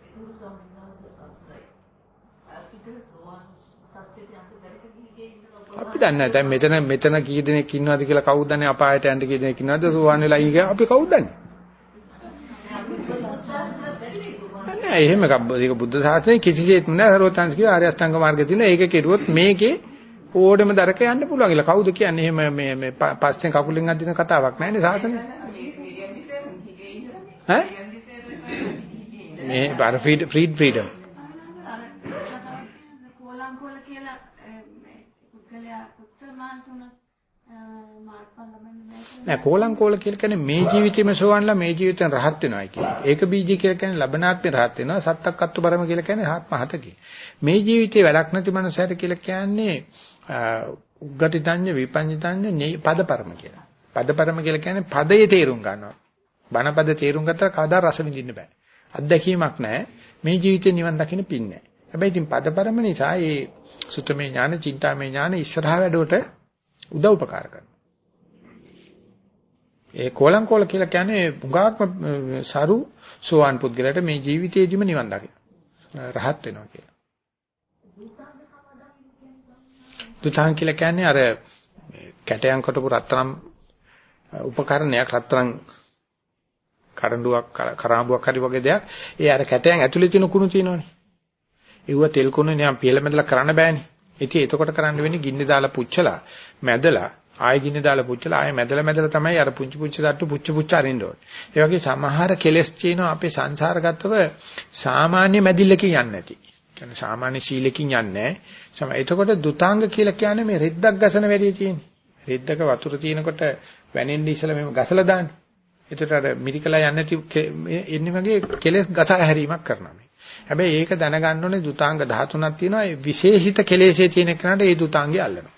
අපි දන්නේ නැහැ. දැන් මෙතන මෙතන කී දෙනෙක් ඉන්නවද කියලා කවුද දන්නේ? අපායට යන්න කී දෙනෙක් ඉන්නවද? සෝවන් වෙලා ඊගා අපි කවුද දන්නේ? නෑ එහෙම ඒක බුද්ධ ශාසනයේ කිසිසේත්ම නෑ. සරෝතන්ස් කිය ආර්ය අෂ්ටාංග මාර්ගය තියෙන ඒක කෙරුවොත් මේකේ ඕඩෙම දරක යන්න පුළුවන් කියලා. කවුද කියන්නේ? එහෙම මේ මේ පස්සෙන් කකුලෙන් අදින කතාවක් නෑනේ ශාසනයේ. ඈ? මේ බාර ෆ්‍රීඩ් ෆ්‍රීඩම් නෑ කෝලං කෝල කියලා කියන්නේ මේ ජීවිතේම සෝවන්ලා මේ ජීවිතෙන් රහත් වෙනවා කියන්නේ. ඒක බීජී කියලා කියන්නේ ලබනාත්මේ රහත් වෙනවා. සත්තක්කත්තු පරම කියලා කියන්නේ ආත්ම හතකේ. මේ ජීවිතේ වැඩක් නැති මනුස්සයට කියලා කියන්නේ උග්ගටිතඤ්ඤ විපඤ්ඤිතඤ්ඤ පදපරම කියලා. පදපරම කියලා කියන්නේ පදයේ තේරුම් ගන්නවා. බණ පද තේරුම් ගත්තට කවදා රස විඳින්න බෑ. අත්දැකීමක් නැහැ. මේ ජීවිතේ නිවන් දකින්න පින්නේ. හැබැයි ඉතින් පදපරම නිසා මේ සුතමේ ඥාන, චින්තාමේ ඥාන ඉස්සරහා වැඩවට උදව් උපකාර කරනවා. ඒ කොලං කොල කියලා කියන්නේ පුඟාක්ම සරු සෝවාන් පුද්ගලයාට මේ ජීවිතේදීම නිවන් දකින්න. රහත් වෙනවා කියලා. දුතාන් කියලා කියන්නේ අර කැටයන් කොටපු රත්තරන් උපකරණයක් රත්තරන් කරඬුවක් කරාඹුවක් හරි වගේ දෙයක්. ඒ අර කැටයන් ඇතුලේ තියෙන කුණු තියෙනවනේ. ඒව තෙල් කුණු නිකන් පියලා මැදලා කරන්න බෑනේ. ඉතින් එතකොට කරන්න වෙන්නේ ගින්න දාලා පුච්චලා මැදලා ආයෙ ගින්න දාලා පුච්චලා ආයෙ මැදලා මැදලා තමයි අර පුංචි පුංචි තට්ටු පුච්ච පුච්ච අරින්න ඕනේ. ඒ වගේ සමහර කෙලෙස් තියෙනවා අපේ සංසාරගතව සාමාන්‍ය මැදිල්ලකින් යන්නේ නැති. කියන්නේ සාමාන්‍ය සීලකින් යන්නේ නැහැ. එතකොට දුතාංග කියලා කියන්නේ මේ රෙද්දක් ගසන වැඩේ තියෙන්නේ. රෙද්දක වතුර තියෙනකොට වැනෙන්න ඉස්සලා මෙහෙම ගසලා දාන්නේ. එතකොට අර මිරිකලා යන්නේ නැති එන්නේ වගේ කෙලෙස් ගසා හැරීමක් කරනවා මේ. හැබැයි ඒක දැනගන්න ඕනේ දුතාංග 13ක් තියෙනවා. ඒ විශේෂිත කෙලෙසේ තියෙන කෙනාට ඒ දුතාංගය අල්ලනවා.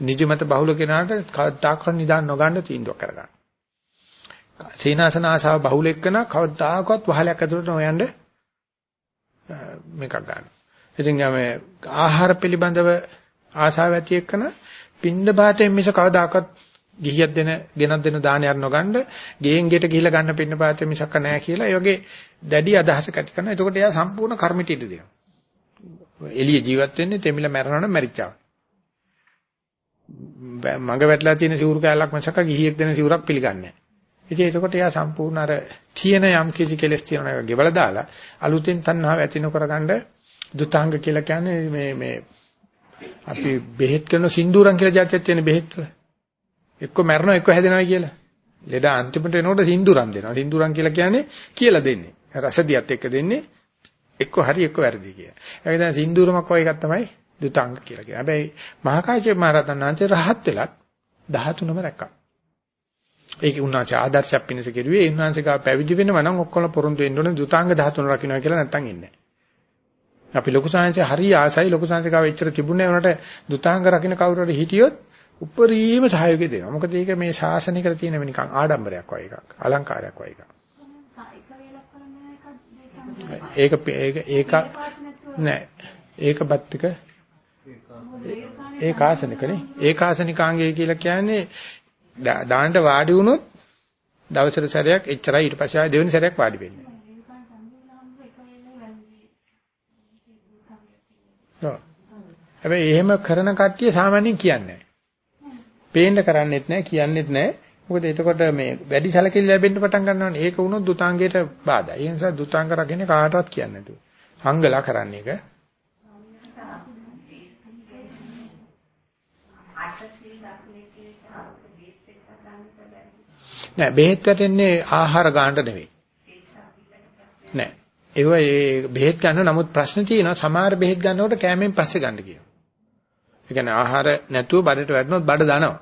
නිදිමත බහුල කෙනාට කවදාකවත් නිදාන් නොගන්න තීන්දුවක් කරගන්න. සීනාසන ආශාව බහුල එක්කන කවදාකවත් වහලයක් ඇතුළට නොයන්න මේකක් ගන්න. ඉතින් මේ ආහාර පිළිබඳව ආශාව ඇති එක්කන පින්ඳ පාතෙන් මිස කවදාකවත් ගිහියක් දෙන ගෙනත් දෙන දානයක් නොගන්න ගෙයෙන් ගෙට ගිහිලා ගන්න පින්න පාතේ මිසක් නැහැ කියලා ඒ වගේ දැඩි අදහසක් ඇති කරනවා. එතකොට එයා සම්පූර්ණ කර්මිත ඉද දෙනවා. එළිය ජීවත් වෙන්නේ තෙමිල මැරෙනවනම් මැරිච්චා. මඟ වැටලා තියෙන සිවුරු කැලක් මිසක් ගිහියෙක් දෙන සිවුරක් පිළිගන්නේ නැහැ. ඉතින් එතකොට එයා සම්පූර්ණ අර තියෙන යම් කිසි කෙලස් තියෙන එක ගෙවලා දාලා අලුතෙන් තණ්හාව ඇති නොකරගන්න දුතාංග කියලා කියන්නේ මේ මේ අපි බෙහෙත් කරන සින්දුරන් කියලා જાතියක් තියෙන බෙහෙත් වල. එක්ක මැරෙනවා එක්ක හැදෙනවා කියලා. ලෙඩ අන්තිමට එනකොට සින්දුරන් දෙනවා. සින්දුරන් කියලා කියන්නේ කියලා දෙන්නේ. රසදියත් එක්ක දෙන්නේ එක්ක හරි එක්ක වැරදි කියලා. ඒක දැන් සින්දුරමක් වගේ එකක් තමයි දුතාංග කියලා කියන්නේ. හැබැයි මහා කාශ්‍යප මහ රහතන් වහන්සේ රහත් වෙලත් 13ම රැක්කා. ඒක උන්වහන්සේ ආදර්ශයක් පිණිස කෙරුවේ ඒ උන්වහන්සේ ගා පැවිදි වෙනවා නම් ඔක්කොම පොරොන්දු වෙන්න ඕනේ දුතාංග 13 රකින්නවා කියලා නැත්තම් ඉන්නේ අපි ලොකු සංහසේ හරි ආසයි ලොකු සංහසේ ගාව එච්චර තිබුණේ උනට දුතාංග රකින්න කවුරු හරි හිටියොත් උපරිම සහයෝගය දෙනවා. මොකද ඒක මේ ශාසනිකට තියෙන නිකන් ආඩම්බරයක් වගේ එකක්. අලංකාරයක් වගේ එකක්. ඒක ඒක ඒක නෑ. ඒක බත්තික ඒකාසනිකනේ. ඒකාසනිකාංගය කියලා කියන්නේ දාන්නට වාඩි වුණොත් දවසට සැරයක් එච්චරයි ඊට පස්සේ ආයෙ දෙවෙනි සැරයක් වාඩි වෙන්නේ. ඔව්. හැබැයි එහෙම කරන කට්ටිය සාමාන්‍යයෙන් කියන්නේ නැහැ. පේන්න කරන්නේත් නැහැ කියන්නේත් නැහැ. මොකද එතකොට මේ වැඩි සැලකිලි ලැබෙන්න පටන් ගන්නවනේ. ඒක වුණොත් දුතාංගයට බාධා. ඒ නිසා දුතාංග රකින්න කාටවත් කියන්නේ නැතුව. හංගලා කරන්නේ ඒක. නෑ බෙහෙත් වැටෙන්නේ ආහාර ගන්නට නෙවෙයි. නෑ. ඒව ඒ බෙහෙත් ගන්න නමුත් ප්‍රශ්න තියෙනවා සමහර බෙහෙත් ගන්නකොට කැමෙන් පස්සේ ගන්න කියනවා. ඒ කියන්නේ ආහාර නැතුව බඩට වැටුනොත් බඩ දනවා.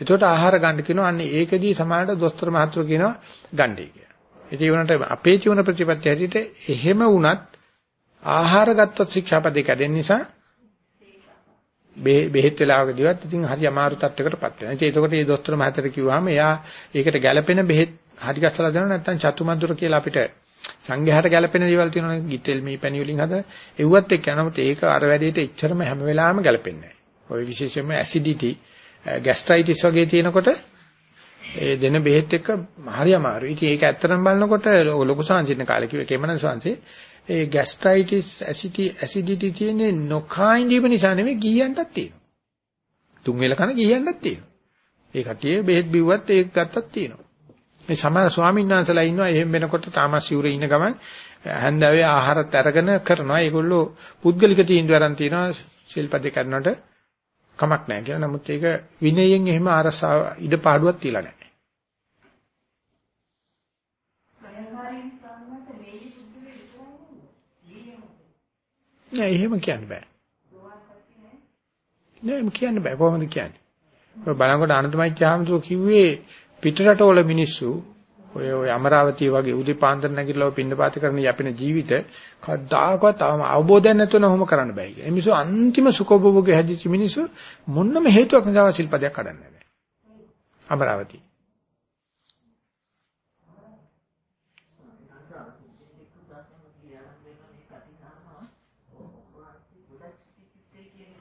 එතකොට ආහාර ගන්න කියනවා අන්න ඒකදී සමහරට දොස්තර මහතුරු කියනවා ගන්නයි කියලා. ඉතින් ඒ වුණාට අපේ ජීවන ප්‍රතිපත්ති හැටියට එහෙම වුණත් ආහාර ගත්තොත් ශික්ෂාපදේ කැඩෙන නිසා බෙහෙත් වෙලාවකදීවත් ඉතින් හරි අමාරු තත්යකටපත් වෙනවා. ඉතින් ඒකට මේ දොස්තර මහත්තයට කිව්වහම එයා ඒකට ගැළපෙන බෙහෙත් හරි ගස්සලා දෙනවා නැත්නම් චතුමද්දුර කියලා අපිට සංඝයාට ගැළපෙන දේවල් තියෙනවනේ ගිතෙල් මේ පැණි වලින් හද එව්වත් එක්ක යනමුත් ඒක අර වැඩේට එච්චරම හැම වෙලාවෙම ගැළපෙන්නේ ඔය විශේෂයෙන්ම ඇසිඩිටි ગેස්ට්‍රයිටිස් වගේ තියෙනකොට ඒ දෙන බෙහෙත් එක්ක හරි අමාරුයි. ඉතින් ඒක ඇත්තටම බලනකොට ලොකු සංසිඳන කාලේ කිව්වේ කේමනන් සංසේ ඒ ગેස්ට්‍රයිටිස් ඇසිඩිටි ඇසිඩිටි තියෙන්නේ නොකා ඉඳීම නිසා නෙවෙයි ගියන්ටත් තියෙනවා. තුන් වෙල කන ගියන්ටත් තියෙනවා. ඒ කට්ටිය බෙහෙත් බිව්වත් ඒක ගත්තත් තියෙනවා. මේ සමහර ස්වාමීන් වහන්සේලා ඉන්නවා එහෙම වෙනකොට තාමසියුරේ ඉන්න ගමන් හැන්දාවේ ආහාරත් අරගෙන කරනවා. ඒගොල්ලෝ පුද්ගලික තීන්දුව අරන් තිනවා ශිල්පදේ කරනකොට කමක් නැහැ කියලා. නමුත් ඒක විනයෙන් එහෙම අරසාව ඉඩ පාඩුවක් තියලා නැහැ. නෑ එහෙම කියන්න බෑ. නෑ එහෙම කියන්න බෑ කොහොමද කියන්නේ? ඔය බලනකොට අනතුමයිච්ච හාමුදුරුවෝ කිව්වේ පිටරටවල මිනිස්සු ඔය ඔය අමරාවතිය වගේ උදේ පාන්දර නැගිටලා පින්නපාත කරන යපින ජීවිත කවදාකවත් අවබෝධයක් නැතුව නෝම කරන්න බෑ කියලා. මිනිස්සු අන්තිම සුඛෝපභෝගයේ හැදිච්ච මිනිස්සු මොන්නම හේතුවක් නිසා ශිල්පදයක් කඩන්නේ නැහැ. අමරාවතිය.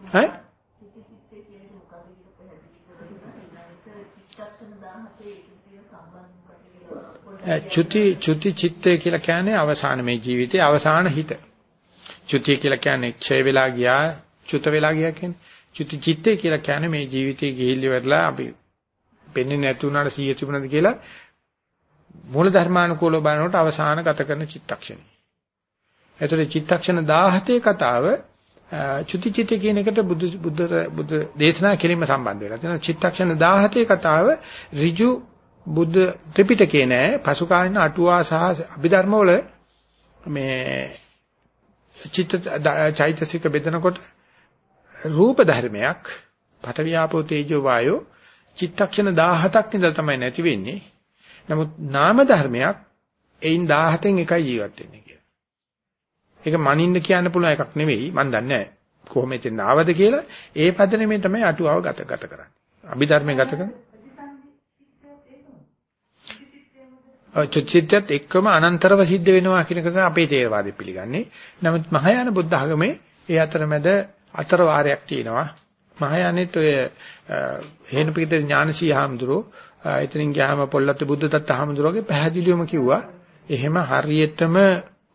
ඈ චුති චුති චිත්තය කියලා කියන්නේ අවසාන මේ ජීවිතේ අවසාන හිත. චුතිය කියලා කියන්නේ ක්ෂය වෙලා ගියා, චුත වෙලා ගියා කියන්නේ. චුති චිත්තය කියලා කියන්නේ මේ ජීවිතේ ගිහිල්ලි වෙරලා අපි පෙන්නේ නැති වුණාට සිය තිබුණද කියලා මූල ධර්මානුකූලව බලනකොට අවසාන ගත කරන චිත්තක්ෂණය. එතකොට චිත්තක්ෂණ 17 කතාව චුතිචිතේ කියන එකට බුදු බුද්ධ බුද්ධ දේශනා කිරීම සම්බන්ධ වෙලා තියෙනවා. චිත්තක්ෂණ 17 කතාව ඍජු බුද්ධ ත්‍රිපිටකේ නෑ. පසු කාලින අටුවා සහ අභිධර්ම වල මේ චිත්ත චෛතසික බෙදනකොට රූප ධර්මයක් පඨවියාපෝ තේජෝ වායෝ චිත්තක්ෂණ 17ක් ඉඳලා තමයි නැති වෙන්නේ. නමුත් නාම ධර්මයක් එයින් 17න් එකයි ජීවත් වෙන්නේ කියලා. ඒක මනින්න කියන්න පුළුවන් එකක් නෙවෙයි. මන් දන්නේ නැහැ කොහොම එතෙන් ආවද කියලා. ඒ පදනමේ තමයි අටුවාව ගත ගත කරන්නේ. අභිධර්මයේ ගත කරන්නේ. චුච්චිත්‍යත් එක්කම අනන්තරව සිද්ධ වෙනවා කියන එක තමයි අපේ තේරවාදෙ පිළිගන්නේ. නමුත් මහායාන බුද්ධ ආගමේ ඒ අතරමැද අතර වාරයක් තියෙනවා. මහායානෙත් ඔය හේනපිට ඥානසී හාමුදුරුවෝ එතනින් ගියාම පොල්ලත් බුද්ධදත්ත හාමුදුරුවෝගේ පැහැදිලිවම කිව්වා එහෙම හරියටම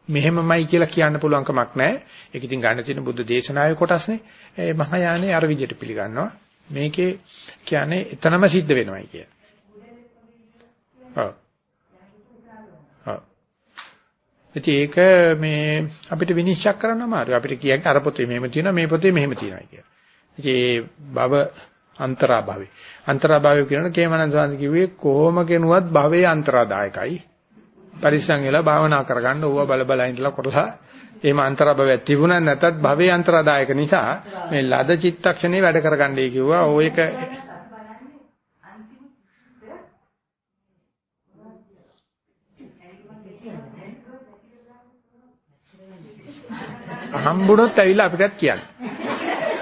මෙහෙමමයි කියලා කියන්න පුළුවන් කමක් නැහැ. ඒක ඉතින් ගන්න තියෙන බුද්ධ දේශනාවේ කොටස්නේ. ඒ මහායානේ අර විදිහට පිළිගන්නවා. මේකේ කියන්නේ එතනම සිද්ධ වෙනවයි කිය. ඔව්. ඔව්. ඒක මේ අපිට විනිශ්චය කරන්න අමාරුයි. අපිට කියන්නේ අර පොතේ මෙහෙම තියෙනවා මේ පොතේ මෙහෙම තියෙනවා කියලා. ඉතින් ඒ භව අන්තරාභවය. අන්තරාභවය කියන කේමනන් සාන්ති කිව්වේ කොහොම කෙනුවත් භවයේ අන්තරාදායකයි. පරිස්සම් වෙලා භාවනා කරගන්න ඕවා බල බල ඉඳලා කරලා එහෙම අන්තරාභවයක් තිබුණා නැතත් භවයේ අන්තරාදායක නිසා මේ ලද චිත්තක්ෂණේ වැඩ කරගන්නයි කිව්වා. ඕ හම්බුනොත් ඇවිල්ලා අපිටත් කියන්න.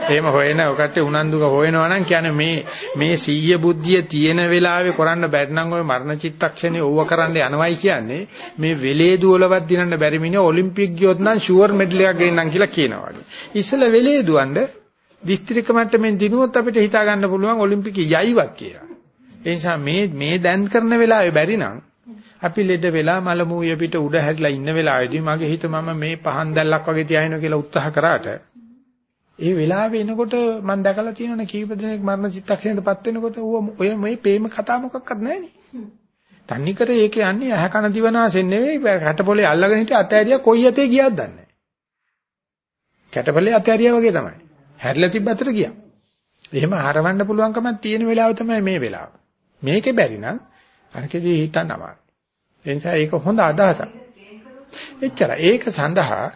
එහෙම හොයන ඔකට උනන්දුක හොයනවා නම් කියන්නේ මේ මේ සීය බුද්ධිය තියෙන වෙලාවේ කරන්න බැරි නම් ඔය මරණ චිත්තක්ෂණේ ඕව කරන්න යනවයි කියන්නේ මේ වෙලේ දුවලවත් දිනන්න බැරි මිනිහ ඔලිම්පික් ගියොත් නම් ෂුවර් මෙඩල් එකක් ගේන්නම් කියලා කියනවා වගේ. ඉස්සෙල්ල වෙලේ දුවන්න දිස්ත්‍රික්ක මට්ටමින් දිනුවොත් අපිට හිතා ගන්න පුළුවන් ඔලිම්පික් යයිවක් කියලා. ඒ නිසා මේ මේ දැන් කරන වෙලාවේ බැරි නම් අපි ලෙඩ වෙලා මල මූය පිට උඩ හැරිලා ඉන්න වෙලාවේදී මගේ හිත මම මේ පහන් දැල්ලක් වගේ තියාිනවා කියලා උත්සාහ කරාට ඒ වෙලාවේ එනකොට මම දැකලා තියෙනවනේ කීප දෙනෙක් මරණ චිත්තක්ෂණයටපත් වෙනකොට ඔය මේ ප්‍රේම කතා මොකක්වත් නැහැනේ. තන්නිකර ඒක යන්නේ ඇහ කන දිවනාසෙන් නෙවෙයි කැටපොලේ අල්ලගෙන හිටිය අතෑරියා කොයි යතේ ගියක්ද දන්නේ නැහැ. කැටපොලේ අතෑරියා වගේ තමයි. හැරිලා තිබ්බ අතට ගියා. එහෙම හරවන්න පුළුවන්කමක් තියෙන වෙලාව තමයි මේ වෙලාව. මේකේ බැරි නම් අරකේදී හිතන්න අමාරුයි. ඒ නිසා ඒක හොඳ අදහසක්. එච්චර. ඒක සඳහා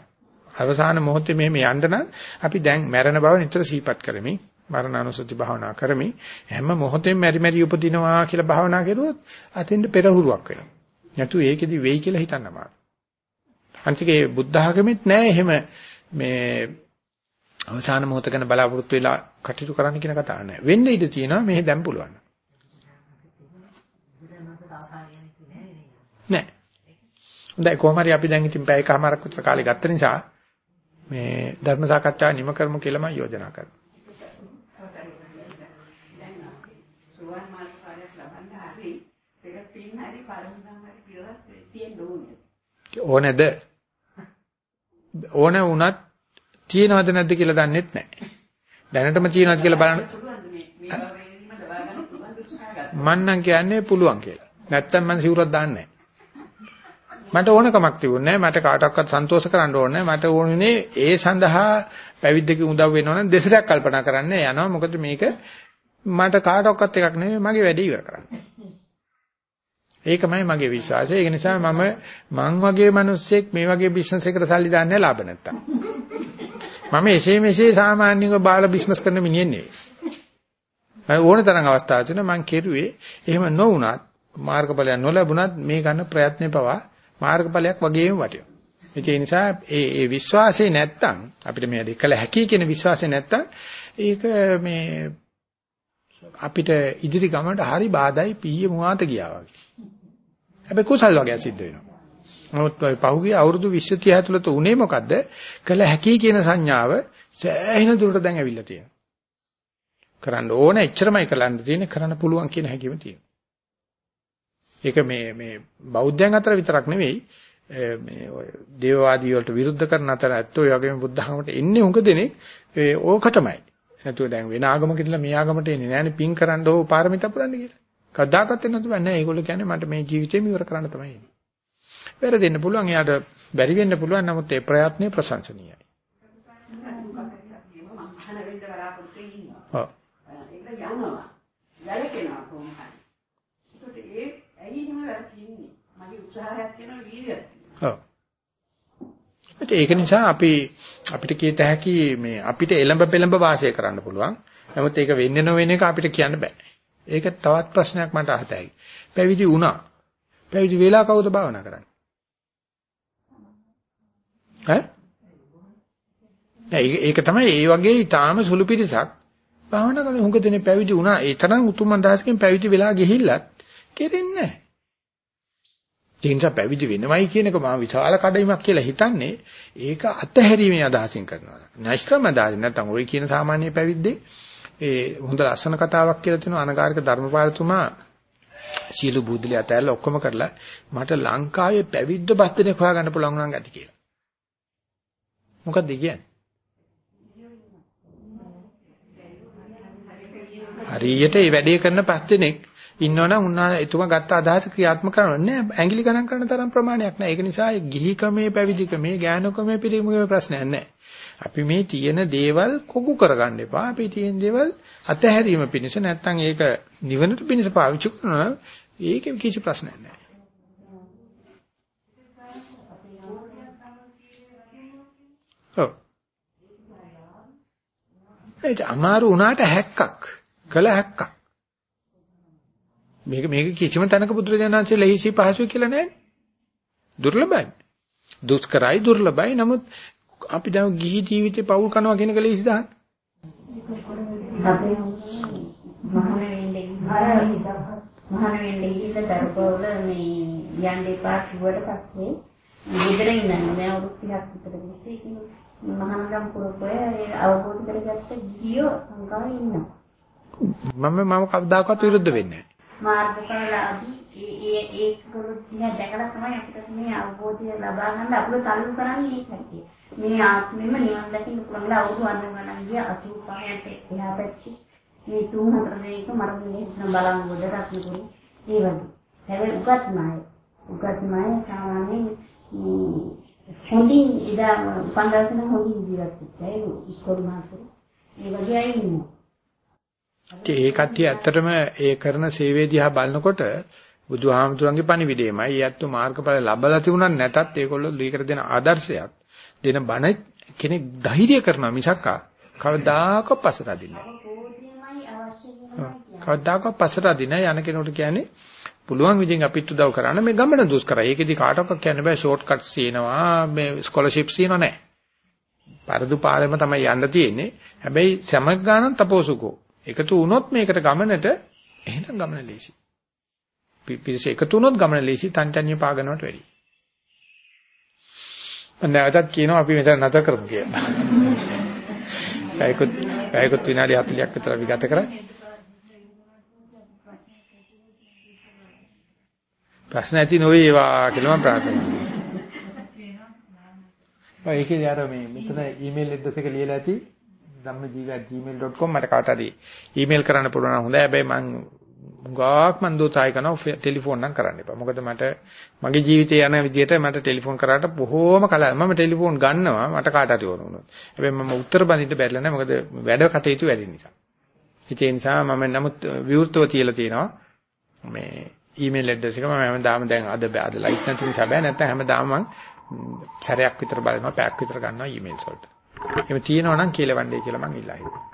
අවසාන මොහොතේ මෙහෙම යන්න නම් අපි දැන් මැරෙන බව නිතර සිහිපත් කරමින් මරණානුසති භාවනා කරමින් හැම මොහොතෙම මෙරි මෙරි උපදිනවා කියලා භාවනා කරුවොත් අතින්ද පෙරහුරුවක් වෙනවා. නැතු ඒකෙදි වෙයි කියලා හිතන්න අමාරුයි. අන්තිකේ බුද්ධ ආගමෙත් නෑ එහෙම මේ අවසාන මොහොත ගැන බලාපොරොත්තු වෙලා කටයුතු කරන්න කියන කතාව නෑ. වෙන්න ඉඩ තියෙනවා මේ දැන් පුළුවන්. නෑ. හොඳයි කොහොම හරි අපි දැන් ඉතින් පැය කමාරක් විතර කාලේ ගත්ත නිසා මේ ධර්ම සාකච්ඡාව නිම කරමු කියලා මම යෝජනා කරනවා. සුවන් මාර්ග කාර්යයක් ලබන්න හරි පෙර පින් හරි පරමදම් හරි පිරවත් තියෙන්න ඕනේ. ඕනේද? ඕන වුණත් තියෙනවද නැද්ද කියලා දන්නෙත් නැහැ. දැනටම තියෙනවද කියලා බලන්න. මන්නම් කියන්නේ පුළුවන් කියලා. නැත්තම් මම සිවුරක් දාන්නේ නැහැ. මට ඕනකමක් තිබුණේ නැහැ. මට කාටවත් සන්තෝෂ කරන්න ඕනේ නැහැ. මට ඕනේ ඒ සඳහා පැවිද්දක උදව් වෙනවනම් දෙසරයක් කල්පනා කරන්න යනවා. මොකද මේක මට කාටවත් එකක් නෙවෙයි මගේ වැඩේ ඉවර කරන්න. ඒකමයි මගේ විශ්වාසය. ඒක නිසා මම මං වගේ මිනිස්සෙක් මේ වගේ බිස්නස් එකකට සල්ලි දාන්නේ ලාභ නැත්තම්. මම එසේ මෙසේ සාමාන්‍යව බාල බිස්නස් කරන මිනිහෙක් නෙවෙයි. ඕන තරම් අවස්ථා තියෙනවා මං කෙරුවේ එහෙම නොවුනත් මාර්ගඵලයක් නොලැබුණත් මේ ගන්න ප්‍රයත්නේ පවා මාර්ගඵලයක් වගේම වටිනවා. ඒ නිසා ඒ ඒ විශ්වාසය නැත්තම් අපිට මේ දෙකල හැකි කියන විශ්වාසය නැත්තම් ඒක මේ අපිට ඉදිරි ගමනට හරි බාධායි පීයේ මුවාත ගියා වගේ. හැබැයි කුසල් වගේ සිද්ධ වෙනවා. නමුත් පහුගිය අවුරුදු 20 30 ඇතුළත උනේ මොකද්ද? කළ හැකි කියන සංඥාව සෑහෙන දුරට දැන් ඇවිල්ලා තියෙනවා. කරන්න ඕන එච්චරමයි කරන්න තියෙන්නේ කරන්න පුළුවන් කියන හැකියාව තියෙනවා. ඒක මේ මේ බෞද්ධයන් අතර විතරක් නෙවෙයි මේ ඔය දේවවාදී වලට විරුද්ධ කරන අතර ඇත්තෝ ඒ වගේම බුද්ධ ධර්මයට එන්නේ උඟ දෙනෙක් ඒ ඕකටමයි. නැතුව දැන් වෙන ආගමක ඉඳලා මේ ආගමට එන්නේ නෑනේ පින් කරන්න ඕ පාරමිතා පුරන්න කියලා. කවදාකවත් එන්නේ නැතුව නෑ ඒගොල්ලෝ කියන්නේ මට මේ ජීවිතේම ඉවර කරන්න තමයි එන්නේ. වැරදෙන්න පුළුවන් එයාට බැරි වෙන්න පුළුවන් නමුත් ඒ ප්‍රයත්නය ප්‍රශංසනීයයි. ඔව්. ඒක යනවා. වැළකෙනවා කොහොම හරි. ඒකට ඒ ඇයි එහෙම වෙන්නේ? මගේ උත්සාහයක් වෙනවා වීර්යයක්. ඔව්. ඒක නිසා අපි අපිට කියත හැකි මේ අපිට එළඹ පෙළඹ වාසය කරන්න පුළුවන්. නමුත් ඒක වෙන්නේ නොවෙන එක අපිට කියන්න බෑ. ඒක තවත් ප්‍රශ්නයක් මට අහතයි. පැවිදි වුණා. පැවිදි වෙලා කවුද භාවනා කරන්නේ? ඈ? ඒක තමයි ඒ වගේ ඊටාම සුළු පිරිසක් භාවනා කරන හුඟ දෙනේ පැවිදි වුණා. ඒ තරම් උතුම් අදහසකින් පැවිදි වෙලා ගිහිල්ලත් කෙරෙන්නේ නැහැ. ඒ නිසා පැවිදි වෙනවයි කියනක මම විශාල කඩයිමක් කියලා හිතන්නේ ඒක අතහැරීමේ අදහසින් කරනවා. නෛෂ්ක්‍රම අදහස නැත්නම් ওই කියන සාමාන්‍ය පැවිද්දේ ඒ හොඳ ලස්සන කතාවක් කියලා තියෙනවා අනගාരിക ධර්මපාලතුමා සියලු බුද්ධලි අතහැරලා ඔක්කොම කරලා මට ලංකාවේ පැවිද්ද බස් දෙනෙක් හොයාගන්න පුළුවන් නම් ඇති කියලා. මොකද්ද කියන්නේ? හරියට මේ වැඩේ කරන පස් දෙනෙක් ඉන්නවනම් උන්නා එතුමා ගත්ත අදහස ක්‍රියාත්මක කරනවා. නෑ ඇඟිලි ගණන් කරන තරම් ප්‍රමාණයක් නෑ. ඒක නිසා ගිහිකමේ පැවිදිකමේ ඥානකමේ පිළිමුගේ ප්‍රශ්නයක් නෑ. අපි මේ තියෙන දේවල් කොකු කරගන්න එපා. අපි තියෙන දේවල් අතහැරීම පිණිස නැත්තම් ඒක නිවනට පිණිස පාවිච්චි කරනවා ඒකේ කිසි ප්‍රශ්නයක් නෑ. ඔව්. ඒක අමාරු වුණාට හැක්කක්. කළ හැක්කක්. මේක මේක කිසිම තැනක බුදුරජාණන්සේ ලෙහිසි පහසුයි කියලා නැහැ. දුර්ලභයි. දුෂ්කරයි දුර්ලභයි. නමුත් අපි දැන් ගිහි ජීවිතේ පවුල් කරනවා කියන එක ලෙහිසි දාන්න. මහාන වෙන්නේ ඉන්න දරුවෝල මේ යන්න එපා කිව්වට පස්සේ ගෙදර ඉන්නවා. මම අවුරුදු 30ක් විතර ගිහින් ඉතින් මහානගම් පුරපොය අවබෝධ කරගත්ත ගියෝ සංකාරේ ඉන්නවා. මම මම කවදාකවත් විරුද්ධ වෙන්නේ මාර්ගඵලලාභී ඒ ඒ ඒකවල දිහා දැකලා තමයි අපිට මේ අවබෝධය ලබා ගන්න අපිට තල්ලු කරන්නේ ඒකයි. මේ ආත්මෙම නිවන් දකින්න පුළුවන් අවුරුදු අන්න ගණන් ගිය 85ට එහා පැත්තේ මේ තුන් හතර දෙනෙක් මරන්නේ බලන් ගොඩ රත්නපුරි ඒ වගේ. හැබැයි උගත් ණය. උගත් ණය සාමාන්‍යයෙන් හොඳින් ඉදා පන්දරසන හොඳින් ජීවත් වෙච්චා. ඒ ඉස්කෝල මාස්ටර්. ඒ වගේ අය ඉන්නවා. ඒ කට්ටිය ඇත්තටම ඒ කරන සේවය දිහා බලනකොට බුදුහාමුදුරන්ගේ පණිවිඩයමයි. ඒ ඇත්ත මාර්ගඵල ලැබලා තිබුණා නැතත් ඒගොල්ලෝ ලීකර දෙන ආදර්ශයක් දෙන බණ කෙනෙක් ධෛර්ය කරනවා මිසක් කවදාකවත් පස්සට අදින්නේ නැහැ. කවදාකවත් පස්සට අදින්නේ යන කෙනෙකුට කියන්නේ පුළුවන් විදිහින් අපිට උදව් කරන්න මේ ගමන දුස් කරා. ඒකෙදි කාටවත් කියන්න බෑ ෂෝට් කට්ස් තියෙනවා මේ ස්කෝලර්ෂිප්ස් තියෙනවා නෑ. පරදු පාරෙම තමයි යන්න තියෙන්නේ. හැබැයි සමග ගානක් තපෝසුකෝ. එකතු වුණොත් මේකට ගමනට එහෙනම් ගමන ලේසි. පිරිස එකතු වුණොත් ගමන ලේසි තන්ටන්‍ය පාගනවට වැඩි. මම නැවතත් කියනවා අපි මෙතන නැතර කරමු කියලා. පැයකොත් පැයකොත් විනාඩි 40ක් විතර අපි ගත කරා. ප්‍රශ්න ඇති නොවේවා කියලා මම ප්‍රාර්ථනා කරනවා. ඒකේ යාර මේ මෙතන ඊමේල් ඇඩ්‍රස් එක ලියලා ඇති ධම්මජීව@gmail.com මට කාට හරි ඊමේල් කරන්න පුළුවන් නම් හොඳයි. හැබැයි මම ගාක් මන් දෝසායි කරනවා ටෙලිෆෝන් නම් කරන්න එපා. මොකද මට මගේ ජීවිතේ යන විදිහට මට ටෙලිෆෝන් කරාට බොහෝම කල මම ටෙලිෆෝන් ගන්නවා මට කාට හරි ඕන වුණොත්. හැබැයි මම උත්තර බඳින්න බැරිලා නැහැ. මොකද වැඩ කටයුතු වැඩි නිසා. ඒ නිසා මම නමුත් විවෘතව තියලා තියෙනවා. මේ ඊමේල් ඇඩ්‍රස් එක මම හැමදාම දැන් අද අද ලයිට් නැති නිසා බෑ නැත්නම් හැමදාම මම සැරයක් විතර බලනවා පැයක් විතර ගන්නවා ඊමේල්ස් වලට. එහෙම තියෙනවා නම් කියලා වණ්ඩේ කියලා මම ඉල්ලා හිටියා.